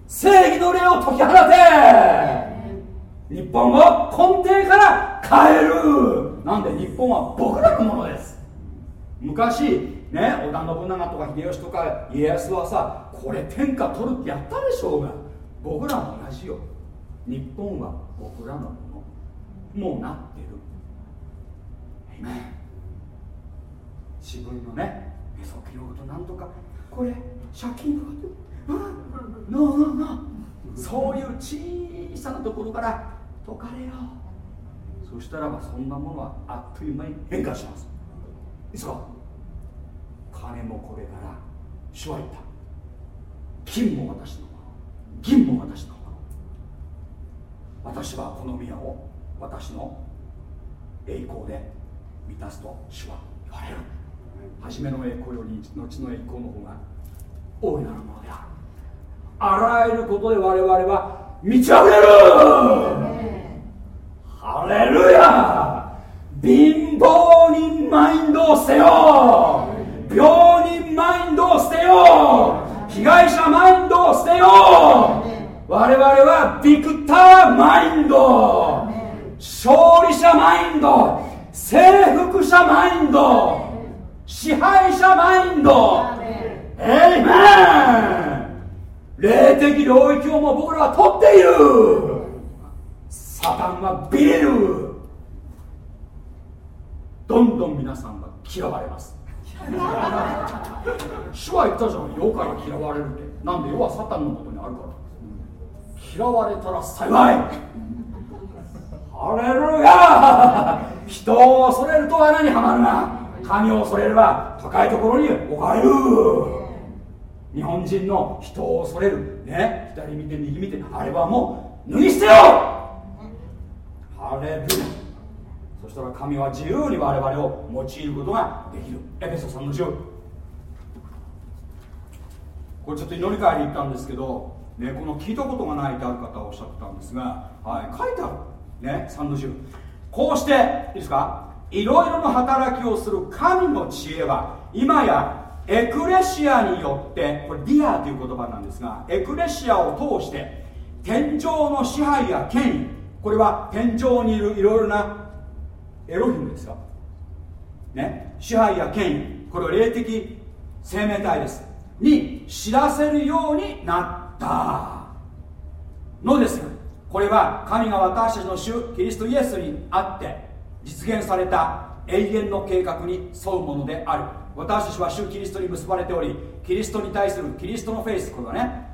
正義の霊を解き放て。日本を根底から変える。なんで日本は僕らのものです。昔ね織田信長とか秀吉とか家康はさこれ天下取るってやったでしょうが。僕らも同じよ。日本は僕らのもの。もうなってる。自分のねメソ記録となんとか。これ借金とかノーノーノーそういう小さなところから解かれよそしたらばそんなものはあっという間に変化します。いつか金もこれから主は言った。金も私のもの。銀も私のもの。私はこの宮を私の栄光で。満たすと主は言われる。初めの栄光より後の栄光の方が大いなるものである。あらゆることで我々は満ち溢れる。ハレルヤ!貧乏人マインドを捨てよう。病人マインドを捨てよう。被害者マインドを捨てよう。我々はビクターマインド。勝利者マインド。征服者マインド。支配者マインド。エイメン霊的領域をも僕らは取っている。サタンはビリる。どんどん皆さんは嫌われます。主は言ったじゃん世から嫌われるって。なんで世はサタンのことにあるから。嫌われたら幸い。ハレルヤ人を恐れると穴にはまるな。神を恐れれば高いところに置かれる。日本人の人を恐れる。ね。左見て右見て。あれはもう脱ぎ捨てよハレルヤ。そしたら神は自由に我々を用いることができる。エペソ3の10これちょっと祈り会に行ったんですけど、ね、この聞いたことがないってある方はおっしゃってたんですが、はい、書いてある、ね、3の10こうしていいですか？いろいろな働きをする神の知恵は今やエクレシアによってこれ διά という言葉なんですがエクレシアを通して天上の支配や権威これは天上にいるいろいろなエロヒムですよ、ね、支配や権威これは霊的生命体です。に知らせるようになったのです。これは神が私たちの主キリストイエスにあって実現された永遠の計画に沿うものである。私たちは主キリストに結ばれておりキリストに対するキリストのフェイスこれはね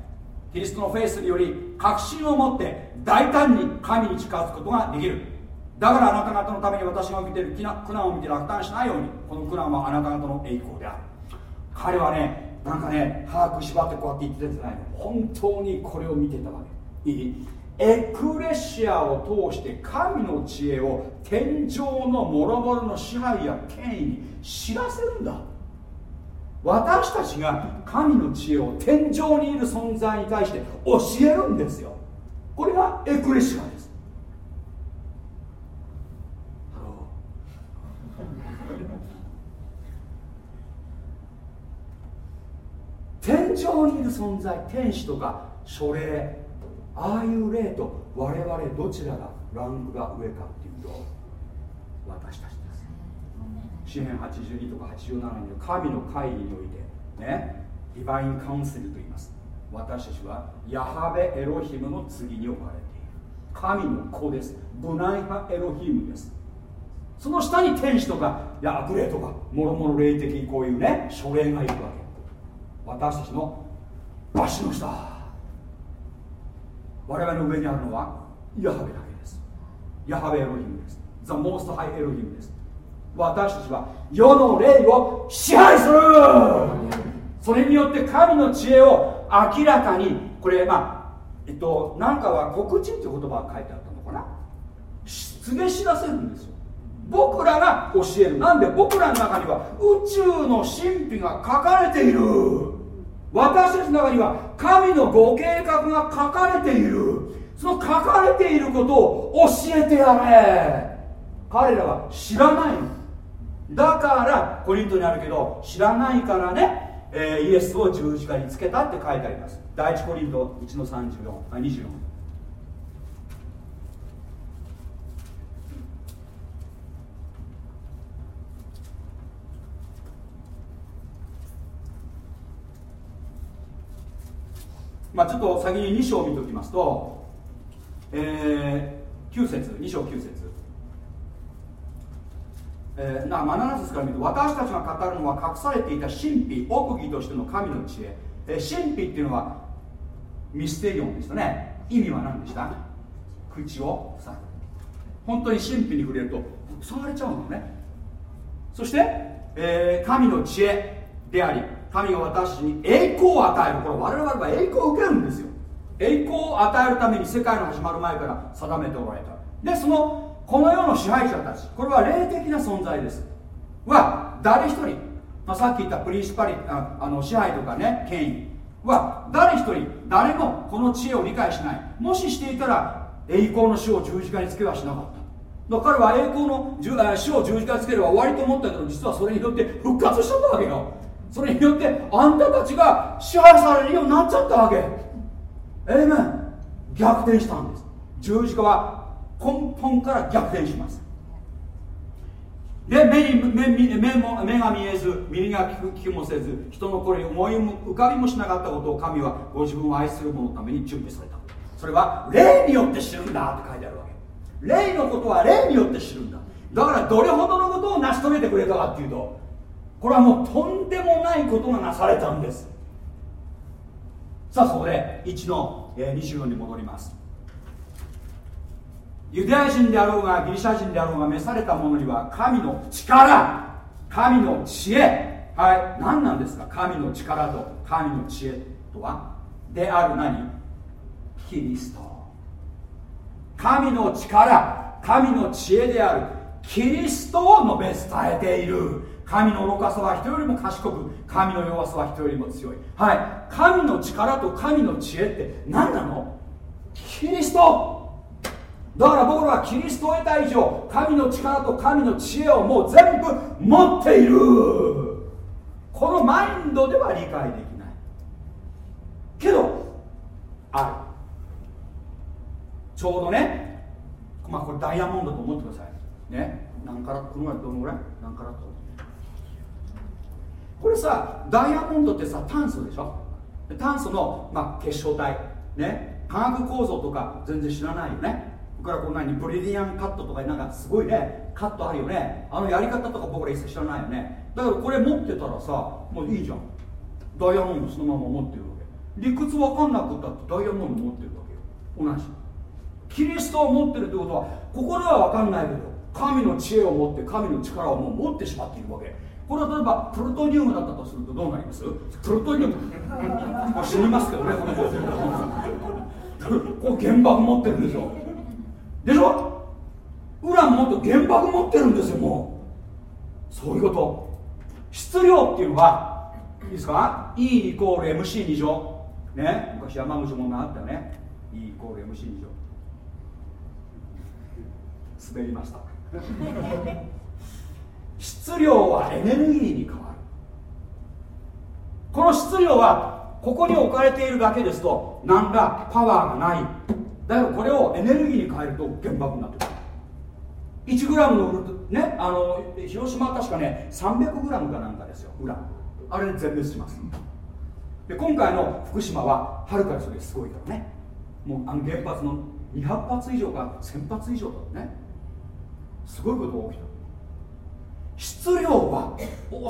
キリストのフェイスにより確信を持って大胆に神に近づくことができる。だからあなた方のために私が受けている苦難を見て落胆しないようにこの苦難はあなた方の栄光である。彼はねなんかね把握縛ってこうやって言ってたんじゃないの。本当にこれを見てたわけ。いい？エクレシアを通して神の知恵を天上の諸々の支配や権威に知らせるんだ。私たちが神の知恵を天上にいる存在に対して教えるんですよ。これがエクレシアです。[laughs] 天上にいる存在天使とか書霊ああいう霊と我々どちらがランクが上かっていうと私たち詩篇82とか87に神の会議においてねディバインカウンセルと言います。私たちはヤハベエロヒムの次に置かれている。神の子です。ブナイハエロヒムです。その下に天使とかや悪霊とかもろもろ霊的にこういうね書霊がいるわけ。私たちのバシの下。我々の上にあるのはヤハベだけです。ヤハベエロヒムです。ザ・モースト・ハイ・エロヒムです。私たちは世の霊を支配する。それによって神の知恵を明らかに。これまあえっとなんかは告知っていう言葉が書いてあったのかな。告げ知らせるんですよ。僕らが教える。なんで僕らの中には宇宙の神秘が書かれている。私たちの中には神のご計画が書かれている。その書かれていることを教えてやれ。彼らは知らないだからコリントにあるけど知らないからね、えー、イエスを十字架につけたって書いてあります。第一コリント1の34あ24まあ、ちょっと先に2章を見ておきますと、えー、9節2章9節。えー、な、7節から見ると私たちが語るのは隠されていた神秘奥義としての神の知恵、えー、神秘っていうのはミステリオンでしたね。意味は何でした？口を塞ぐ。本当に神秘に触れると塞がれちゃうのね。そして、えー、神の知恵であり神が私に栄光を与える。これ我々は栄光を受けるんですよ。栄光を与えるために世界の始まる前から定めておられた。でそのこの世の支配者たちこれは霊的な存在です。は誰一人、まあ、さっき言ったプリンシパリああの支配とかね権威。は誰一人誰もこの知恵を理解しない。もししていたら栄光の死を十字架につけはしなかった。だから彼は栄光の死を十字架につければ終わりと思ったけど実はそれによって復活しちゃったわけよ。それによってあんたたちが支配されるようになっちゃったわけ。ええめ逆転したんです。十字架は根本から逆転します。で目に目目も目が見えず耳が聞く聞きもせず人の声に思い浮かびもしなかったことを神はご自分を愛する者のために準備された。それは霊によって知るんだって書いてあるわけ。霊のことは霊によって知るんだ。だからどれほどのことを成し遂げてくれたかっていうとこれはもうとんでもないことがなされたんです。さあそこで1の24に戻ります。ユダヤ人であろうがギリシャ人であろうが召された者には神の力神の知恵はい何なんですか？神の力と神の知恵とは？である何キリスト。神の力神の知恵である。キリストを述べ伝えている。神の愚かさは人よりも賢く神の弱さは人よりも強い。はい神の力と神の知恵って何なの？キリスト。だから僕らはキリストを得た以上神の力と神の知恵をもう全部持っている。このマインドでは理解できない。けどある。ちょうどねまあこれダイヤモンドと思ってください。ね。何カラットこのぐらいどのぐらい何カラットこれさダイヤモンドってさ炭素でしょ？炭素の、まあ、結晶体。ね。化学構造とか全然知らないよね。からこんなにブリリアンカットとかなんかすごいねカットあるよね。あのやり方とか僕ら一切知らないよね。だからこれ持ってたらさもういいじゃん。ダイヤモンドそのまま持ってるわけ。理屈分かんなくったってダイヤモンド持ってるわけよ。同じ。キリストを持ってるってことはここでは分かんないけど神の知恵を持って神の力をもう持ってしまっているわけ。これは例えばプルトニウムだったとするとどうなります？プルトニウム。[laughs] 死にますけどねこの子。[laughs] これ原爆持ってるでしょ。でしょ？ウランもっと原爆持ってるんですよもう。そういうこと。質量っていうのはいいですか？E イコール MC2 乗ね？昔山口もんがあったよね。E イコール MC2 乗滑りました。[laughs] 質量はエネルギーに変わる。この質量はここに置かれているだけですと何らパワーがない。だけどこれをエネルギーに変えると原爆になってくる。1g のウルトねあの広島は確かね 300g かなんかですよウラン。あれで全滅します。で今回の福島ははるかにそれすごいからね。もうあの原発の200発以上か1000発以上だね。すごいことが起きた。質量は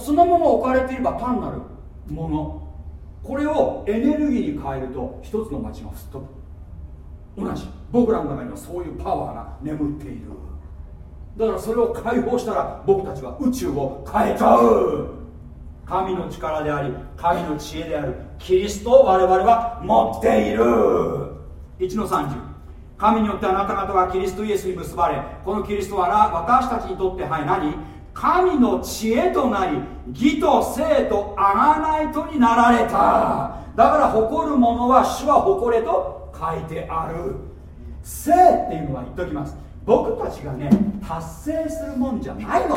そのまま置かれていれば単なるもの。これをエネルギーに変えると一つの町が吹っ飛ぶ。同じ。僕らの中にはそういうパワーが眠っている。だからそれを解放したら僕たちは宇宙を変えちゃう。神の力であり神の知恵である。キリストを我々は持っている。1の30神によってあなた方はキリストイエスに結ばれこのキリストは私たちにとってはい何？神の知恵となり義と生と贖いとになられた。だから誇る者は主は誇れと書いてある。生っていうのは言っておきます。僕たちがね達成するもんじゃないの。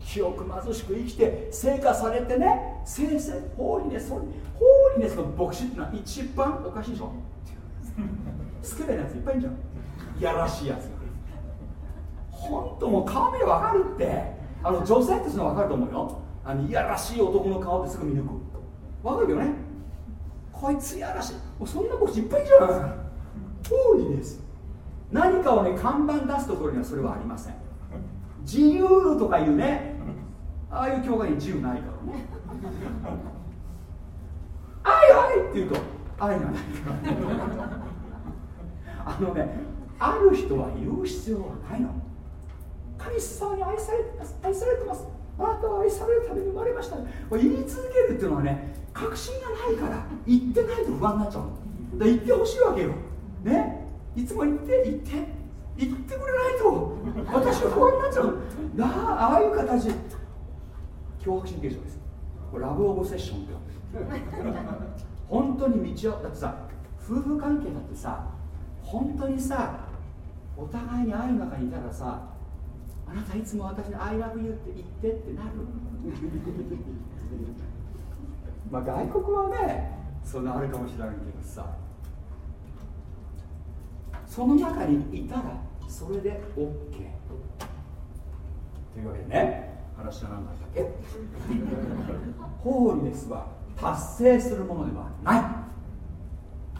記憶貧しく生きて成果されてね生成ホーリネスホーリネスの牧師っていうのは一番おかしいでしょ。スケベなやついっぱいいるじゃん。いやらしいやつが。本当もう顔見れば分かるって。あの女性ってその分かると思うよ。あのいやらしい男の顔ですぐ見抜く。分かるよね。こいつやらしい。そんなこといっぱいじゃん通りです。何かをね看板出すところにはそれはありません。自由とかいうね。ああいう教会に自由ないからね。愛愛って言うと愛がないあのねある人は言う必要はないの。神様に愛されてます愛されてます。あなたは愛されるために生まれました。言い続けるっていうのはね確信がないから言ってないと不安になっちゃうの。言ってほしいわけよ。ね？いつも言って言って。言ってくれないと。私は不安になっちゃうだああいう形。脅迫神経症です。これラブオブセッションって本当に道をだってさ夫婦関係だってさ本当にさお互いに愛の中にいたらさあなたいつも私に「I love you」って言ってってなるまあ外国はねそんなあるかもしれないけどさ。その中にいたらそれで OK というわけでね話は何だったっけ？ホーリネスは達成するものではない。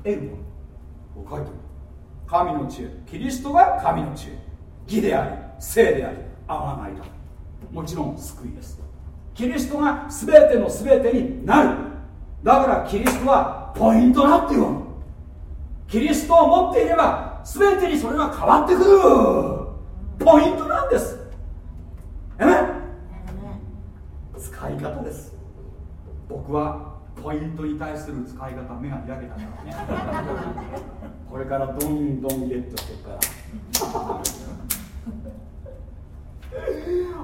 得るもの書いてる。神の知恵キリストが神の知恵。義であり聖であり合わないと。もちろん救いですキリストが全ての全てになる。だからキリストはポイントだっていうの。キリストを持っていれば全てにそれが変わってくる。ポイントなんです。え使い方です。僕はポイントに対する使い方目が開けたからね。[laughs] これからどんどんゲットしていくから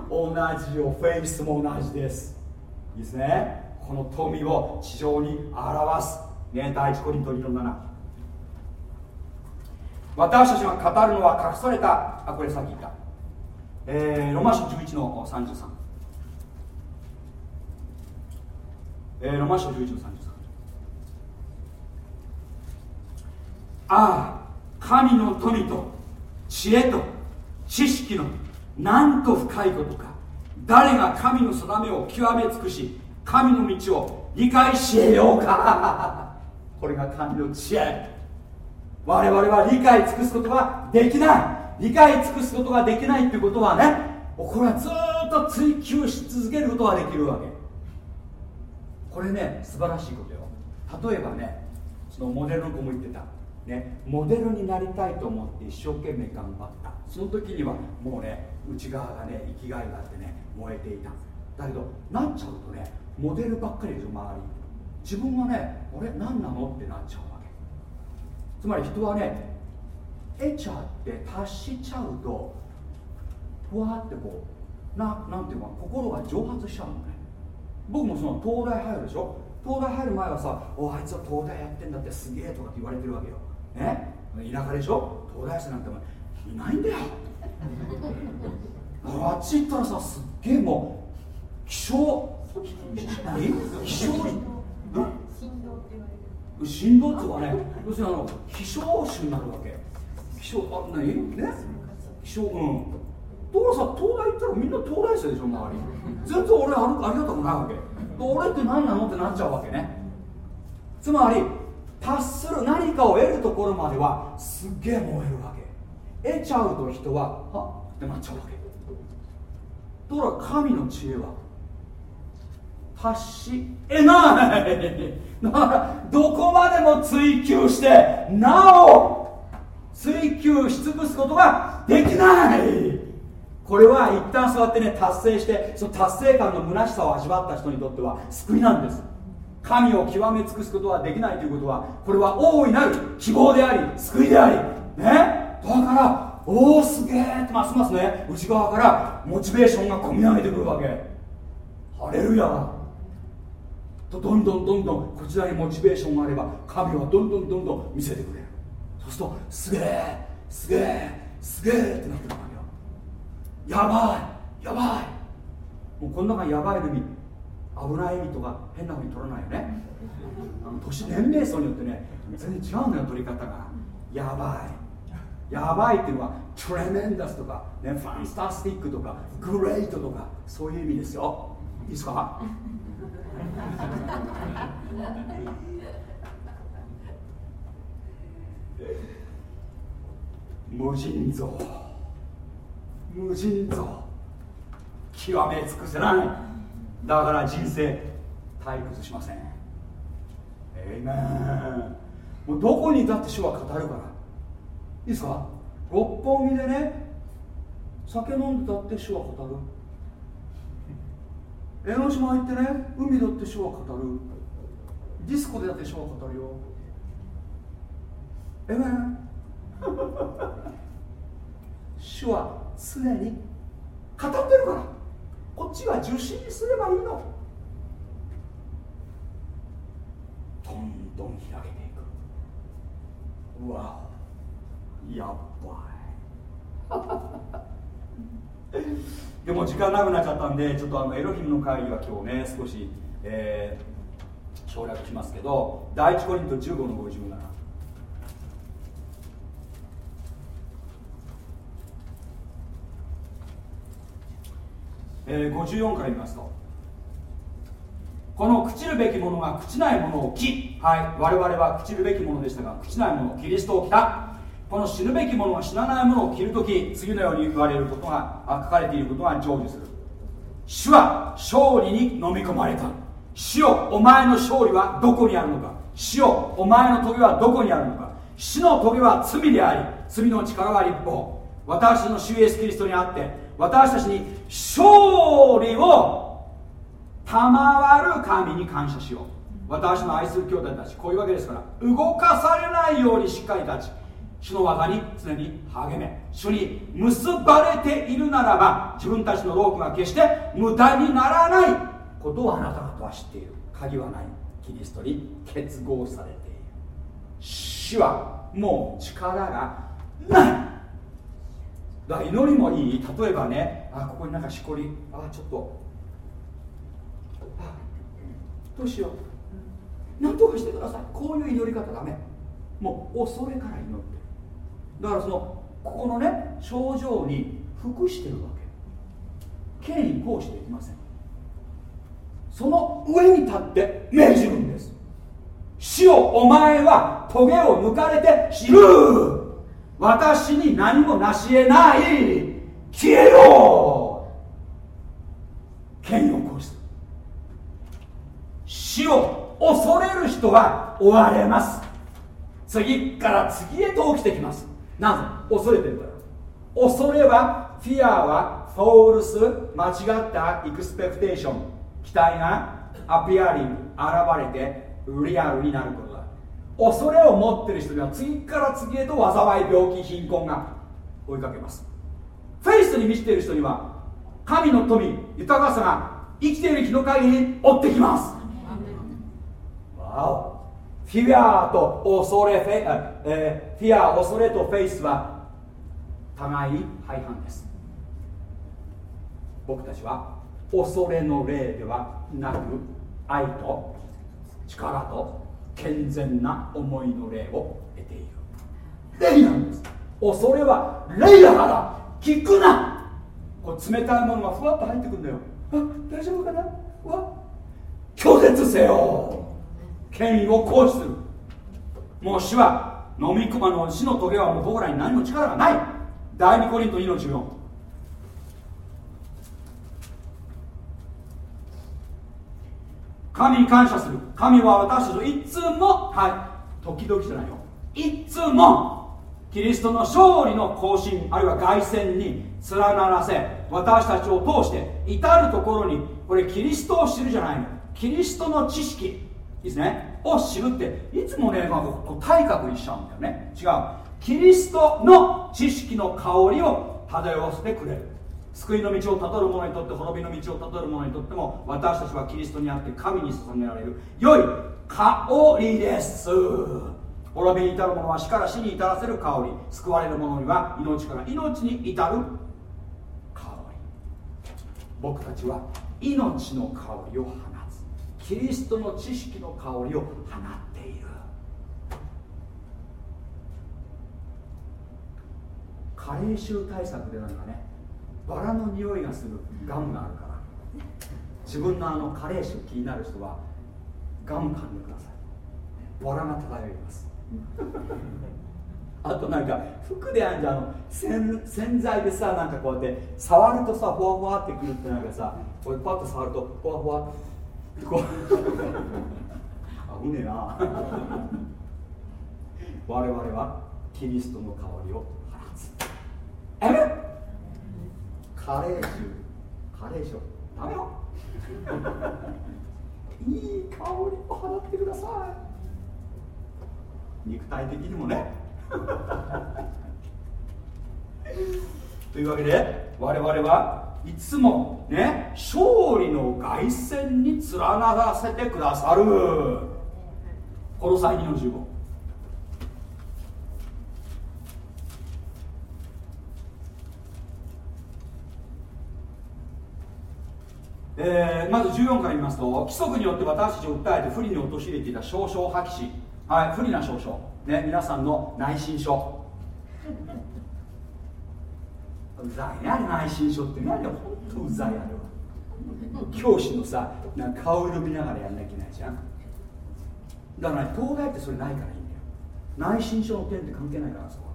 同じよフェイスも同じです。いいですね。この富を地上に表す。ね第一コリント2の7私たちが語るのは隠されたあこれさっき言った、えー、ロマ書11の33えー、ロマ書11の33ああ神の富と知恵と知識のなんと深いことか。誰が神の定めを極め尽くし神の道を理解しようか。これが神の知恵。我々は理解尽くすことができない。理解尽くすことができないってことはねこれはずっと追求し続けることができるわけ。これね素晴らしいことよ。例えばねそのモデルの子も言ってた。ね、モデルになりたいと思って一生懸命頑張った。その時にはもうね内側がね生きがいがあってね燃えていた。だけどなっちゃうとねモデルばっかりでしょ周り。自分はね俺何なの？ってなっちゃうわけ。つまり人はね得ちゃって達しちゃうとふわってこうななんていうか心が蒸発しちゃうのね。僕もその東大入るでしょ？東大入る前はさ「おあいつは東大やってんだってすげえ」とかって言われてるわけよ。ね？田舎でしょ？東大生なんていないんだよあっち行ったらさすっげえもう気象？何気象？振動っていうかね要するにあの気象種になるわけ。気象？あ何ね？気象？うん。ところさ東大行ったらみんな東大生でしょ周り。全然俺あありがたくないわけ。俺って何なの？ってなっちゃうわけね。つまり達する何かを得るところまではすっげえ燃えるわけ得ちゃうと人はは？ってなっちゃうわけ。ところが神の知恵は達し得ない。だからどこまでも追求してなお追求し尽くすことができない。これは一旦座ってね達成してその達成感の虚しさを味わった人にとっては救いなんです。神を極め尽くすことはできないということはこれは大いなる希望であり救いであり。ね？だからおおすげえってますますね。内側からモチベーションが込み上げてくるわけ。ハレルヤ。とどんどんどんどんこちらにモチベーションがあれば神はどんどんどんどん見せてくれる。そうするとすげえすげえすげえってなってくるわけよ。やばいやばい。もうこの中にやばいのに危ない意味とか変なふうに取らないよね。あの年年齢層によってね全然違うのよ取り方が。やばい。やばいっていうのはトレメンダスとか、ね、ファンスタスティックとかグレートとかそういう意味ですよ。いいですか？無尽蔵。無尽蔵。極め尽くせない。だから人生退屈しません。えいめもうどこにいたって主は語るから。いですか？六本木でね酒飲んでたって主は語る。江ノ島行ってね海だって主は語る。ディスコでだって主は語るよ。えめ主は常に語ってるから。こっちは受信すればいいの。どんどん開けていく。うわやっばい。でも時間なくなっちゃったんでちょっとあのエロヒムの会議は今日ね少し、えー、省略しますけど第一コリント15の57えー、54から見ますと。この朽ちるべきものが朽ちないものを着はい。我々は朽ちるべきものでしたが朽ちないものキリストを着た。この死ぬべきものが死なないものを着るとき次のように言われることが書かれていることが成就する。主は勝利に飲み込まれた。死よお前の勝利はどこにあるのか。死よお前の棘はどこにあるのか。死の棘は罪であり罪の力は立法。私の主イエスキリストにあって私たちに勝利を賜る神に感謝しよう。私の愛する兄弟たちこういうわけですから動かされないようにしっかり立ち。主の技に常に励め。主に結ばれているならば自分たちのロープが決して無駄にならないことをあなた方は知っている。鍵はない。キリストに結合されている。主はもう力がない。だから祈りもいい。例えばねあここになんかしこり。あちょっと。あどうしよう。何とかしてください。こういう祈り方ダメ。もう恐れから祈って。だからそのここのね症状に服してる。わけ権威行使できませんその上に立って命じる。んです死をお前は棘を抜かれて死ぬ私に何もなし得ない消えろ権威を行使死を恐れる人は追われます次から次へと起きてきますなぜ？恐れてるから恐れは fear は false 間違った expectation 期待が appearing 現れてリアルになることだ。恐れを持ってる人には次から次へと災い病気貧困が追いかけます。フェイスに満ちている人には神の富豊かさが生きている日の限り追ってきます。わおフィアと恐れフェ,、えー、フィア恐れとフェイスは互いに相反です。僕たちは恐れの霊ではなく愛と力と健全な思いの霊を得ている。霊なんです。恐れは霊だから聞くな。こう冷たいものがふわっと入ってくるんだよ。あ大丈夫かな？わ拒絶せよ。権威を行使する。もう死は飲み込まの死の棘はもう僕らに何も力がない。第2コリント2の14神に感謝する。神は私たちといつもはい。時々じゃないよ。いつもキリストの勝利の行進あるいは凱旋に連ならせ私たちを通して至る所にこれキリストを知るじゃないの。キリストの知識。いいですね。を知るっていつもね、まあ、体格にしちゃうんだよね。違う。キリストの知識の香りを漂わせてくれる。救いの道をたどる者にとって滅びの道をたどる者にとっても私たちはキリストにあって神に捧げられる。良い香りです。滅びに至る者は死から死に至らせる香り。救われる者には命から命に至る香り。僕たちは命の香りを放キリストの知識の香りを放っている。加齢臭対策でなんかねバラの匂いがするガムがあるから。自分のあの加齢臭気になる人はガム噛んでください。バラが漂います。[laughs] あとなんか服であんじゃん。洗洗剤でさなんかこうやって触るとさふわふわってくるってなんかさこれパッと触るとふわふわ。って [laughs] 危ねえな。我々はキリストの香りを放つ。えカレー臭カレー臭ダメよいい香りを放ってください。肉体的にもね。[laughs] というわけで我々はいつもね勝利の凱旋に連ならせてくださる。この際2の15えーまず14から見ますと規則によって私たちを訴えて不利に陥れていた少々破棄し、はい、不利な少々、ね、皆さんの内申書。うざい。ねあれ内申書ってねあれ本当うざいあれは。教師のさなんか顔色見ながらやんなきゃいけないじゃん。だから、ね、東大ってそれないからいいんだよ。内申書の点って関係ないからそこは。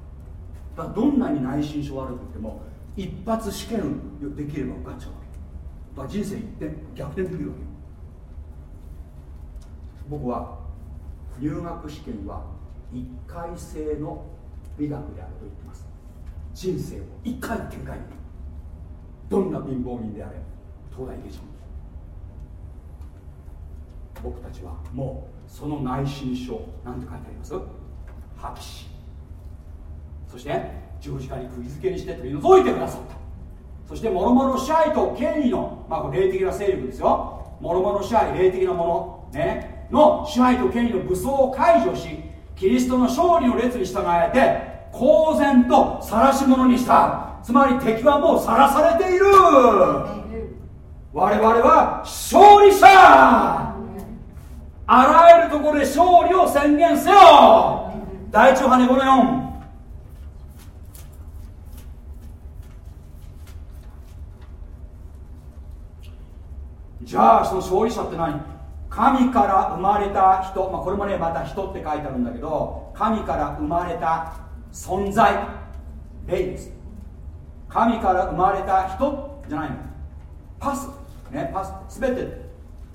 だからどんなに内申書悪くても一発試験できれば受かっちゃうわけ。だから人生一転逆転できるわけよ。僕は入学試験は一回性の美学であると言ってます。人生を一回の展開にどんな貧乏人であれ東大行けちゃう。僕たちはもうその内申書なんて書いてあります？破棄し。そして十字架に釘付けにして取り除いてくださった。そして諸々の支配と権威の、まあ、霊的な勢力ですよ。諸々の支配霊的なもの、ね、の支配と権威の武装を解除しキリストの勝利の列に従えて公然と晒し者にした。つまり敵はもう晒されている。我々は勝利者。あらゆるところで勝利を宣言せよ。第一ヨハネ5の4じゃあその勝利者って何？神から生まれた人、まあ、これもねまた人って書いてあるんだけど神から生まれた存在。霊です神から生まれた人。じゃないの。パス。ねパス。全て、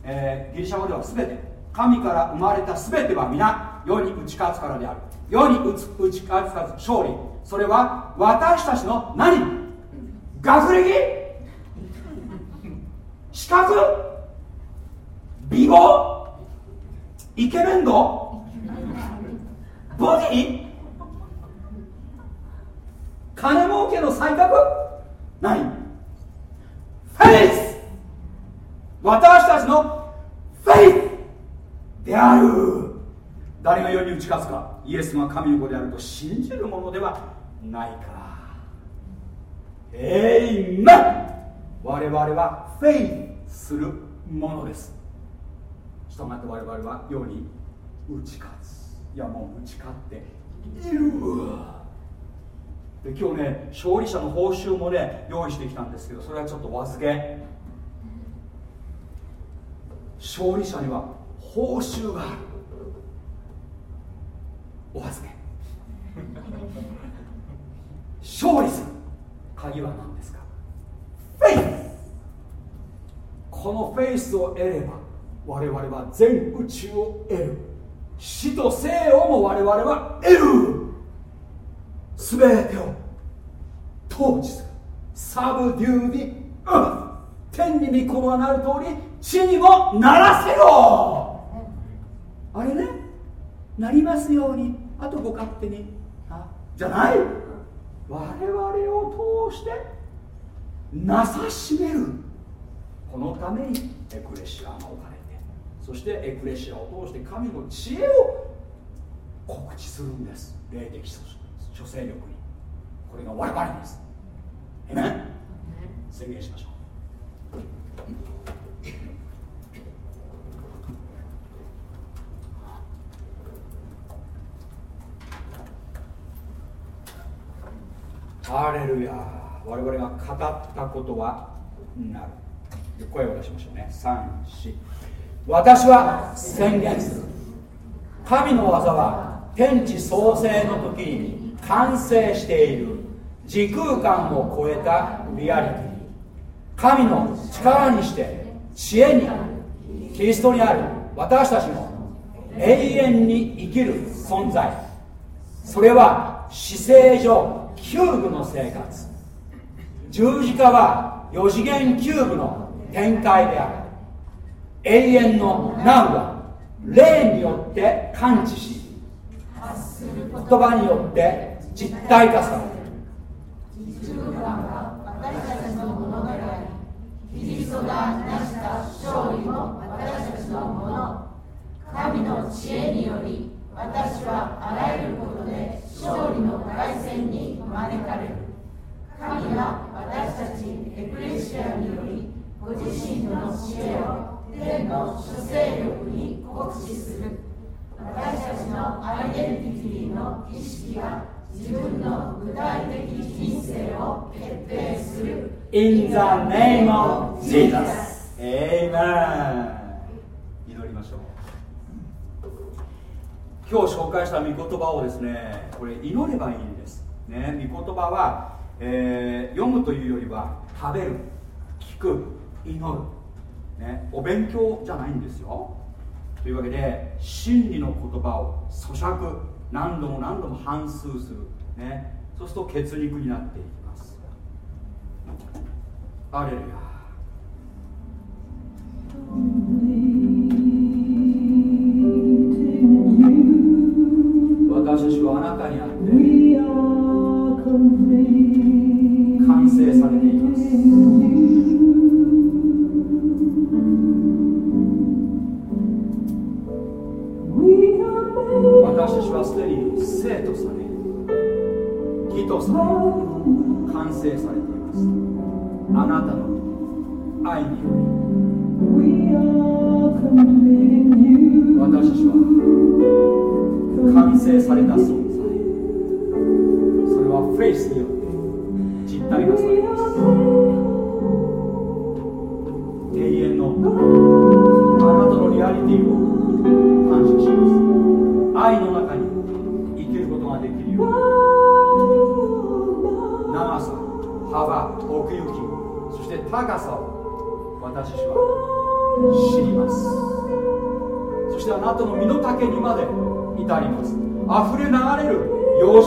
えー、ギリシャ語では全て。神から生まれた全ては皆世に打ち勝つからである。世に打ち打ち勝つ勝利。それは私たちの何？学歴？資格？美貌？イケメン度？ボディ？金儲けの才覚何 faith！私たちの faith！である。誰が世に打ち勝つか？イエスが神の子であると信じるものではないか。 Amen！我々はフェイスするものです。したがって我々は世に打ち勝つ。いやもう打ち勝っている。で今日ね勝利者の報酬もね用意してきたんですけどそれはちょっとお預け勝利者には報酬がある。お預け。勝利する鍵は何ですか？フェイス。このフェイスを得れば我々は全宇宙を得る。死と生をも我々は得る。全てを統治するサブデューディうん。天に御心がなる通り地にもならせろあれね？なりますように。あとご勝手に。あ。じゃない。我々を通してなさしめる。このためにエクレシアが置かれてそしてエクレシアを通して神の知恵を告知するんです。霊的諸勢力に。これが我々です。えめ宣言しましょう。ハレルヤ我々が語ったことはなる。声を出しましょうね。34私は宣言する。神の技は天地創生の時に完成している。時空間を超えたリアリティ。神の力にして知恵にある。キリストにある。私たちの永遠に生きる存在。それは姿勢上キューブの生活。十字架は4次元キューブの展開である。永遠のナウは霊によって感知し言葉によって実体化される。私たちのものでありキリストが成した勝利も私たちのもの神の知恵により私はあらゆることで勝利の凱旋に招かれる神が私たちエクレシアによりご自身の知恵を天の諸勢力に告知する私たちのアイデンティティの意識が自分の具体的人生を決定する。In the name of Jesus Amen 祈りましょう。今日紹介した御言葉をですねこれ祈ればいいんです。ね御言葉は、えー読むというよりは食べる聞く祈る。ね、お勉強じゃないんですよ。というわけで真理の言葉を咀嚼。何度も何度も反芻する、ね、そうすると血肉になっていきます。アレルヤ。私たちはあなたにあって完成されています完成されています。あなたの愛により私たちは完成された存在。それはフェイスによって。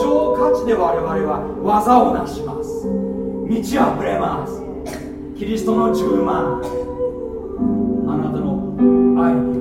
る余剰価値で我々は技を成します。道あふれます。キリストの10万。あなたの愛。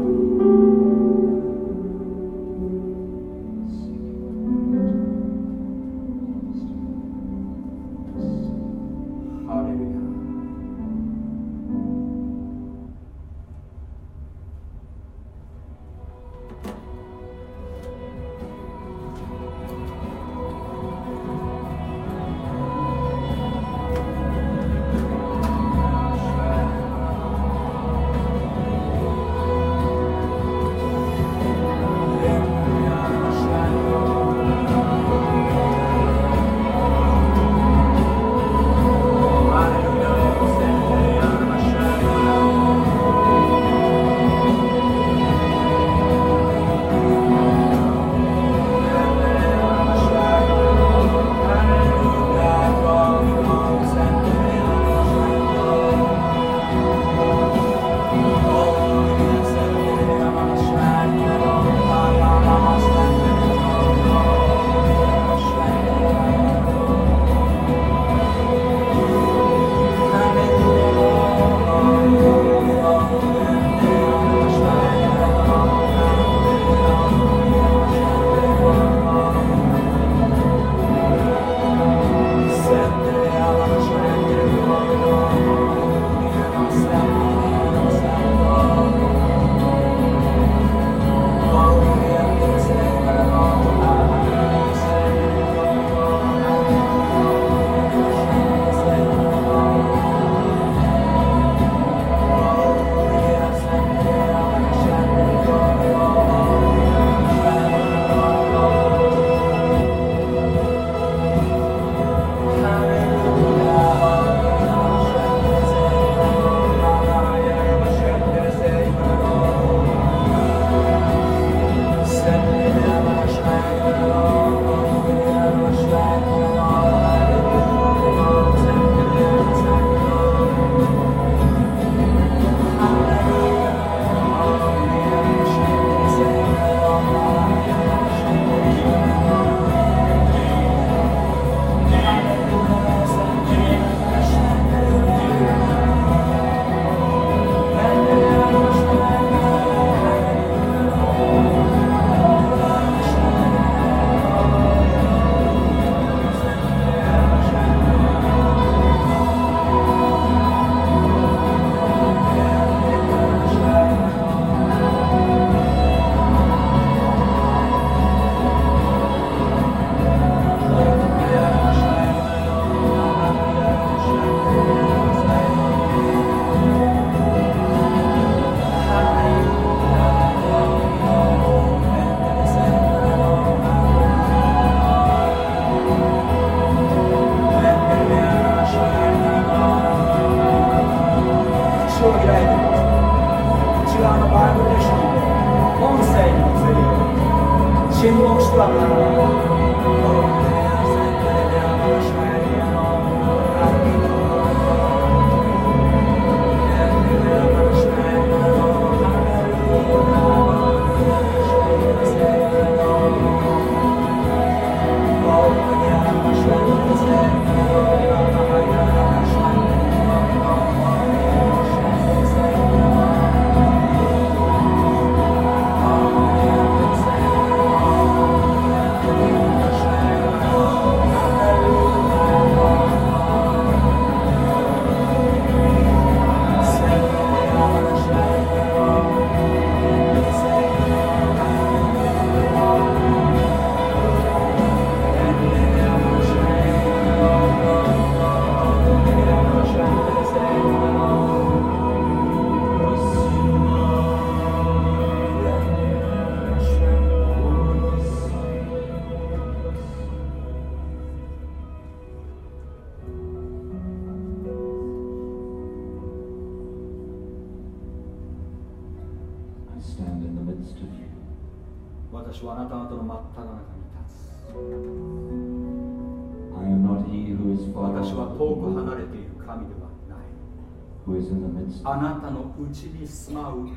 うちに住まう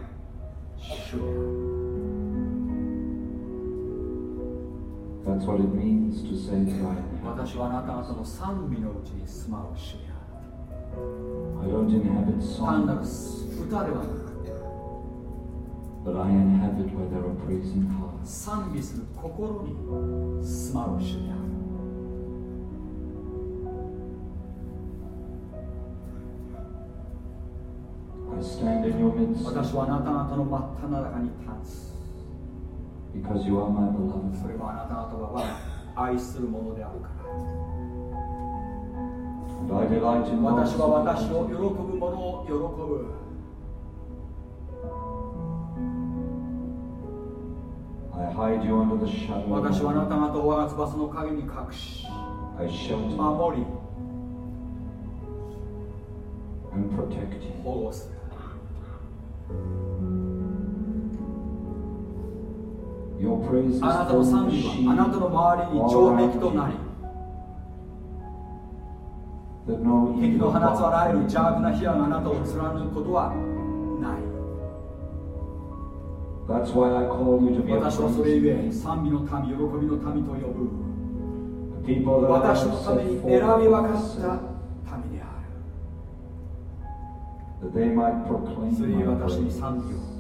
主である That's what it means to say am. 私はあなた方の賛美のうちに住まう主である I don't inhabit 単なる songs, 歌ではなく but I inhabit where there are praising hearts. 賛美する心に住まう主である stand in your midst 私はあなた方の真っ只中に立つ because you are my それ beloved. はあなた方が愛するものであるから私は私を喜.ぶ者を喜ぶ I hide you under the shadow 私はあなた方を我が翼の陰に隠し I shelter you 守り and protect you. 保護するあなたの賛美はあなたの周りに城壁となり敵の放つあらゆる邪悪な火があなたを貫くことはない。私はそれゆえ賛美の民喜びの民と呼ぶ。私のために選び分かった they might proclaim それゆえ my 私に praise. 賛美を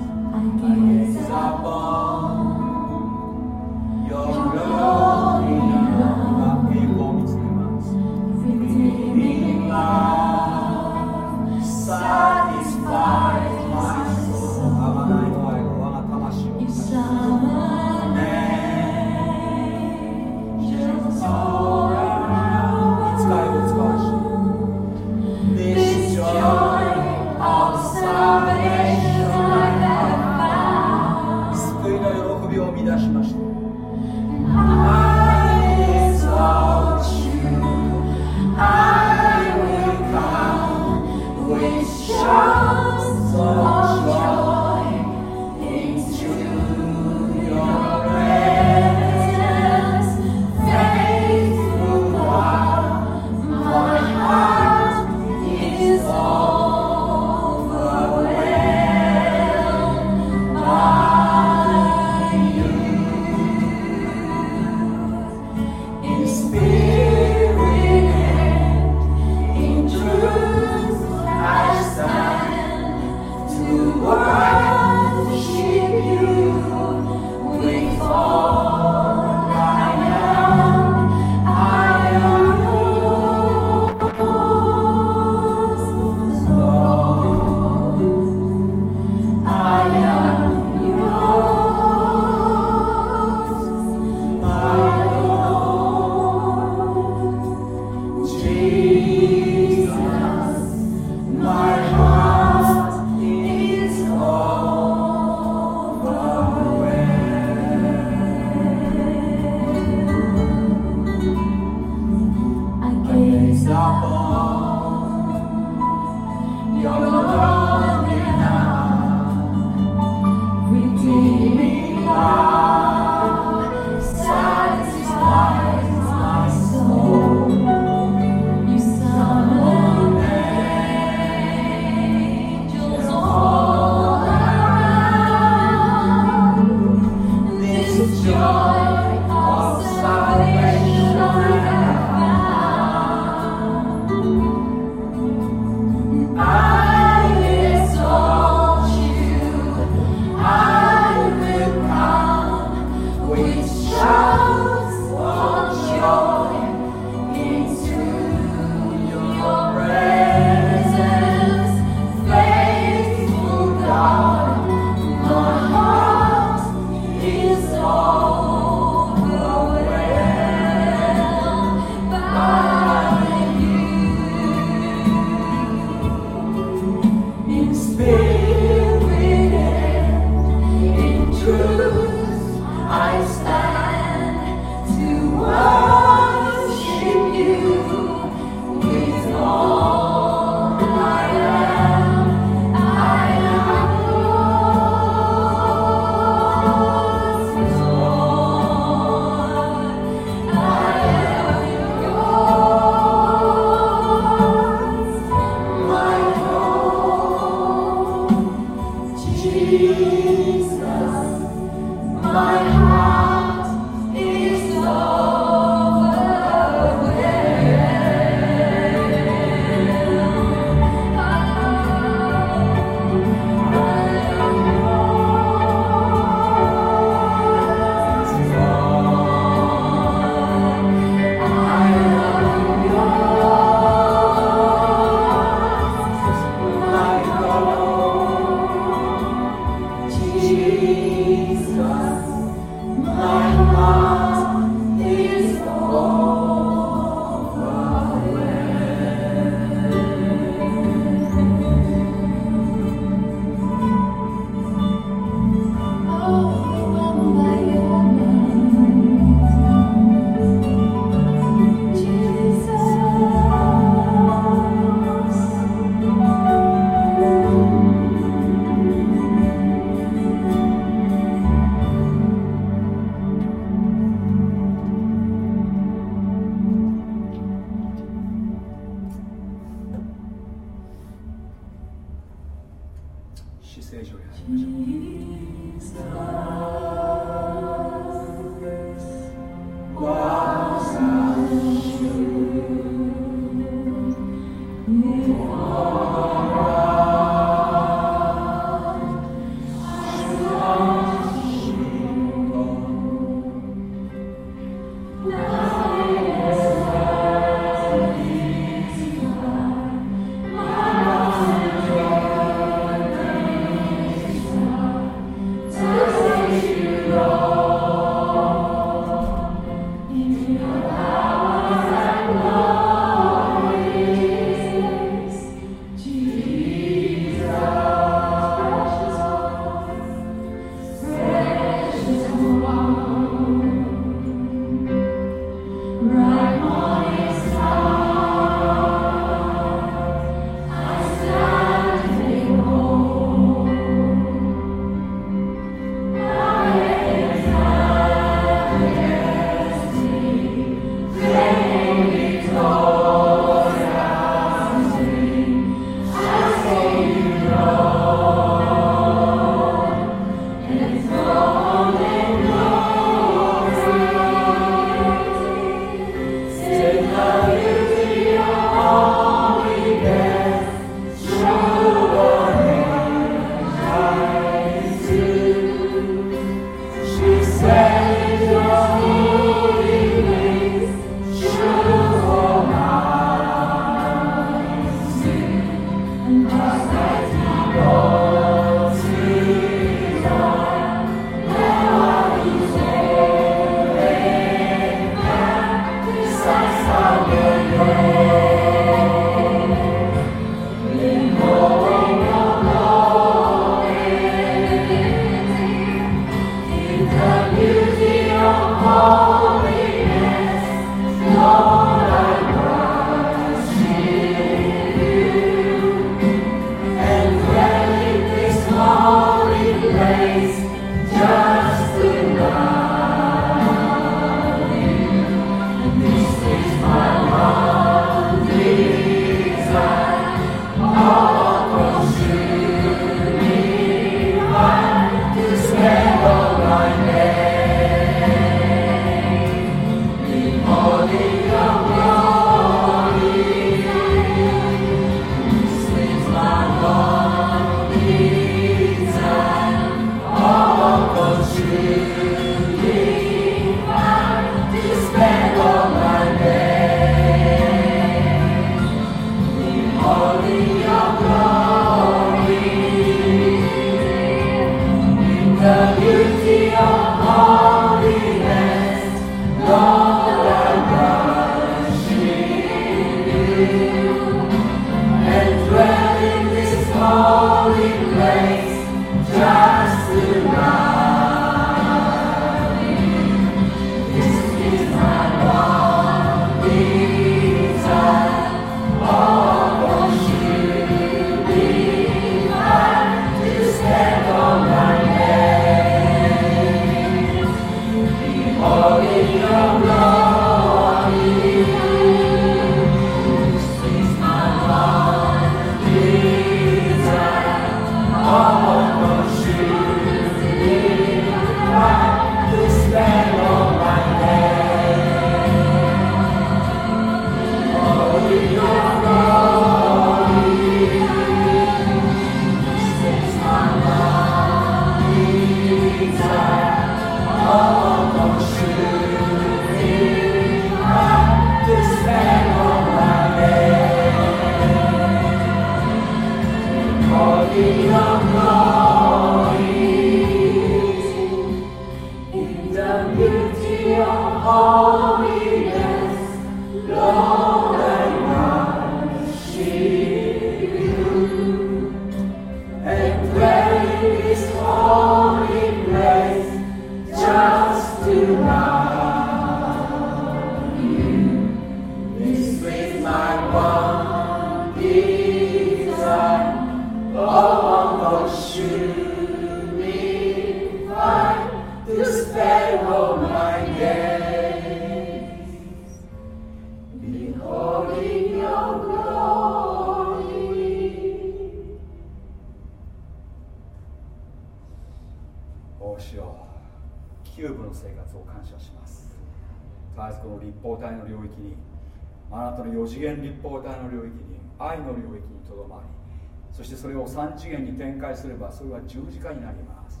それを3次元に展開すればそれは十字架になります。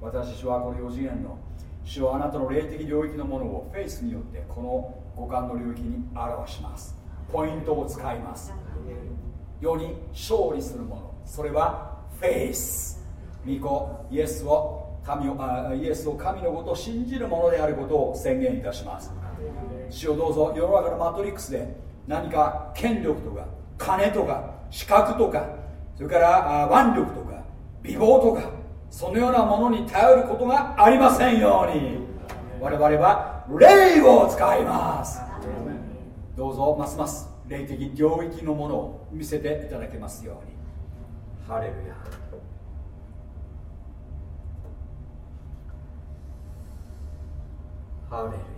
私はこの4次元の主はあなたの霊的領域のものをフェイスによってこの五感の領域に表します。ポイントを使います。世に勝利するもの。それはフェイス。御子イエスを神をあイエスを神のことを信じるものであることを宣言いたします。主をどうぞ。世の中のマトリックスで何か権力とか金とか資格とかそれから腕力とか美貌とかそのようなものに頼ることがありませんように。我々は霊を使います。どうぞますます霊的領域のものを見せていただけますように。ハレルヤ。ハレルヤ。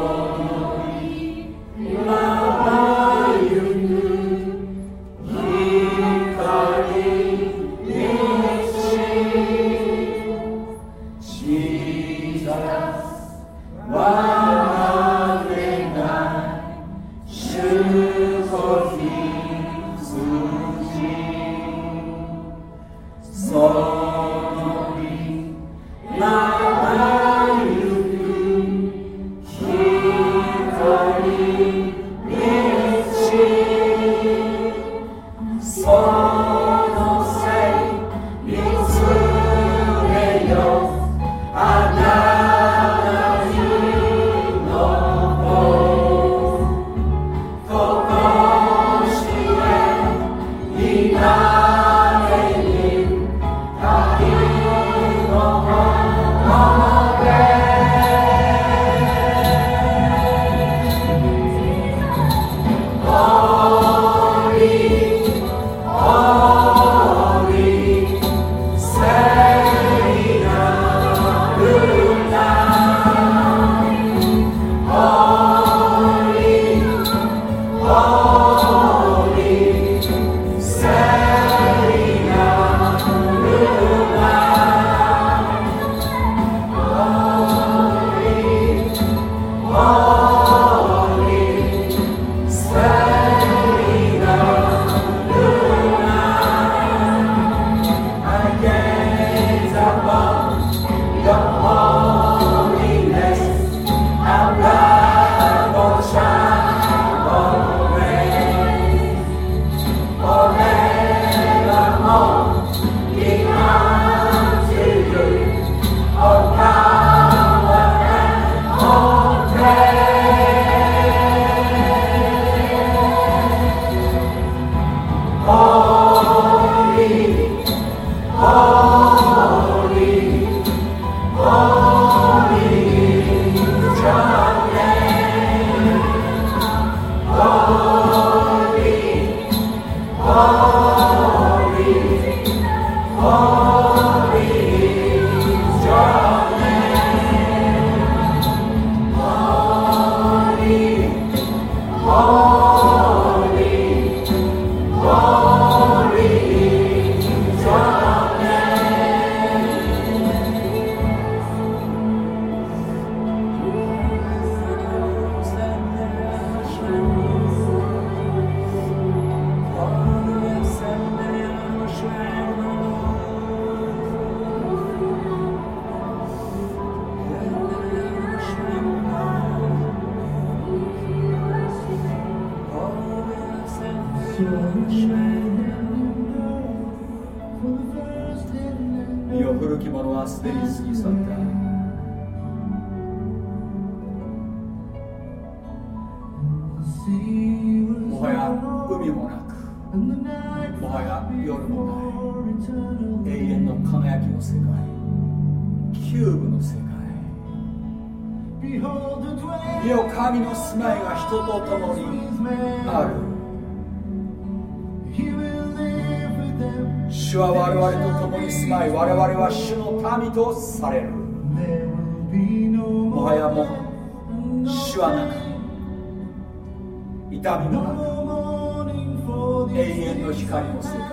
永遠の光の世界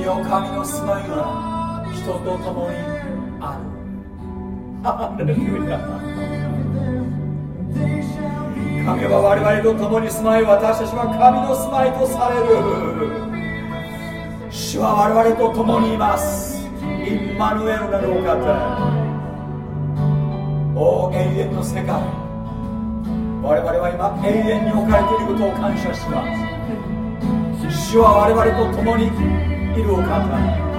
身を神の住まいが人と共にあるハレルヤ神は我々と共に住まい私たちは神の住まいとされる。主は我々と共にいます。インマヌエルなるお方。お永遠の世界。我々は今永遠に置かれていることを感謝します。主は我々と共にいるお方。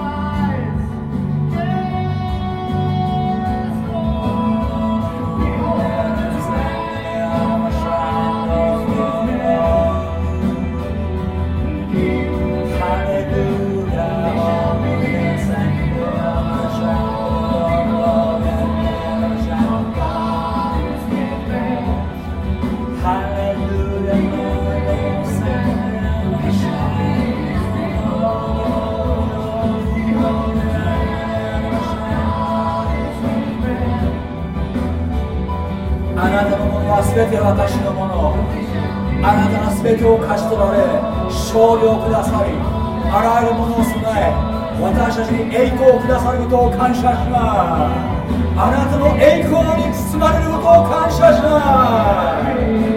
全て私のものあなたが全てを勝ち取られ勝利をくださりあらゆるものを備え私たちに栄光をくださることを感謝します。あなたの栄光に包まれることを感謝します。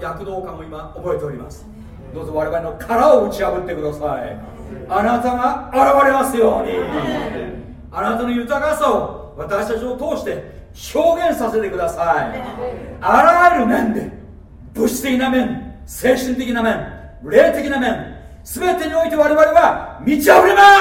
躍動感を今覚えております。どうぞ我々の殻を打ち破ってください。あなたが現れますように。あなたの豊かさを私たちを通して表現させてください。あらゆる面で物質的な面精神的な面霊的な面全てにおいて我々は満ち溢れます。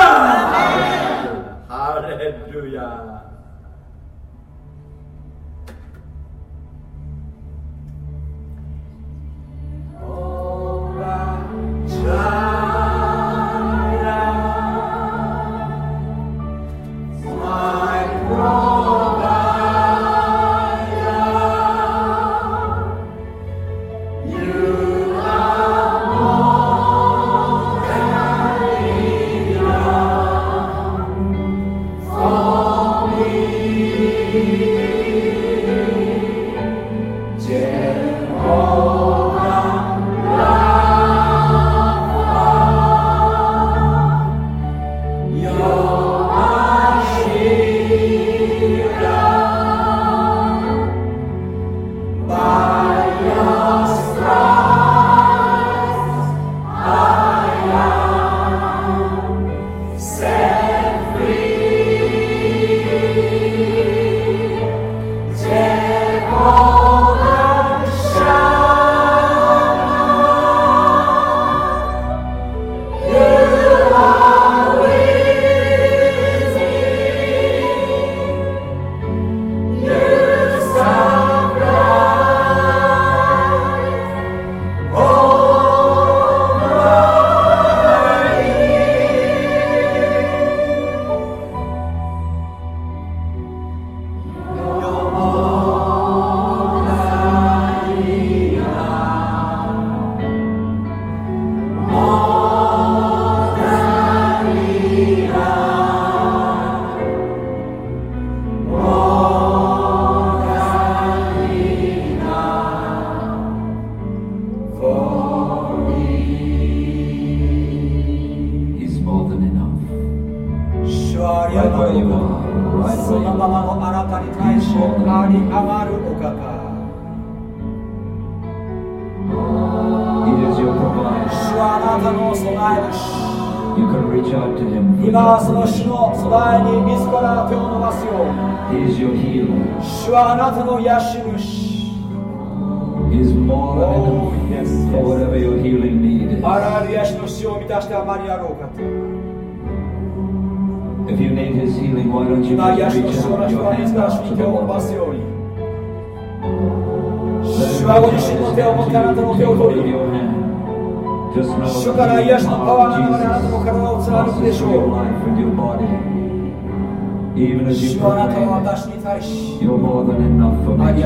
が主に手を伸ばすように。主はご自身の手を持ってあなたの手を取りに主から癒しのパワーが流れあなたの体を貫くでしょう。主はあなたは私に対しり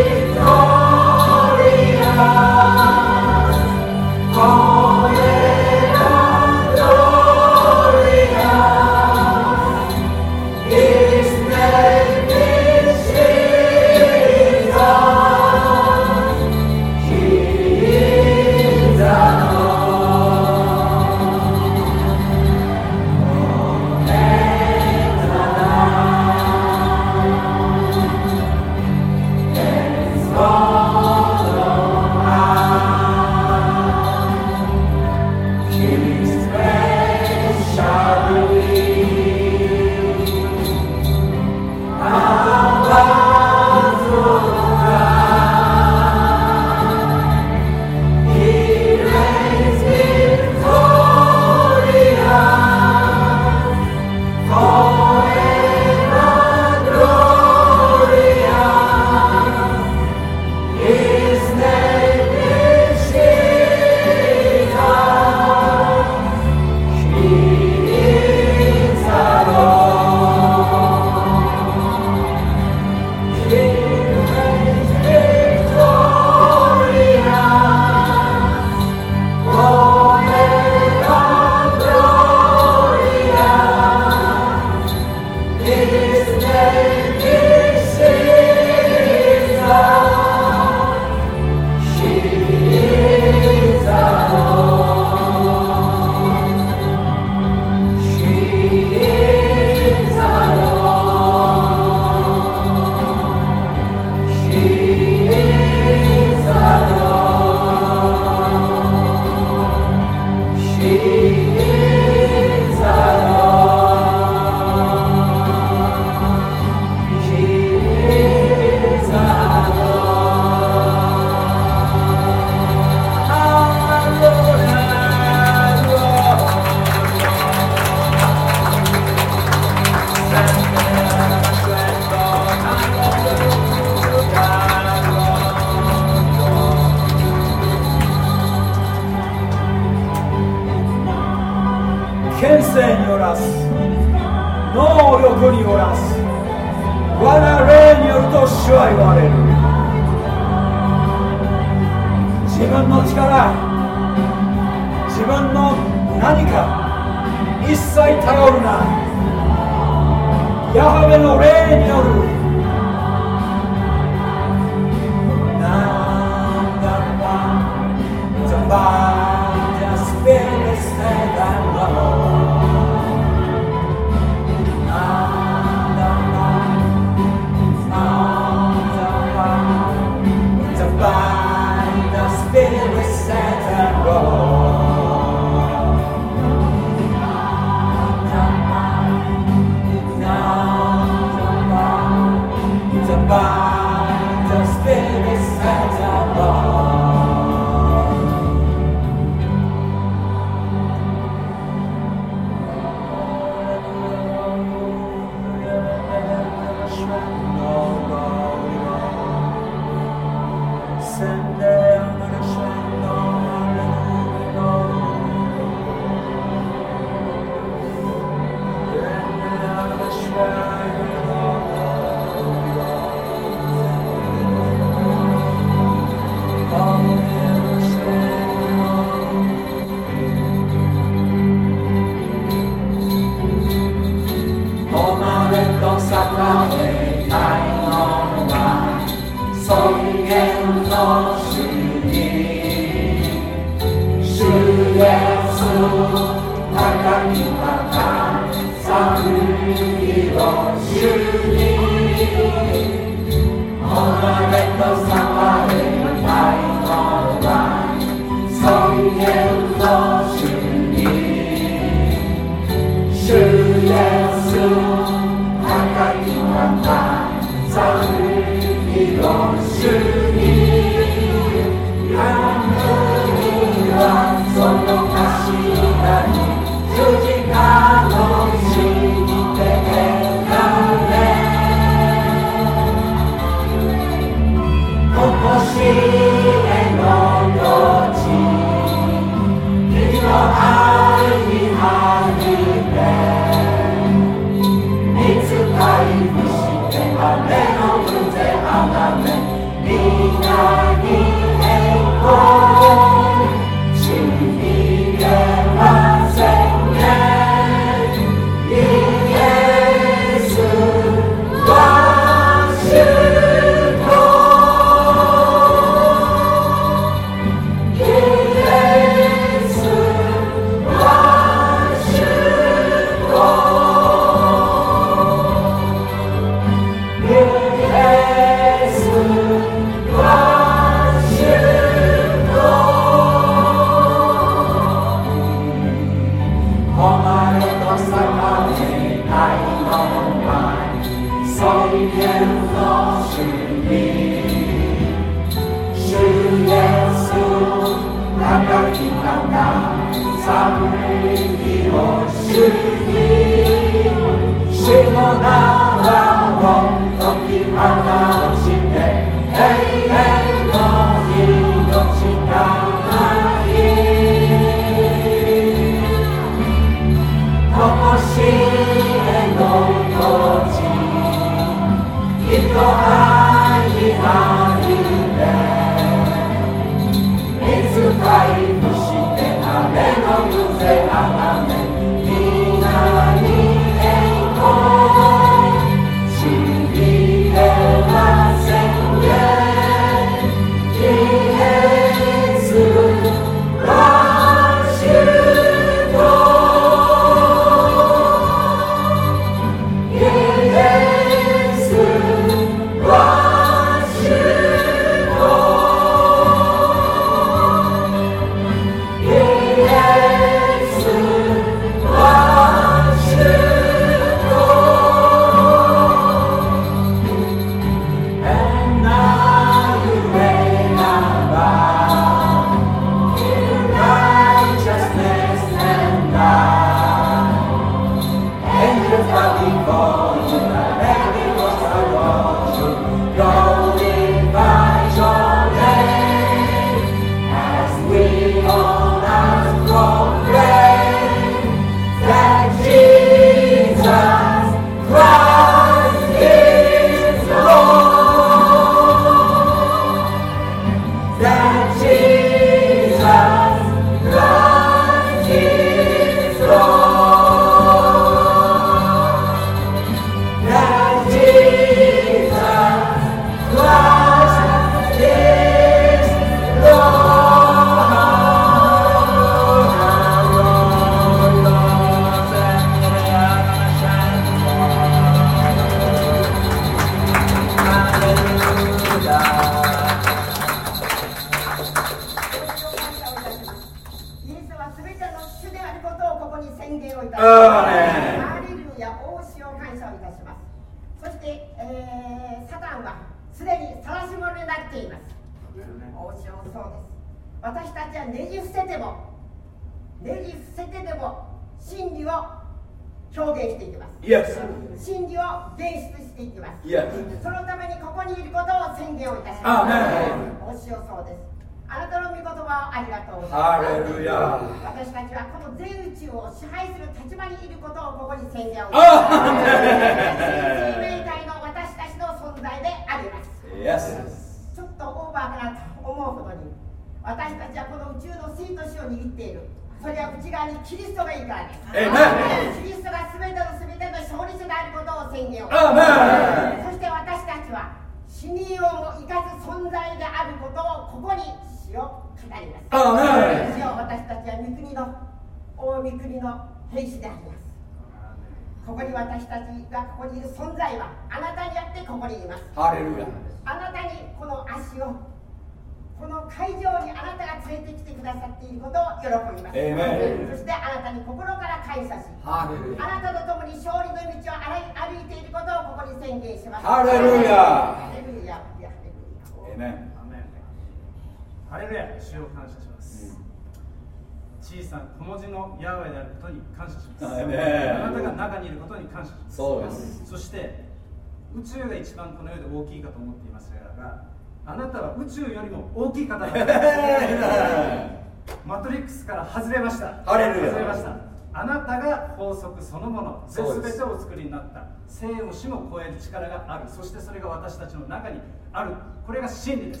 して宇宙が一番この世で大きいかと思っていましたがあなたは宇宙よりも大きい方だ [laughs] マトリックスから外れました。外れました。あなたが法則そのもの全てをお作りになった。生も死も超える力がある。そしてそれが私たちの中にある。これが真理です。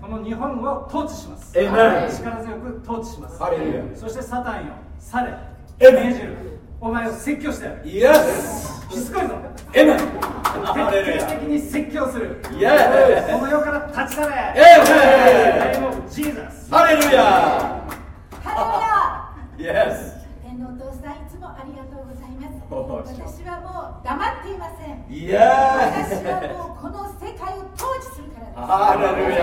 この日本を統治します。力強く統治します。そしてサタンよされ。命じるお前を説教してやるイエスしつこいぞ。エイメ徹底ヤ的に説教する。イエこの世から立ち去れ。エイメン Name of Jesus ハレルヤハレルヤイエス天のお父さんいつもありがとうございます。私はもう黙っていません。イエ私スはもうこの世界を統治するからです。ハレルヤ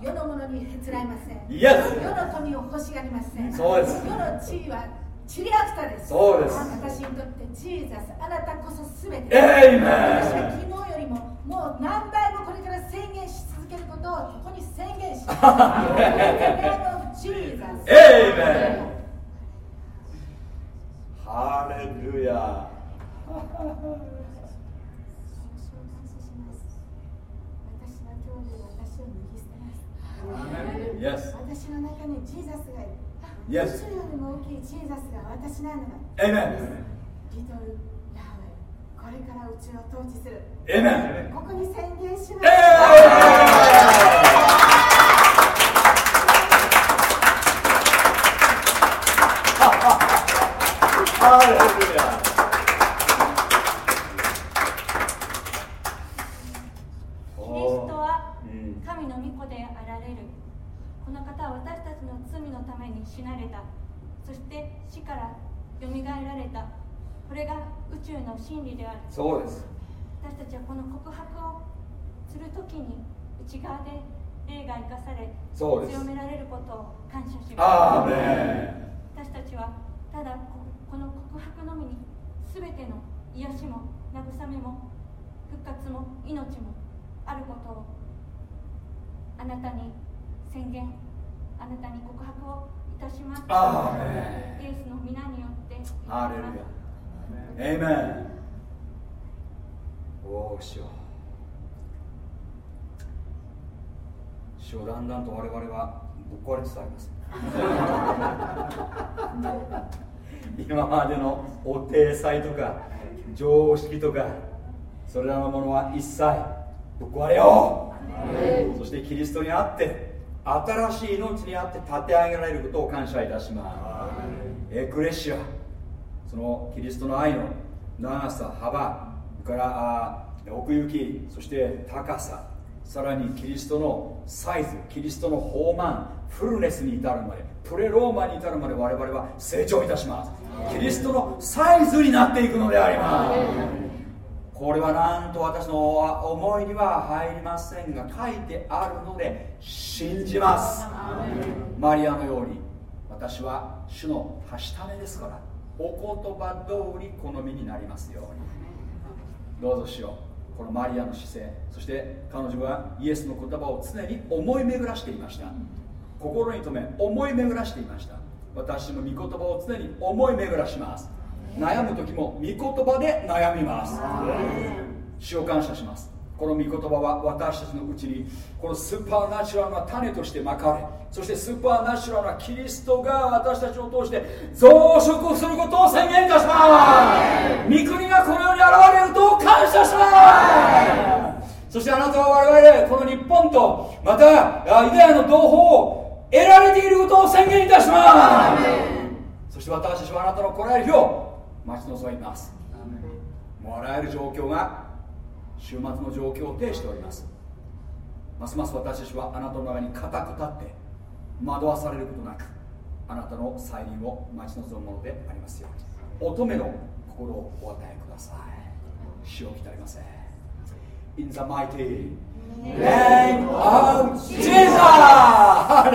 世のものにへつらいません。イエス世の富を欲しがりません。そうです。世の地位はチリアクタです。そうです。私にとってジーザスあなたこそ全て。エイメン私は昨日よりももう何倍もこれから宣言し続けることをここに宣言します Jesus エイメンハレルヤ私の中にジーザスがいる Yes. 宇宙よりも大きいジーザスが私なのだ。エイメンリトルヤハウェこれから宇宙を統治する。エイメンここに宣言します。ハレルヤキリストはうん神の御子であられるこの方は私たちの罪のために死なれた。そして死からよみがえられた。これが宇宙の真理である。そうです。私たちはこの告白をするときに内側で霊が生かされ強められることを感謝します。メ私たちはただここの告白のみに全ての癒しも慰めも復活も命もあることをあなたに宣言あなたに告白をいたします。イエスの皆によってンハレルヤエイメンおーしよ。う主よだんだんと我々はぶっ壊れつつあります。[laughs] 今までのお体裁とか常識とかそれらのものは一切ぶっ壊れよう。そしてキリストにあって新しい命にあって立て上げられることを感謝いたします。エクレシアそのキリストの愛の長さ幅からあ奥行きそして高ささらにキリストのサイズキリストの豊満フルネスに至るまでプレローマに至るまで我々は成長いたします。キリストのサイズになっていくのでありますこれはなんと私の思いには入りませんが書いてあるので信じます。マリアのように私は主のはしためですからお言葉通り好みになりますように。どうぞしよう。このマリアの姿勢そして彼女はイエスの言葉を常に思い巡らしていました。心に留め思い巡らしていました。私の御言葉を常に思い巡らします悩む時も御言葉で悩みます。主を感謝します。この御言葉は私たちのうちにこのスーパーナチュラルな種としてまかれそしてスーパーナチュラルなキリストが私たちを通して増殖することを宣言いたします。御国がこの世に現れると感謝します。そしてあなたは我々この日本とまたユダヤの同胞を得られていることを宣言いたします。そして私たちはあなたの来られる日を待ち望みます。もうあらゆる状況が週末の状況を呈しております。ますます私たちはあなたの中に固く立って惑わされることなくあなたの再臨を待ち望むものでありますように。乙女の心をお与えください。死をきたりません。In the mighty name of Jesus! ハ